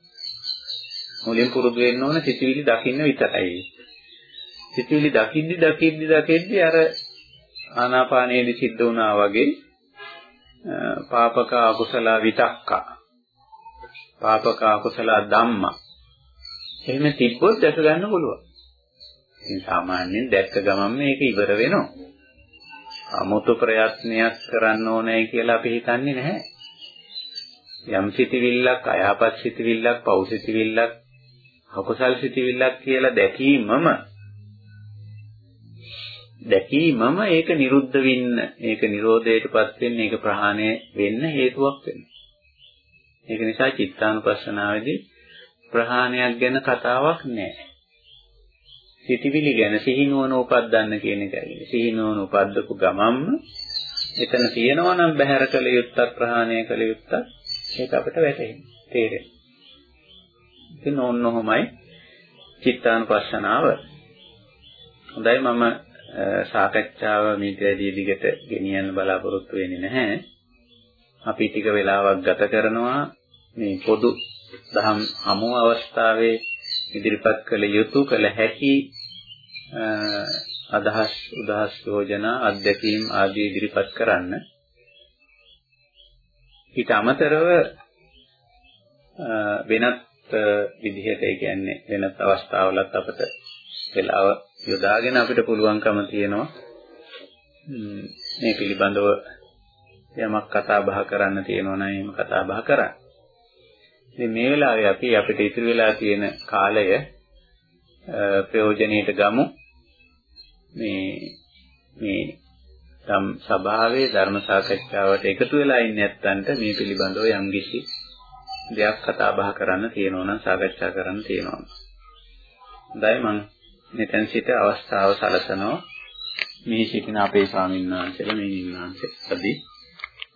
මුලින් පුරුදු වෙන්න ඕන සිතවිලි දකින්න විතරයි. සිතවිලි දකිද්දි දකිද්දි දකිද්දි අර ආනාපානයේදී සිද්ධ වුණා වගේ පාපක අකුසල විතක්ක පාපක අකුසල ධම්ම එහෙම තිබ්බොත් දැක ගන්න පුළුවන්. ඉතින් සාමාන්‍යයෙන් දැක්ක ගමන් මේක ඉවර වෙනවා. 아무තු ප්‍රයත්නයක් කරන්න ඕනේ කියලා අපි හිතන්නේ නැහැ. යම් සිටිවිල්ලක්, අයහපත් සිටිවිල්ලක්, පෞ සිටිවිල්ලක්, අකුසල් සිටිවිල්ලක් කියලා දැකීමම දැකීමම ඒක නිරුද්ධ වෙන්න, ඒක නිරෝධයටපත් වෙන්න, ඒක ප්‍රහාණය වෙන්න හේතුවක් වෙනවා. ඒක නිසා චිත්තානුපස්සනාවේදී ප්‍රහාණයක් ගැන කතාවක් නැහැ. සිටිවිලි ගැන සිහිනුවන උපද්දන්න කියන එකයි. සිහිනුවන උපද්දපු ගමම්ම එතන තියෙනවා නම් බහැර කළ යුත්තක් ප්‍රහාණය කළ යුත්තක් ඒක අපිට වැටහෙනවා. තේරෙනවා. ඉතින් ඕන්නෝමයි චිත්තානුපස්සනාව. හොඳයි මම සාකච්ඡාව මේක වැඩි දිගට ගෙනියන්න බලාපොරොත්තු වෙන්නේ නැහැ. අපි ටික වෙලාවක් ගත කරනවා මේ පොදු දහම් හමු අවස්ථාවේ ඉදිරිපත් කළ යුතු කළ හැකි අදහස් උදහස් යෝජනා අධ්‍යක්ීම් ආදී ඉදිරිපත් කරන්න. ඊට අමතරව වෙනත් විදිහට ඒ කියන්නේ වෙනත් අවස්ථාවලත් අපිට වෙලාව යොදාගෙන අපිට පුළුවන්කම තියෙනවා මේ පිළිබඳව යමක් කතා බහ කරන්න තියෙනවා නම් එහෙම කතා බහ කරන්න. ඉතින් මේ වෙලාවේ අපි අපිට ඉතුරු වෙලා තියෙන කාලය ප්‍රයෝජනෙට ගමු. මේ මේ සම් සභාවේ ධර්ම සාකච්ඡාවට එකතු වෙලා ඉන්නේ නැත්තන්ට මේ පිළිබඳව යම්කිසි දෙයක් කතා බහ කරන්න තියෙනවා නම් සාකච්ඡා කරන්න තියෙනවා. හොඳයි මම මෙතෙන් සිට අවස්ථාව සලසනවා මේ සිටින අපේ ස්වාමීන් වහන්සේලා මේ නිවාන්සේදී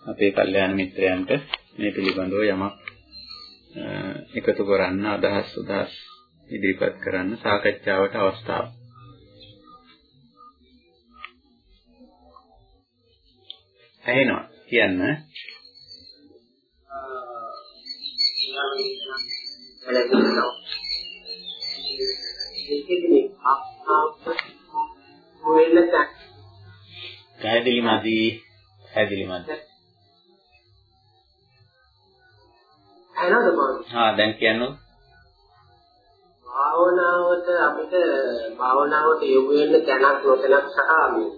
අපේ කල්යාණ මිත්‍රයන්ට මේ පිළිබඳව යමක් එකතු කරන්න අදහස් උදහස් ඉදිරිපත් කරන්න සාකච්ඡාවට අවස්ථාව. ඇහෙනවා කියන්න. පැහැදිලි මදි පැහැදිලි මදි ඇනවද මම? හා දැන් කියන්නකො. භාවනාවට අපිට භාවනාවට යොමු වෙන්න තැනක් නොතැනක් සහ මේ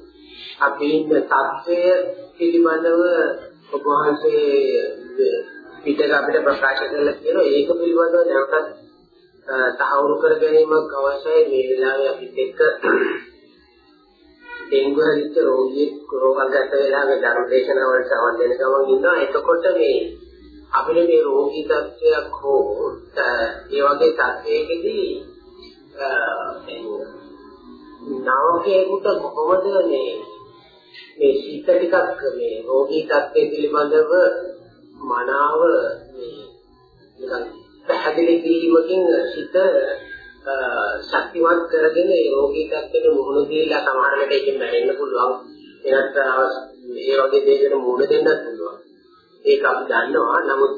අපි தත්වය පිළිබඳව ඔබ වහන්සේ පිටක අපිට ප්‍රකාශ කරලා තියෙනවා ඒක පිළිබඳව නැවතත් තහවුරු කර ගැනීමක් අවශ්‍යයි මේ වෙලාවේ අපිත් එක්ක ඩෙන්ගු හදිච්ච රෝගියෙක් රෝගගත වෙලාවේ ධර්ම දේශනාවලට සමන් දෙන ගමන් ඉන්නවා එතකොට මේ අපිට මේ රෝගී තත්ත්වයක් හෝ ඒ වගේ තත්ත්වයකදී නාවකේකට කොහොමද මේ මේ සිත ටිකක් මේ රෝගී තත්ත්වය පිළිබඳව මනාව මේ නිකන් පැහැදිලි කිරීමකින් සිත ශක්තිමත් කරගෙන ඒ රෝගී තත්ත්වෙට මුහුණ දීලා සමහරවිට ඒකෙන් මැරෙන්න පුළුවන්. එනත් ඒ වගේ දෙයකට මුහුණ දෙන්නත් පුළුවන්. ඒක අපි දන්නවා. නමුත්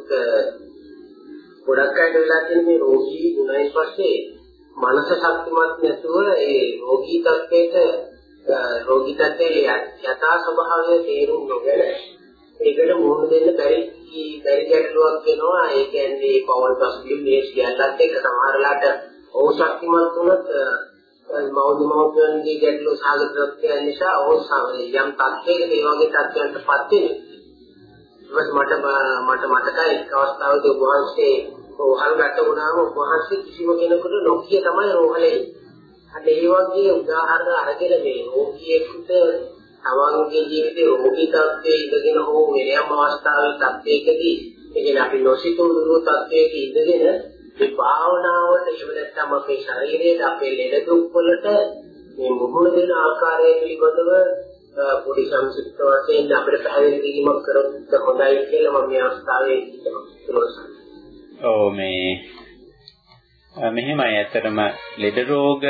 ගොඩක් අයට වෙලා තියෙන මේ රෝගී ගුණයෙන් පස්සේ මනස ශක්තිමත් නැතුව ඒ රෝගී තත්ත්වයට රෝගී තත්ත්වයේ යථා ස්වභාවය තේරුම් නොගෙන ඒකට මුහුණ දෙන්න බැරි බැරි ගැටලුවක් වෙනවා. ඒ කියන්නේ පවල් පස්සේ මේ සියල්ලත් එක්ක සමහරලාට ඔව් ශක්තිමත් වුණත් මෞදි මෞද්‍යන්ගේ ගැටලු සාගතත්වය නිසා ඔව් යම් තත්ත්වයක ඒ වගේ තත්ත්වයන්ටපත් වෙනවා. ඊට මට මට මතකයි එක් අවස්ථාවකදී ඔබ වහන්සේ රෝහල් ගත වුණාම ඔබ වහන්සේ කිසිම කෙනෙකුට නොකිය තමයි රෝහලේ. අන්න ඒ වගේ උදාහරණ අරගෙන මේ රෝගියෙකුට තමන්ගේ ජීවිතේ රෝගී තත්ත්වයේ ඉඳගෙන හෝ වෙනම අවස්ථාවක තත්ත්වයකදී ඒ කියන්නේ අපි නොසිතුණු තත්ත්වයක ඉඳගෙන මේ භාවනාවට එහෙම නැත්නම් අපේ ශරීරයේ අපේ ලෙඩ දුක් වලට මේ මුහුණ දෙන ආකාරය පිළිබඳව පොඩි සංක්ෂිප්ත වශයෙන් අපිට පැහැදිලි කිරීමක් කරොත් හොඳයි කියලා මම මේ අවස්ථාවේ හිතනවා. ඔව් මේ මෙහෙමයි ඇත්තටම ලෙඩ රෝග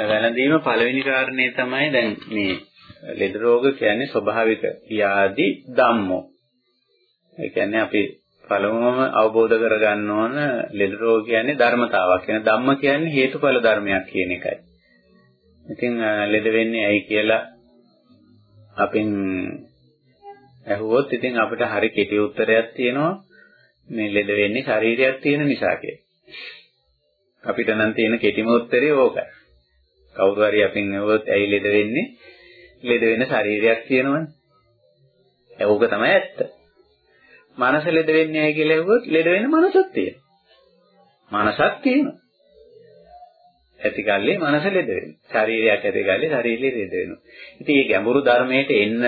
වැළඳීම පළවෙනි කාරණේ තමයි දැන් මේ ලෙඩ රෝග කියන්නේ ස්වභාවික ව්‍යාධි ධම්මෝ. ඒ කියන්නේ අපි පළමුවම අවබෝධ කරගන්න ඕන ලෙඩ රෝග කියන්නේ ධර්මතාවක්. කියන ධම්ම කියන්නේ හේතුඵල ධර්මයක් කියන එකයි. ඉතින් ලෙඩ වෙන්නේ ඇයි කියලා අපින් ඇහුවොත් ඉතින් අපිට හරි කෙටි උත්තරයක් තියෙනවා මේ ලෙඩ වෙන්නේ ශරීරයක් තියෙන නිසා කියලා. අපිට නම් තියෙන කෙටිම උත්තරේ ඕකයි. කවුරු හරි අපින් ඇහුවොත් ඇයි ලෙඩ වෙන්නේ? ලෙඩ වෙන ශරීරයක් තියෙනවනේ. ඒක තමයි ඇත්ත. මනස ලෙඩ වෙන්නේ ඇයි කියලා ඇහුවොත් ලෙඩ වෙන මනසක් තියෙනවා. මනසක් තියෙනවා. ඇති කල්ලි මනස ලෙඩ වෙනවා. ශරීරයක් ඇති කල්ලි ශරීරය ලෙඩ වෙනවා. ඉතින් මේ ගැඹුරු ධර්මයට එන්න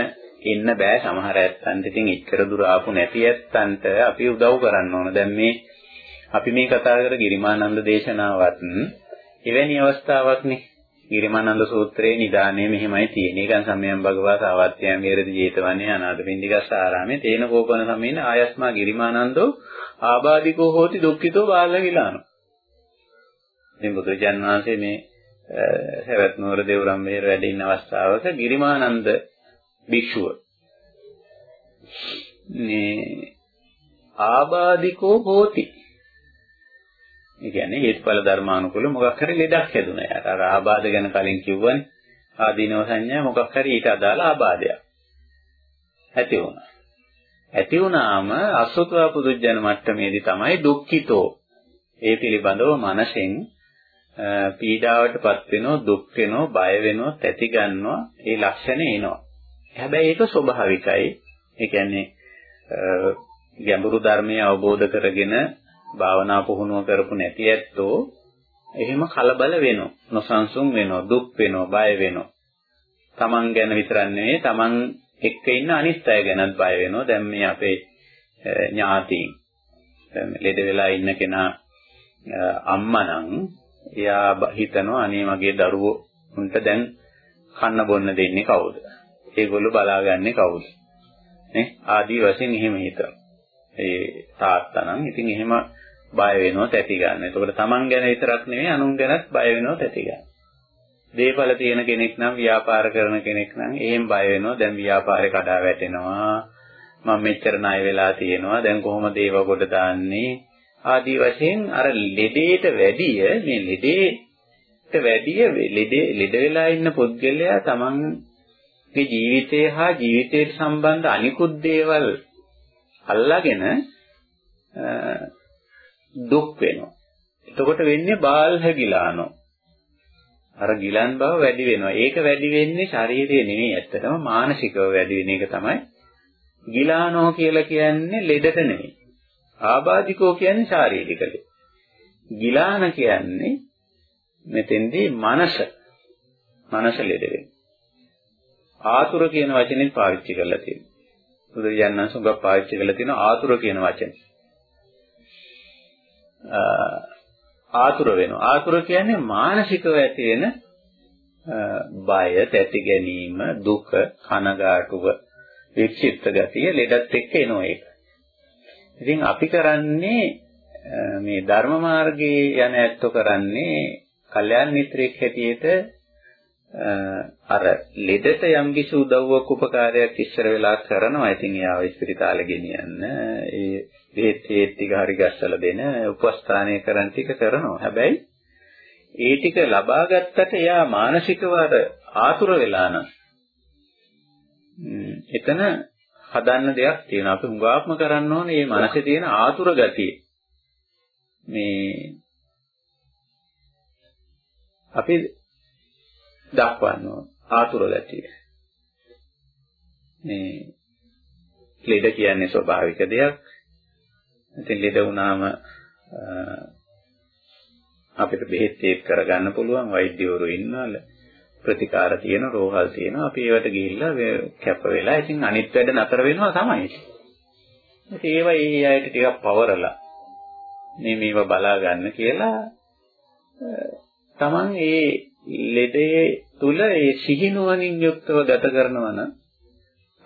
එන්න බෑ සමහර ඇත්තන්ට. ඉතින් ඉච්චර දුර ආපු නැති ඇත්තන්ට අපි උදව් කරන්න ඕන. දැන් මේ අපි මේ කතා කර ගිරිමානන්ද දේශනාවත් එවැනි අවස්ථාවක්නේ. ගිරිමානන්ද සූත්‍රයේ නිදානේ මෙහෙමයි තියෙන්නේ. ඒකන් සම්යම් භගවා සාවත්‍යයන් විරති ජේතවනේ අනාථපිණ්ඩිකස් ආරාමේ තේන කෝපන සමේන ආයස්මා ගිරිමානන්දෝ ආබාධිකෝ හෝති දුක්ඛිතෝ බාලගිලානෝ. ඉතින් බුදුරජාන් වහන්සේ මේ සවැත් නුවර දේවරම් මෙහෙර වැඩ ඉන්න අවස්ථාවක ගිරිමානන්ද භික්ෂුව මේ ආබාධිකෝ හෝති ඒ කියන්නේ හේතුඵල ධර්මානුකූල මොකක් හරි ලෙඩක් හැදුනා. යාට අර ආබාධ ගැන කලින් කිව්වනේ. ආදීනව සංඥා මොකක් හරි ඊට අදාළ ආබාධයක්. ඇති වුණා. ඇති වුණාම අසුතවා පුදුජන මට්ටමේදී තමයි දුක්ඛිතෝ. ඒ පිළිබඳව මනසෙන් පීඩාවටපත් වෙනවා, දුක් වෙනවා, බය වෙනවා, තැති ගන්නවා, ඒ ලක්ෂණ එනවා. හැබැයි ඒක ස්වභාවිකයි. ඒ කියන්නේ ගැඹුරු ධර්මය අවබෝධ කරගෙන භාවනා පුහුණුව කරපු නැති ඇත්තෝ එහෙම කලබල වෙනවා. නොසන්සුන් වෙනවා, දුක් වෙනවා, බය වෙනවා. Taman ගැන විතරක් නෙවෙයි, Taman එක්ක ඉන්න අනිත් අය ගැනත් බය වෙනවා. දැන් මේ අපේ ඥාතීන් දැන් ලෙඩ වෙලා ඉන්න කෙනා අම්මා නම් එයා හිතනවා අනේ මගේ දරුවෝ උන්ට දැන් කන්න බොන්න දෙන්නේ කවුද? ඒගොල්ලෝ බලාගන්නේ කවුද? නේ ආදී වශයෙන් එහෙම හිතනවා. ඒ තාත්තා නම් ඉතින් එහෙම බය වෙනවා තැති ගන්න. එතකොට Taman ගැන විතරක් නෙවෙයි අනුන් ගැනත් බය වෙනවා තැති ගන්න. දේපල තියෙන කෙනෙක් නම් ව්‍යාපාර කරන කෙනෙක් නම් එහෙම බය වෙනවා. දැන් ව්‍යාපාරේ කඩා වැටෙනවා. මම මෙච්චර ණය වෙලා තියෙනවා. දැන් කොහොමද ඒව කොට දාන්නේ? ආදී වශයෙන් අර ලෙඩේට වැඩිය මේ ලෙඩේට වැඩිය ලෙඩේ ලෙඩ වෙලා ඉන්න පුද්ගලයා තමන්ගේ ජීවිතය හා ජීවිතයට සම්බන්ධ අනිකුත් දේවල් අල්ලාගෙන දුක් වෙනවා. එතකොට වෙන්නේ බාල්හ ගිලානෝ. අර ගිලන් බව වැඩි වෙනවා. ඒක වැඩි වෙන්නේ ශරීරයේ නෙමෙයි ඇත්තටම මානසිකව වැඩි වෙන එක තමයි ගිලානෝ කියලා කියන්නේ ලෙඩට නෙමෙයි. ආබාධිකෝ කියන්නේ ශාරීරික ලෙඩ. ගිලාන කියන්නේ මෙතෙන්දී මනස. මනස ලෙඩ වෙන්නේ. ආතුර කියන වචනේ පාවිච්චි කරලා තියෙනවා. බුදුරජාණන් වහන්සේ පාවිච්චි කරලා තියෙන ආතුර කියන වචනේ. ආතුර වෙනවා. ආතුර කියන්නේ මානසිකව ඇති වෙන බය, තැති ගැනීම, දුක, කනගාටුව, වික්ෂිප්ත ගතිය ලෙඩත් එක්ක එනවා ඒක. ඉතින් අපි කරන්නේ මේ ධර්ම මාර්ගයේ යන ඇත්තෝ කරන්නේ කල්යාණ මිත්‍රයෙක් හැටියට අර ලෙඩට යම්කිසි උදව්වක් උපකාරයක් ඉස්සර වෙලා කරනවා. ඉතින් එයාව ස්පිරිතාලේ ගෙනියන්න ඒ බෙහෙත් හේත් ටික හරි ගස්සලා දෙන උපස්ථානය කරන් ටික කරනවා. හැබැයි ඒ ටික ලබා ගත්තට එයා මානසිකව අර ආතුර වෙලා නම් එතන හදන්න දෙයක් තියෙනවා. අපි හුඟාක්ම කරන්න ඕනේ මේ මනසේ තියෙන ආතුර ගතිය. මේ අපි දක්වන්න ඕන ආතුර ගතිය. මේ ලෙඩ කියන්නේ ස්වභාවික දෙයක්. ඉතින් ලෙඩ වුණාම අපිට බෙහෙත් ඒක කරගන්න පුළුවන් වෛද්‍යවරු ඉන්නවල ප්‍රතිකාර තියෙන රෝහල් තියෙනවා අපි ඒවට ගිහිල්ලා කැප වෙලා ඉතින් අනිත් වැඩ නතර වෙනවා තමයි. ඉතින් ඒවා ඒ අයට ටිකක් පවරලා මේ මේවා බලා ගන්න කියලා තමන් ඒ ලෙඩේ තුල ඒ සිහිනුවණින් යුක්තව ගත කරනවා නම්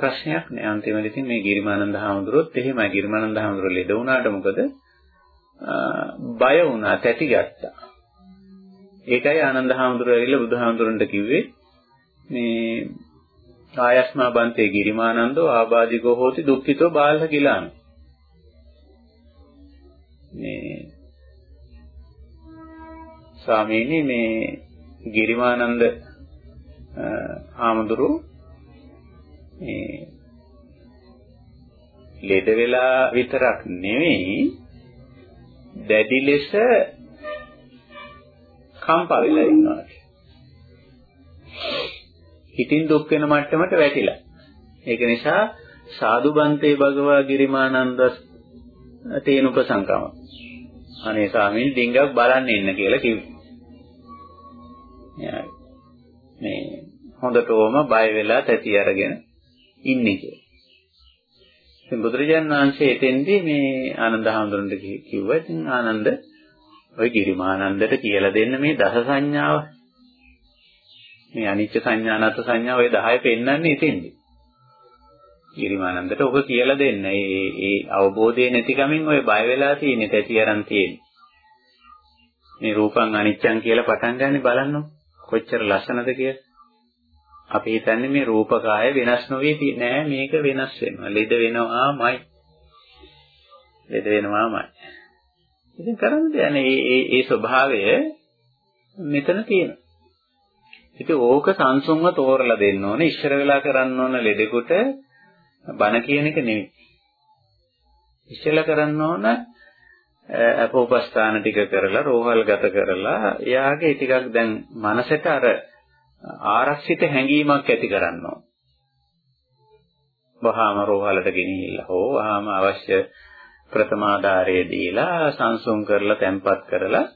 ප්‍රශ්නයක් නෑ අන්තිමට. ඉතින් මේ ගිරිමානන්ද හාමුදුරුවොත් එහෙමයි. ගිරිමානන්ද හාමුදුරුවෝ ලෙඩ වුණාට මොකද? බය වුණා තැති ගත්තා ඒකයි ආනන්ද හාමුදුරුවෝ ඇවිල්ලා බුදුහාමුදුරන්ට කිව්වේ. මේ ආයස්මා බන්තේ ගිරිමානන්දෝ ආබාධිකෝ හෝති දුක්ඛිතෝ බාලහ කිලාන මේ ස්වාමීනි මේ ගිරිමානන්ද හාමුදුරුවෝ මේ ලෙඩ වෙලා විතරක් නෙවෙයි දැඩි ලෙස කම්පා වෙලා ඉන්නවා. හිතින් දුක් වෙන මට්ටමට වැටිලා. ඒක නිසා සාදු බන්තේ භගවා ගිරිමානන්ද තේන උපසංකම. අනේ ස්වාමීන් ඩිංගක් බලන්න ඉන්න කියලා කිව්වා. මේ හොඳටම බය වෙලා තැති අරගෙන ඉන්නේ කියලා. ඉතින් බුදුරජාණන් වහන්සේ එතෙන්දී මේ ආනන්ද හාමුදුරන්ට කිව්වා ඉතින් ආනන්ද ඔය ගිරිමානන්දට කියලා දෙන්න මේ දස සංඥාව. මේ අනිච්ච සංඥා අනත් සංඥා ඔය 10 පෙන්වන්නේ එතෙන්දී. ගිරිමානන්දට ඔබ කියලා දෙන්න. ඒ ඒ අවබෝධය නැතිකමින් ඔය බය වෙලා තියෙන්නේ තැති අරන් තියෙන්නේ. මේ රූපං අනිච්චං කියලා පටන් ගන්න බලන්න කොච්චර ලස්සනද කියලා. අපි හිතන්නේ මේ රූපකාය වෙනස් නොවේ නෑ මේක වෙනස් වෙනවා. ලෙඩ වෙනවාමයි. ලෙඩ වෙනවාමයි. ඉතින් කරන්න දෙයක් නෑ. ඒ ඒ ස්වභාවය මෙතන තියෙනවා. ඉතින් ඕක සංසුන්ව තෝරලා දෙන්න ඕනේ. ඉස්සර වෙලා කරන්න ඕන ලෙඩෙකුට බන කියන එක නෙවෙයි. ඉස්සෙල්ලා කරන්න ඕන අපෝපස්ථාන ටික කරලා රෝහල් ගත කරලා එයාගේ ටිකක් දැන් මනසට අර ආරක්ෂිත හැඟීමක් ඇති කරන්න ඕන. වහාම රෝහලට ගෙනිහිල්ලා හෝ වහාම අවශ්‍ය ප්‍රථමාධාරය දීලා සංසුන් කරලා තැම්පත් කරලා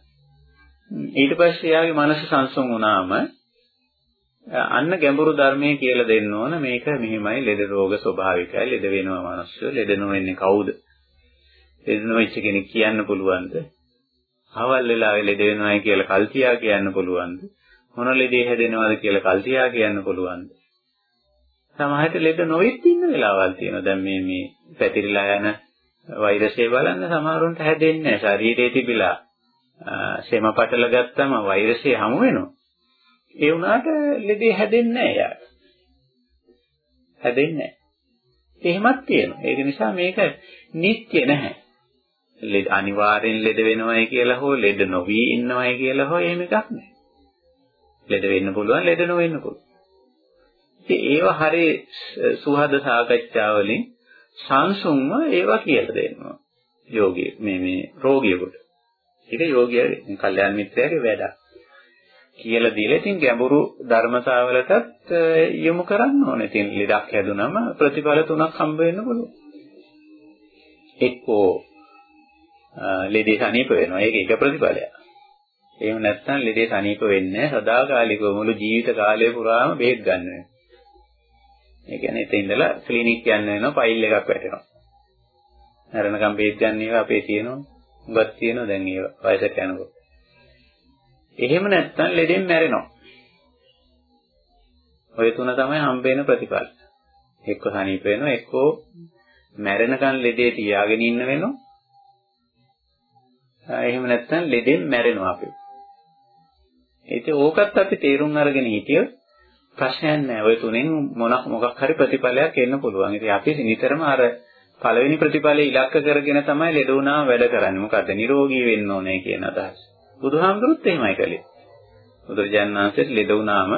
ඊට පස්සේ එයාගේ මනස සංසුන් වුණාම අන්න ගැඹුරු ධර්මයේ කියලා දෙන්න ඕන. මේක මෙහිමයි. ලෙඩ රෝග ස්වභාවිකයි. ලෙඩ වෙනවා මිනිස්සු ලෙඩ නොවෙන්නේ කවුද? ලෙඩ නොවෙච්ච කෙනෙක් කියන්න පුළුවන්ද? අවල් වෙලාවේ ලෙඩ වෙනවයි කියලා කල්තියා කියන්න පුළුවන්ද? මොන ලෙඩේ හැදෙනවද කියලා කල්තියා කියන්න පුළුවන්ද? සමහරට ලෙඩ නොවෙත් ඉන්න වෙලාවල් තියෙනවා. දැන් මේ මේ පැතිරිලා යන වෛරසය බලන්න සමහරුන්ට හැදෙන්නේ නැහැ ශරීරයේ තිබිලා සෙම පටල ගත්තම වෛරසය හමු වෙනවා ඒ වුණාට ලෙඩේ හැදෙන්නේ නැහැ යාට. හැදෙන්නේ නැහැ. එහෙමත් තියෙනවා. ඒක නිසා මේක නිත්‍ය නැහැ. ලෙඩ අනිවාර්යෙන් ලෙඩ වෙනවයි කියලා හෝ ලෙඩ නොවි ඉන්නවයි කියලා හෝ එහෙම එකක් නැහැ. ලෙඩ වෙන්න පුළුවන් ලෙඩ නොවෙන්න පුළුවන්. ඉතින් ඒව හරි සුහද සාකච්ඡා වලින් සංසුන්ව ඒවා කියලා දෙනවා. යෝගී මේ මේ රෝගියෙකුට. ඒක යෝගියා කල්යාණ මිත්‍රයාගේ වැඩක්. කියලා දීලා ඉතින් ගැඹුරු ධර්මතාවලටත් යොමු කරන්න ඕනේ. ඉතින් ලෙඩක් හැදුනම ප්‍රතිඵල තුනක් හම්බ වෙන්න පුළුවන්. එක්කෝ ලෙඩේ සනීප වෙනවා. ඒක එක ප්‍රතිඵලයක්. එහෙම නැත්නම් ලෙඩේ සනීප වෙන්නේ සදාකාලිකව මුළු ජීවිත කාලය පුරාම බෙහෙත් ගන්න වෙනවා. ඒ කියන්නේ එතන ඉඳලා ක්ලිනික් යන්න වෙනවා ෆයිල් එකක් වැටෙනවා. මරණකම් බෙහෙත් ගන්න ඒවා අපේ තියෙනවා. උගත් තියෙනවා දැන් ඒවා වයසට යනකොට. එහෙම නැත්නම් ලෙඩෙන් මැරෙනවා. ඔය තුන තමයි හම්බෙන ප්‍රතිඵල. එක්ක සනීප වෙනවා එක්කෝ මැරෙනකන් ලෙඩේ තියාගෙන ඉන්න වෙනවා. එහෙම නැත්නම් ලෙඩෙන් මැරෙනවා අපි. ඒකේ ඕකත් අපි තේරුම් අරගෙන හිටියොත් ප්‍රශ්නයක් නැහැ. ඔය තුනෙන් මොනක් මොකක් හරි ප්‍රතිඵලයක් එන්න පුළුවන්. ඉතින් අපි නිතරම අර පළවෙනි ප්‍රතිඵලය ඉලක්ක කරගෙන තමයි ලෙඩ වුණාම වැඩ කරන්නේ. මොකද්ද? නිරෝගී වෙන්න ඕනේ කියන අදහස. බුදුහාමුදුරුත් එහෙමයි කළේ. බුදුරජාණන් වහන්සේට ලෙඩ වුණාම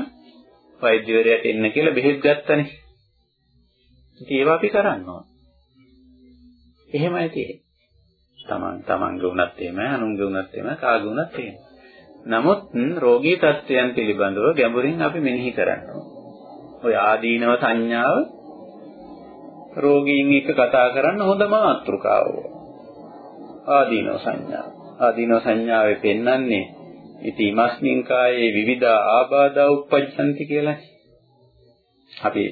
වෛද්‍යවරයාට එන්න කියලා බෙහෙත් ගත්තනේ. ඉතින් ඒවා අපි කරන්න ඕන. එහෙමයි තියෙන්නේ. තමන් තමන්ගේ වුණත් එහෙමයි, අනුන්ගේ වුණත් එහෙමයි, කාගේ වුණත් එහෙමයි. නමුත් රෝගී තත්ත්වයන් පිළිබඳව ගැඹුරින් අපි මෙනෙහි කරන්න ඔය ආදීනව සංඥාව රෝගීන් එක්ක කතා කරන්න හොඳ මාතෘකාව. ආදීනව සංඥාව. ආදීනව සංඥාවේ පෙන්වන්නේ ඉති ඉමස්මින් කායේ විවිධ ආබාධා උප්පජ්ජಂತಿ කියලා. අපි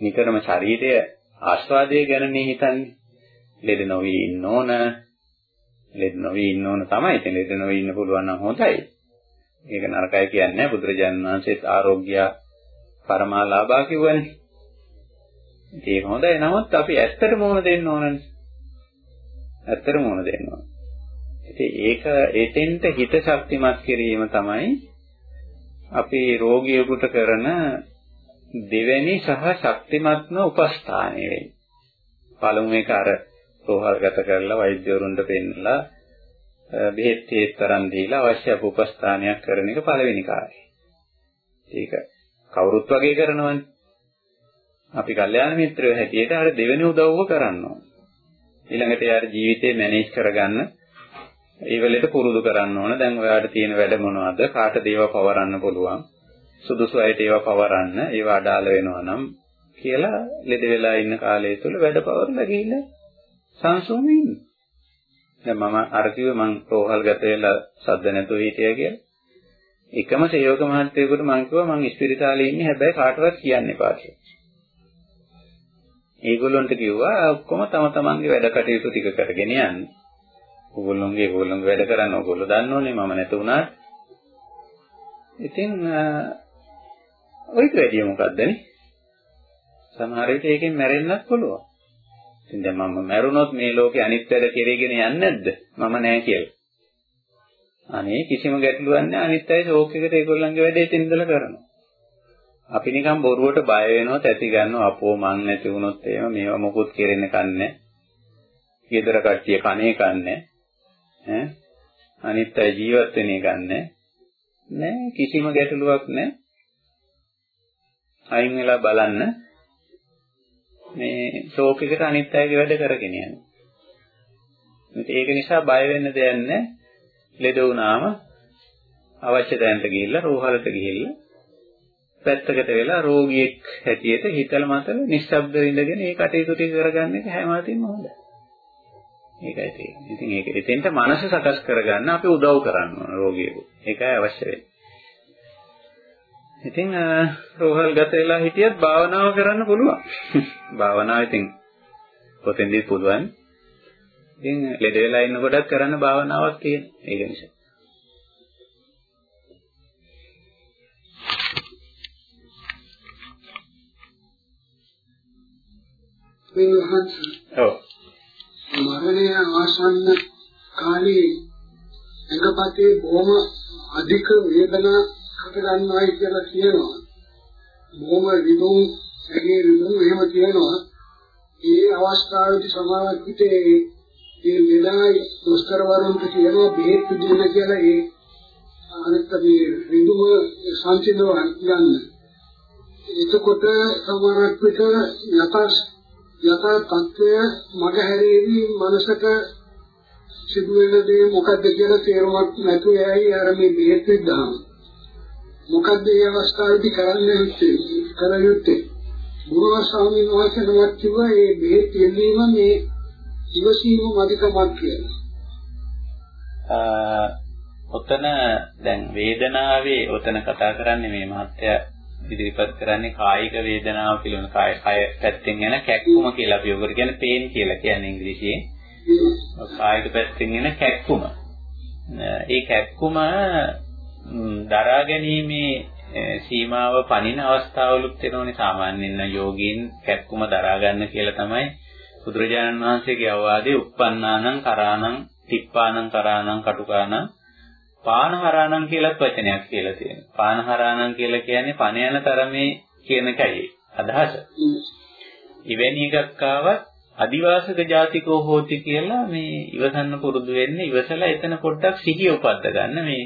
නිතරම ශරීරය ආස්වාදයේ ගැනනේ හිතන්නේ. ලෙඩ නොවි ඉන්න ඕන. ලෙඩ නොවි ඉන්න ඕන තමයි. ඉතින් ලෙඩ නොවි ඉන්න පුළුවන් නම් හොඳයි. ඒක නරකයි කියන්නේ බුදුරජාණන් වහන්සේත් ආරෝග්‍ය පරමාලාභා කිව්වනේ. ඒක හොඳයි. නමුත් අපි ඇත්තට මොන දෙන්න ඕනනේ. ඇත්තට මොන දෙන්න ඕන. ඉතින් ඒක එතෙන්ට හිත ශක්තිමත් කිරීම තමයි අපි රෝගියෙකුට කරන දෙවැනි සහ ශක්තිමත්ම උපස්ථානය වෙන්නේ. පළමු එක අර රෝහල්ගත කරලා වෛද්‍යවරුන්ට පෙන්නලා බෙහෙත් තේත් තරම් දීලා අවශ්‍ය උපස්ථානයක් කරන එක පළවෙනි කාර්යය. ඒක කවුරුත් වගේ කරනවනේ. අපි කල්යාණ මිත්‍රයෝ හැටියට අර දෙවෙනි උදව්ව කරන්න ඕන. ඊළඟට යාර ජීවිතේ මැනේජ් කරගන්න ඒ වෙලෙට පුරුදු කරන්න ඕන. දැන් ඔයාලට තියෙන වැඩ මොනවද? කාටද ඒවා පවරන්න පුළුවන්? සුදුසු අයට ඒවා පවරන්න, ඒවා අඩාල වෙනවා නම් කියලා ලෙඩ වෙලා ඉන්න කාලය තුල වැඩ පවරලා ගිහිල්ලා සංසුන් ඉන්න. දැන් මම අර කිව්වේ මං රෝහල් ගත වෙලා සද්ද නැතුව හිටියා කියලා. එකම සේවක මහත්තයෙකුට මම කිව්වා මං ඉස්පිරිතාලේ ඉන්නේ හැබැයි කාටවත් කියන්න එපා කියලා. ඒගොල්ලන්ට කිව්වා ඔක්කොම තම තමන්ගේ වැඩ කටයුතු ටික කරගෙන යන්න. ඕගොල්ලොන්ගේ ඕගොල්ලොන්ගේ වැඩ කරන්න ඕගොල්ලෝ දන්නෝනේ මම නැතු වුණාට. ඉතින් ඔයිට වැඩිය මොකද්දනේ? සමහර විට ඒකෙන් මැරෙන්නත් පුළුවන්. ඉතින් දැන් මම මැරුණොත් මේ ලෝකේ අනිත් වැඩ කෙරෙගෙන යන්නේ නැද්ද? මම නෑ කියලා. අනේ කිසිම ගැටලුවක් නෑ අනිත් අය ෂෝක් එකට ඒගොල්ලන්ගේ වැඩේ තින්දලා කරනවා. අපි නිකන් බොරුවට බය වෙනවා තැති ගන්නවා අපෝ මං නැති වුණොත් එහෙම මේවා මොකුත් කෙරෙන්න කන්නේ. ගෙදර කට්ටිය කණේ කන්නේ. ඈ අනිත් අය ජීවත් වෙන්නේ ගන්නෑ. නෑ කිසිම ගැටලුවක් නෑ. අයින් වෙලා බලන්න මේ ෂෝක් එකට අනිත් අයගේ වැඩ කරගෙන යනවා. ඒක නිසා බය වෙන්න දෙයක් නැහැ. ලෙඩ වුණාම අවශ්‍ය තැනට ගිහිල්ලා රෝහලට ගිහිල්ලා පැත්තකට වෙලා රෝගියෙක් හැටියට හිතල මතල නිශ්ශබ්ද ඉඳගෙන ඒ කටයුතු ටික කරගන්න එක හැම අතින්ම හොඳයි. ඒකයි තියෙන්නේ. ඉතින් ඒක එතෙන්ට මනස සකස් කරගන්න අපි උදව් කරන්න ඕන රෝගියෙකු. ඒකයි අවශ්‍ය වෙන්නේ. ඉතින් රෝහල් ගත වෙලා හිටියත් භාවනාව කරන්න පුළුවන්. භාවනාව ඉතින් පොතෙන්දී පුළුවන්. ඉතින් ලෙඩ වෙලා ඉන්නකොටත් කරන්න භාවනාවක් තියෙන. ඒක නිසා. ඔව්. මරණය ආසන්න කාලේ එඟපතේ බොහොම අධික වේදනා කට ගන්නවායි කියලා කියනවා. බොහොම විදුම් ඇගේ විදුම් එහෙම කියනවා. ඒ අවස්ථාවේදී සමාවක් පිටේ ඒ ලෙඩයි දුෂ්කර වරුන්ට කියනවා බෙහෙත් දෙන්න කියලා ඒ අනිත් මේ විදුම සංසිඳවන්න ගන්න. එතකොට සමහරක් විට යථා යථා තත්ත්වය මග හැරෙවි මනසක සිදුවෙන දේ මොකද්ද කියලා තේරුමක් නැතුව යයි අර මේ බෙහෙත් දෙද්දාම මොකද්ද මේ අවස්ථාවේදී කරන්න යුත්තේ කර යුත්තේ බුදුම ස්වාමීන් වහන්සේ නමක් කිව්වා මේ බෙහෙත් දෙන්නීම මේ ඉවසීම මදිකමක් කියලා ඔතන දැන් වේදනාවේ ඔතන කතා කරන්නේ මේ මහත්ය ඉදිරිපත් කරන්නේ කායික වේදනාව පිළිබඳ කාය කය පැත්තෙන් යන කැක්කුම කියලා අපි ඔකට කියන්නේ පේන් කියලා කියන්නේ ඉංග්‍රීසියෙන්. කායික පැත්තෙන් එන කැක්කුම. ඒ කැක්කුම දරා ගැනීමේ සීමාව පනින අවස්ථාවලුත් වෙනෝනේ සාමාන්‍යයෙන් යෝගීන් කැක්කුම දරා ගන්න කියලා තමයි බුදුරජාණන් වහන්සේගේ අවවාදයේ uppannānaṁ karānaṁ tippānaṁ karānaṁ katukāraṇaṁ පානහරාණං කියලත් වචනයක් කියලා තියෙනවා. පානහරාණං කියලා කියන්නේ පණ යන තරමේ කියන එකයි අදහස. ඉවැනි එකක් ආවත් අදිවාසක ජාතිකෝ හෝති කියලා මේ ඉවසන්න පුරුදු වෙන්න ඉවසලා එතන පොඩ්ඩක් සිහිය උපද්ද ගන්න මේ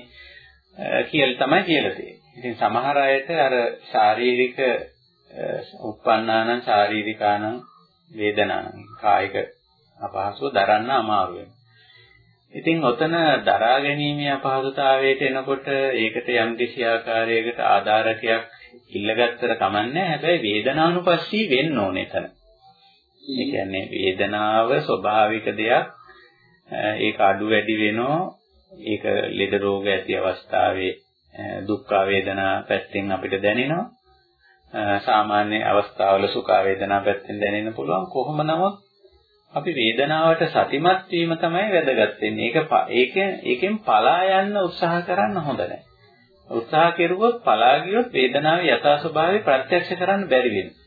කියලා තමයි කියලා තියෙන්නේ. ඉතින් සමහර අයට අර ශාරීරික උප්පන්නානං ශාරීරිකානං වේදනානං කායික අපහසුව දරන්න අමාරු වෙනවා. ඉතින් ඔතන දරා ගැනීමේ අපහසුතාවයට එනකොට ඒකට යම් කිසි ආකාරයකට ආධාරකයක් ඉල්ලගත්තට කමන්නේ හැබැයි වේදනානුපස්සී වෙන්න ඕනේ එතන. ඒ කියන්නේ වේදනාව ස්වභාවික දෙයක්. ඒක අඩු වැඩි වෙනෝ ඒක ලෙඩ රෝග ඇති අවස්ථාවේ දුක් වේදනා පැත්තෙන් අපිට දැනෙනවා. සාමාන්‍ය අවස්ථාවල සුඛ වේදනා පැත්තෙන් දැනෙන්න පුළුවන් කොහොම නමුත් අපි වේදනාවට සතිමත් වීම තමයි වැදගත් වෙන්නේ. ඒක ඒක ඒකෙන් පලා යන්න උත්සාහ කරන්න හොඳ නැහැ. උත්සාහ කෙරුවොත් පලා ගියොත් වේදනාවේ යථා ස්වභාවය ප්‍රත්‍යක්ෂ කරන්න බැරි වෙනවා.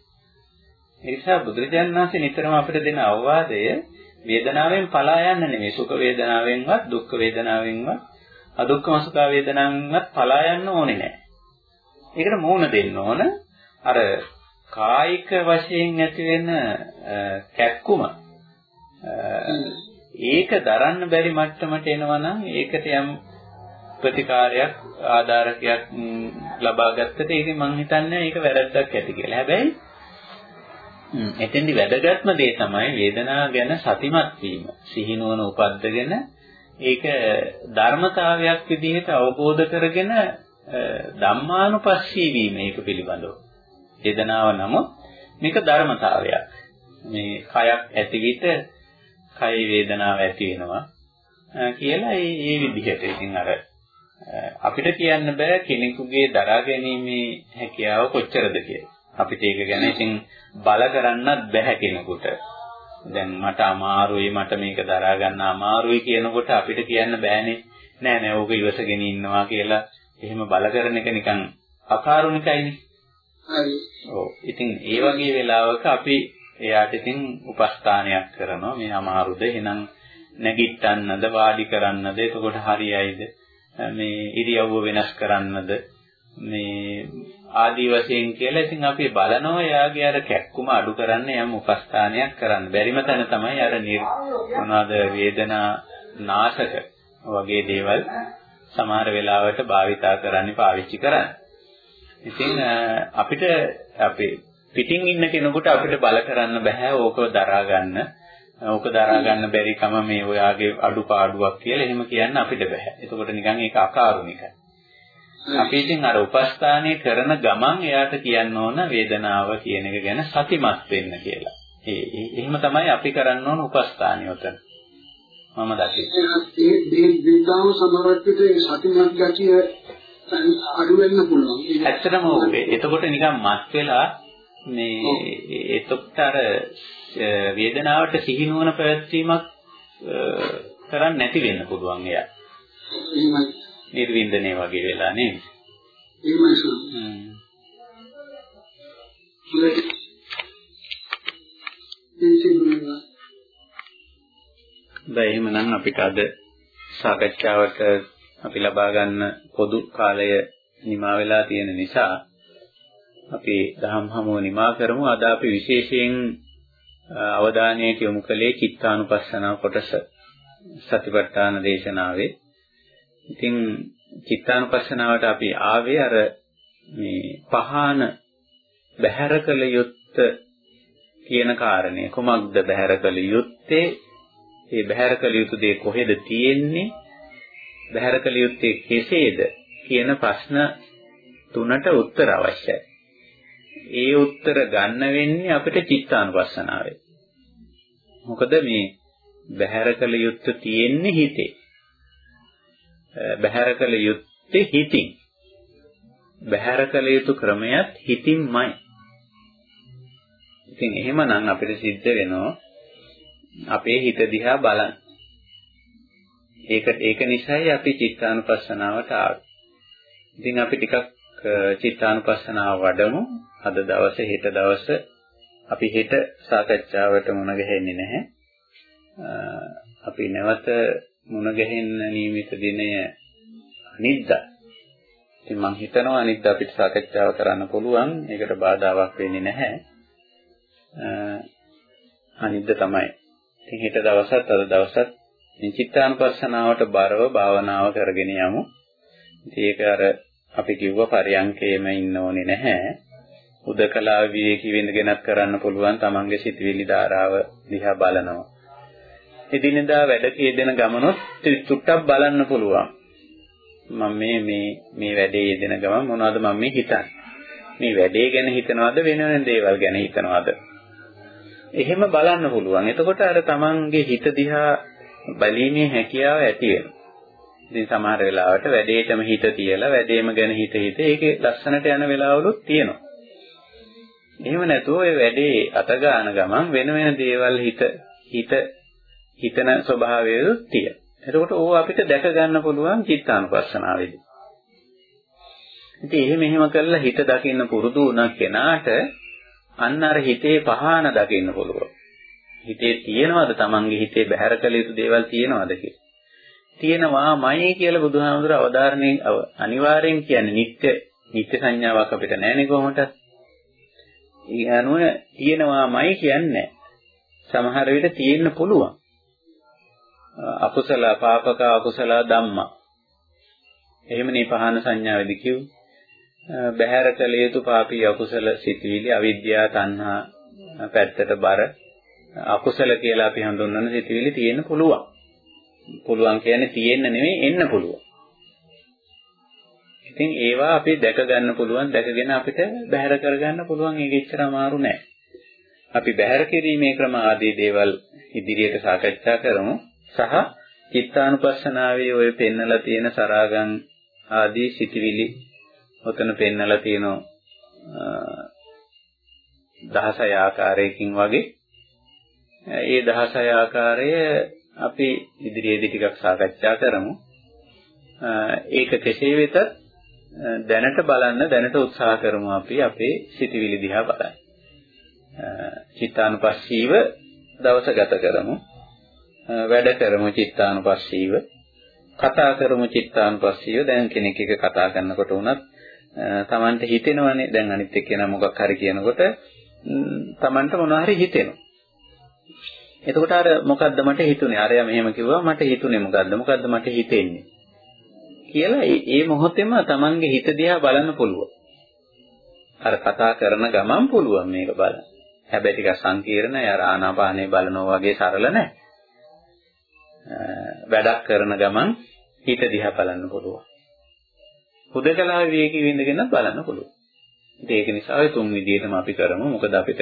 ඒ නිසා බුදුරජාණන් වහන්සේ නිතරම අපිට දෙන අවවාදය වේදනාවෙන් පලා යන්න නෙමෙයි සුඛ වේදනාවෙන්වත් දුක්ඛ වේදනාවෙන්වත් අදුක්ඛම සුඛ වේදනාවෙන්වත් පලා යන්න ඕනේ නැහැ. ඒකට මූණ දෙන්න ඕන. අර කායික වශයෙන් ඇති වෙන කැක්කුම ඒක දරන්න බැරි මට්ටමට එනවා නම් ඒකට යම් ප්‍රතිකාරයක් ආධාරකයක් ලබා ගත්තට ඒක මං හිතන්නේ ඒක වැරද්දක් ඇති කියලා. හැබැයි එතෙන්දි වැදගත්ම දේ තමයි වේදනාව ගැන සතිමත් වීම. සිහිනුවන උපද්දගෙන ඒක ධර්මතාවයක් විදිහට අවබෝධ කරගෙන ධම්මානුපස්සී වීම ඒක පිළිබඳව. වේදනාව නමුත් මේක ධර්මතාවයක්. මේ කයක් ඇති විට කය වේදනාව ඇති වෙනවා කියලා ඒ ඒ විදිහට ඉතින් අර අපිට කියන්න බෑ කෙනෙකුගේ දරා ගැනීමේ හැකියාව කොච්චරද කියලා. අපිට ඒක ගැන ඉතින් බල කරන්නත් බෑ කෙනෙකුට. දැන් මට අමාරුයි මට මේක දරා ගන්න අමාරුයි කියනකොට අපිට කියන්න බෑනේ නෑ නෑ ඕක ඉවසගෙන ඉන්නවා කියලා එහෙම බල කරන එක නිකන් අකාරුණිකයිනේ. හරි. ඔව්. ඉතින් ඒ වගේ වෙලාවක අපි එයාට ඉතින් උපස්ථානයක් කරනවා මේ අමාරුද එහෙනම් නැගිට්ටන්නද වාඩි කරන්නද එතකොට හරියයිද මේ ඉරියව්ව වෙනස් කරන්නද මේ ආදි වශයෙන් කියලා ඉතින් අපි බලනවා එයාගේ අර කැක්කුම අඩු කරන්න යම් උපස්ථානයක් කරන්න. බැරිම තැන තමයි අර මොනවාද වේදනා නාශක වගේ දේවල් සමහර වෙලාවට භාවිතා කරන්නේ පාවිච්චි කරන්නේ. ඉතින් අපිට අපේ පිටින් ඉන්න කෙනෙකුට අපිට බල කරන්න බෑ ඕක දරා ගන්න. ඕක දරා ගන්න බැරි කම මේ ඔයාගේ අඩුපාඩුවක් කියලා එහෙම කියන්න අපිට බෑ. එතකොට නිකන් ඒක අකාරුණිකයි. අපි ඉතින් අර උපස්ථානය කරන ගමන් එයාට කියන්න ඕන වේදනාව කියන එක ගැන සතිමත් වෙන්න කියලා. ඒ එහෙම තමයි අපි කරන්න ඕන උපස්ථානය උතන. මම දකින්නේ. ඒ මේ විද්‍යාව සමරත්විත සතිමත් ගතිය අඩු වෙන්න පුළුවන්. ඇත්තටම. එතකොට නිකන් මත් වෙලා මේ එතකොට අර වේදනාවට සිහිනුවන පැවැත්වීමක් කරන්නේ නැති වෙන්න පුළුවන් එයා. එහෙමයි. නිර්වින්දනය වගේ වෙලා නේද? එහෙමයි සර්. එහෙමනම් අපිට අද සාකච්ඡාවට අපි ලබා ගන්න පොදු කාලය නිමා වෙලා තියෙන නිසා අපි දහම් හමුව නිමා කරමු. අද අපි විශේෂයෙන් අවධානයට යොමු කළේ චිත්තානුපස්සනා කොටස සතිපට්ඨාන දේශනාවේ. ඉතින් චිත්තානුපස්සනාවට අපි ආවේ අර මේ පහන බහැර කළ යුත්ත කියන කාරණය. කොමක්ද බහැර කළ යුත්තේ? ඒ බහැර කළ යුතු දේ කොහෙද තියෙන්නේ? බහැර කළ යුත්තේ කෙසේද කියන ප්‍රශ්න තුනට උත්තර අවශ්‍යයි. ඒ උත්තර ගන්න වෙන්නේ අපිට චිත්තානුපස්සනාවේ. මොකද මේ බහැර කළ යුත්ත තියෙන්නේ හිතේ. බහැර කළ යුත්තේ හිතින්. බහැර කළ යුතු ක්‍රමයක් හිතින්මයි. ඉතින් එහෙමනම් අපිට සිද්ධ වෙනවා අපේ හිත දිහා බලන්න. ඒක ඒක නිසායි අපි චිත්තානුපස්සනාවට ආවේ. ඉතින් අපි ටිකක් චිත්තානුපස්සනාව වඩමු. අද දවසේ හෙට දවසේ අපි හෙට සාකච්ඡාවට මුණ ගැහෙන්නේ නැහැ. අපි නැවත මුණ ගැහෙන්න නියමිත දිනය අනිද්දා. ඉතින් මම හිතනවා අනිද්දා අපිට සාකච්ඡාව කරන්න පුළුවන්. ඒකට බාධාවක් වෙන්නේ නැහැ. අනිද්දා තමයි. ඉතින් හෙට දවසත් අද දවසත් මේ චිත්තානුපස්සනාවට බරව භාවනාව කරගෙන යමු. ඉතින් ඒක අර අපි කිව්ව පරියංකේම ඉන්න ඕනේ නැහැ. උදකලා විවේකී වෙනගෙනත් කරන්න පුළුවන් තමන්ගේ සිතවිලි ධාරාව දිහා බලනවා. එදිනෙදා වැඩ කියෙදෙන ගමනොත් චුට්ටක් බලන්න පුළුවන්. මම මේ මේ මේ වැඩේ යෙදෙන ගමන් මොනවද මම මේ හිතන්නේ? මේ වැඩේ ගැන හිතනවද වෙන වෙන දේවල් ගැන හිතනවද? එහෙම බලන්න පුළුවන්. එතකොට අර තමන්ගේ හිත දිහා බැලීමේ හැකියාව ඇති වෙනවා. ඉතින් සමහර වෙලාවට වැඩේටම හිත තියලා වැඩේම ගැන හිත හිත ඒකේ ලස්සනට යන වෙලාවලුත් තියෙනවා. එහෙම නැතුව ඔය වැඩේ අත ගන්න ගමන් වෙන වෙන දේවල් හිත හිත හිතන ස්වභාවයලුත් තියෙනවා. එතකොට ඕව අපිට දැක ගන්න පුළුවන් චිත්තානුපස්සනාවේදී. ඉතින් එහෙම එහෙම කරලා හිත දකින්න පුරුදු වුණා කෙනාට අන්න අර හිතේ පහන දකින්න පුළුවන්. හිතේ තියෙනවද Tamange හිතේ බැහැර කළ යුතු දේවල් තියෙනවද කියලා. තියෙනවාමයි කියලා බුදුහාමුදුර අවධාරණයෙන් අනිවාර්යෙන් කියන්නේ නිත්‍ය නිත්‍ය සංඥාවක් අපිට නැහැනේ කොහොමද? ඒ අනුව තියෙනවාමයි කියන්නේ සමහර විට තියෙන්න පුළුවන්. අකුසල පාපක අකුසල ධම්මා. එහෙමනේ පහන සංඥාවේදී කිව්වේ. බහැර කළ යුතු පාපී අකුසල සිටිවිලි අවිද්‍යාව තණ්හා පැත්තට බර අකුසල කියලා අපි හඳුන්වන සිටිවිලි තියෙන්න පුළුවන්. පුළුවන් කියන්නේ තියෙන්න නෙමෙයි එන්න පුළුවන්. ඉතින් ඒවා අපි දැක ගන්න පුළුවන් දැකගෙන අපිට බැහැර කරගන්න පුළුවන් ඒක එච්චර අමාරු නෑ. අපි බැහැර කිරීමේ ක්‍රම ආදී දේවල් ඉදිරියට සාකච්ඡා කරමු. සහ චිත්තානුපස්සනාවේ ඔය පෙන්නලා තියෙන සරාගම් ආදී සිටිවිලි ඔතන පෙන්නලා තියෙනවා 16 ආකාරයකින් වගේ ඒ 16 ආකාරය අපි ඉදිරියේදී ටිකක් සාකච්ඡා කරමු. ඒක කෙසේ වෙතත් දැනට බලන්න දැනට උත්සාහ කරමු අපි අපේ සිටිවිලි දිහා බලන්න. චිත්තානුපස්සීව දවස ගත කරමු. වැඩ කරමු චිත්තානුපස්සීව. කතා කරමු චිත්තානුපස්සීව. දැන් කෙනෙක් එක කතා කරනකොට උනත් Tamanට හිතෙනවනේ දැන් අනිත් එක්කෙනා මොකක් හරි කියනකොට Tamanට මොනවා හරි හිතෙනවා. එතකොට අර මොකද්ද මට හිතුනේ? අරයා මෙහෙම කිව්වා මට හිතුනේ මොකද්ද? මොකද්ද මට හිතෙන්නේ? කියලා ඒ මොහොතේම Tamanගේ හිත දිහා බලන්න පුළුවන්. අර කතා කරන ගමන් පුළුවන් මේක බලන්න. හැබැයි ටිකක් සංකීර්ණයි අර ආනාපානේ බලනවා වගේ සරල නැහැ. වැඩක් කරන ගමන් හිත දිහා බලන්න පුළුවන්. හුදකලා විවේකී විඳගෙන බලන්න පුළුවන්. ඉතින් ඒක නිසා ඔය තුන් විදිහටම අපි කරමු. මොකද අපිට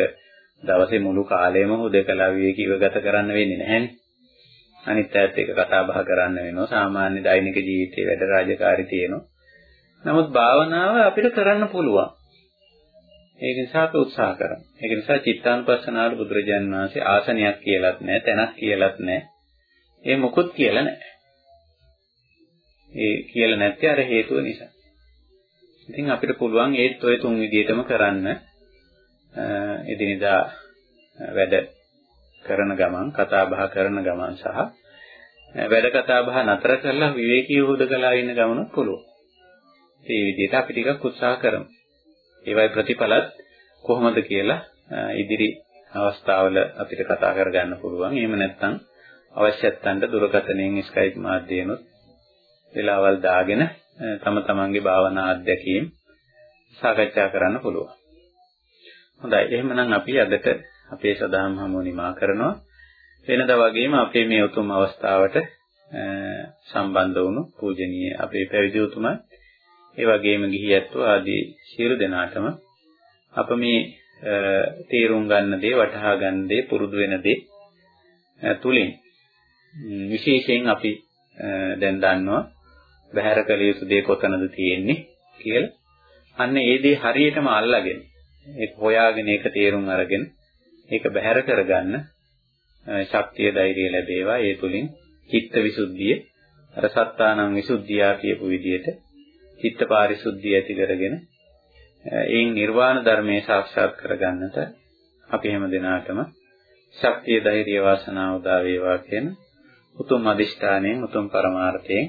දවසේ මුළු කාලයම හුදකලා විවේකීව ගත කරන්න වෙන්නේ නැහැනේ. අනිත් පැත්ත එක කතා බහ කරන්න වෙනවා. සාමාන්‍ය දෛනික ජීවිතයේ වැඩ රාජකාරි තියෙනවා. නමුත් භාවනාව අපිට කරන්න පුළුවන්. ඒක නිසා අපි උත්සාහ කරමු. ඒක නිසා චිත්තානුපස්සනාවට බුදුරජාන් වහන්සේ ආසනයක් කියලාත් නැහැ, තැනක් කියලාත් නැහැ. ඒ මොකුත් කියලා නැහැ. ඒ කියලා නැත්තේ අර හේතුව නිසා. ඉතින් අපිට පුළුවන් ඒත් ඔය තුන් විදිහටම කරන්න එදිනෙදා වැඩ කරන ගමන් කතා බහ කරන ගමන් සහ වැඩ කතා බහ නතර කරලා විවේකීව හුදකලා ඉන්න ගමනක් පුළුවන්. මේ විදිහට අපි ටිකක් උත්සාහ කරමු. ඒවයි ප්‍රතිඵලත් කොහොමද කියලා ඉදිරි අවස්ථාවල අපිට කතා කරගන්න පුළුවන්. එහෙම නැත්නම් අවශ්‍යත්තන්ට දුරකථනයෙන් Skype මාධ්‍යයෙන්ුත් වෙලාවල් දාගෙන තම තමන්ගේ භාවනා අත්දැකීම් සාකච්ඡා කරන්න පුළුවන්. හොඳයි. එහෙමනම් අපි අදට අපේ සදාම් හමුව නිමා කරනවා. වෙනදා වගේම අපේ මේ උතුම් අවස්ථාවට සම්බන්ධ වුණු පූජනීය අපේ පැවිදි උතුමන් ඒ වගේම ගිහියත්ව ආදී සියලු දෙනාටම අප මේ තේරුම් ගන්න දේ වටහා ගන්න දේ පුරුදු වෙන දේ තුලින් විශේෂයෙන් අපි දැන් දන්නවා බහැර කළ යුතු දේ කොතනද තියෙන්නේ කියලා. අන්න ඒ දේ හරියටම අල්ලාගෙන ඒක හොයාගෙන ඒක තේරුම් අරගෙන ඒක බහැර කරගන්න ශක්තිය ධෛර්යය ලැබේවා. ඒ තුලින් චිත්ත විසුද්ධිය අර සත්තානං විසුද්ධියා කියපු විදිහට චිත්ත පාරිශුද්ධිය ඇති කරගෙන එයින් නිර්වාණ ධර්මයේ සාක්ෂාත් කරගන්නට අපි හැම දිනාටම ශක්තිය ධෛර්ය වාසනාව උදා වේවා කියන උතුම් අදිෂ්ඨානයෙන් උතුම් පරමාර්ථයෙන්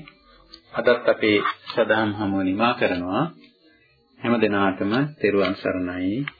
අදත් අපේ සදාම් හමුව නිමා කරනවා හැම දිනාටම තෙරුවන් සරණයි Thank you.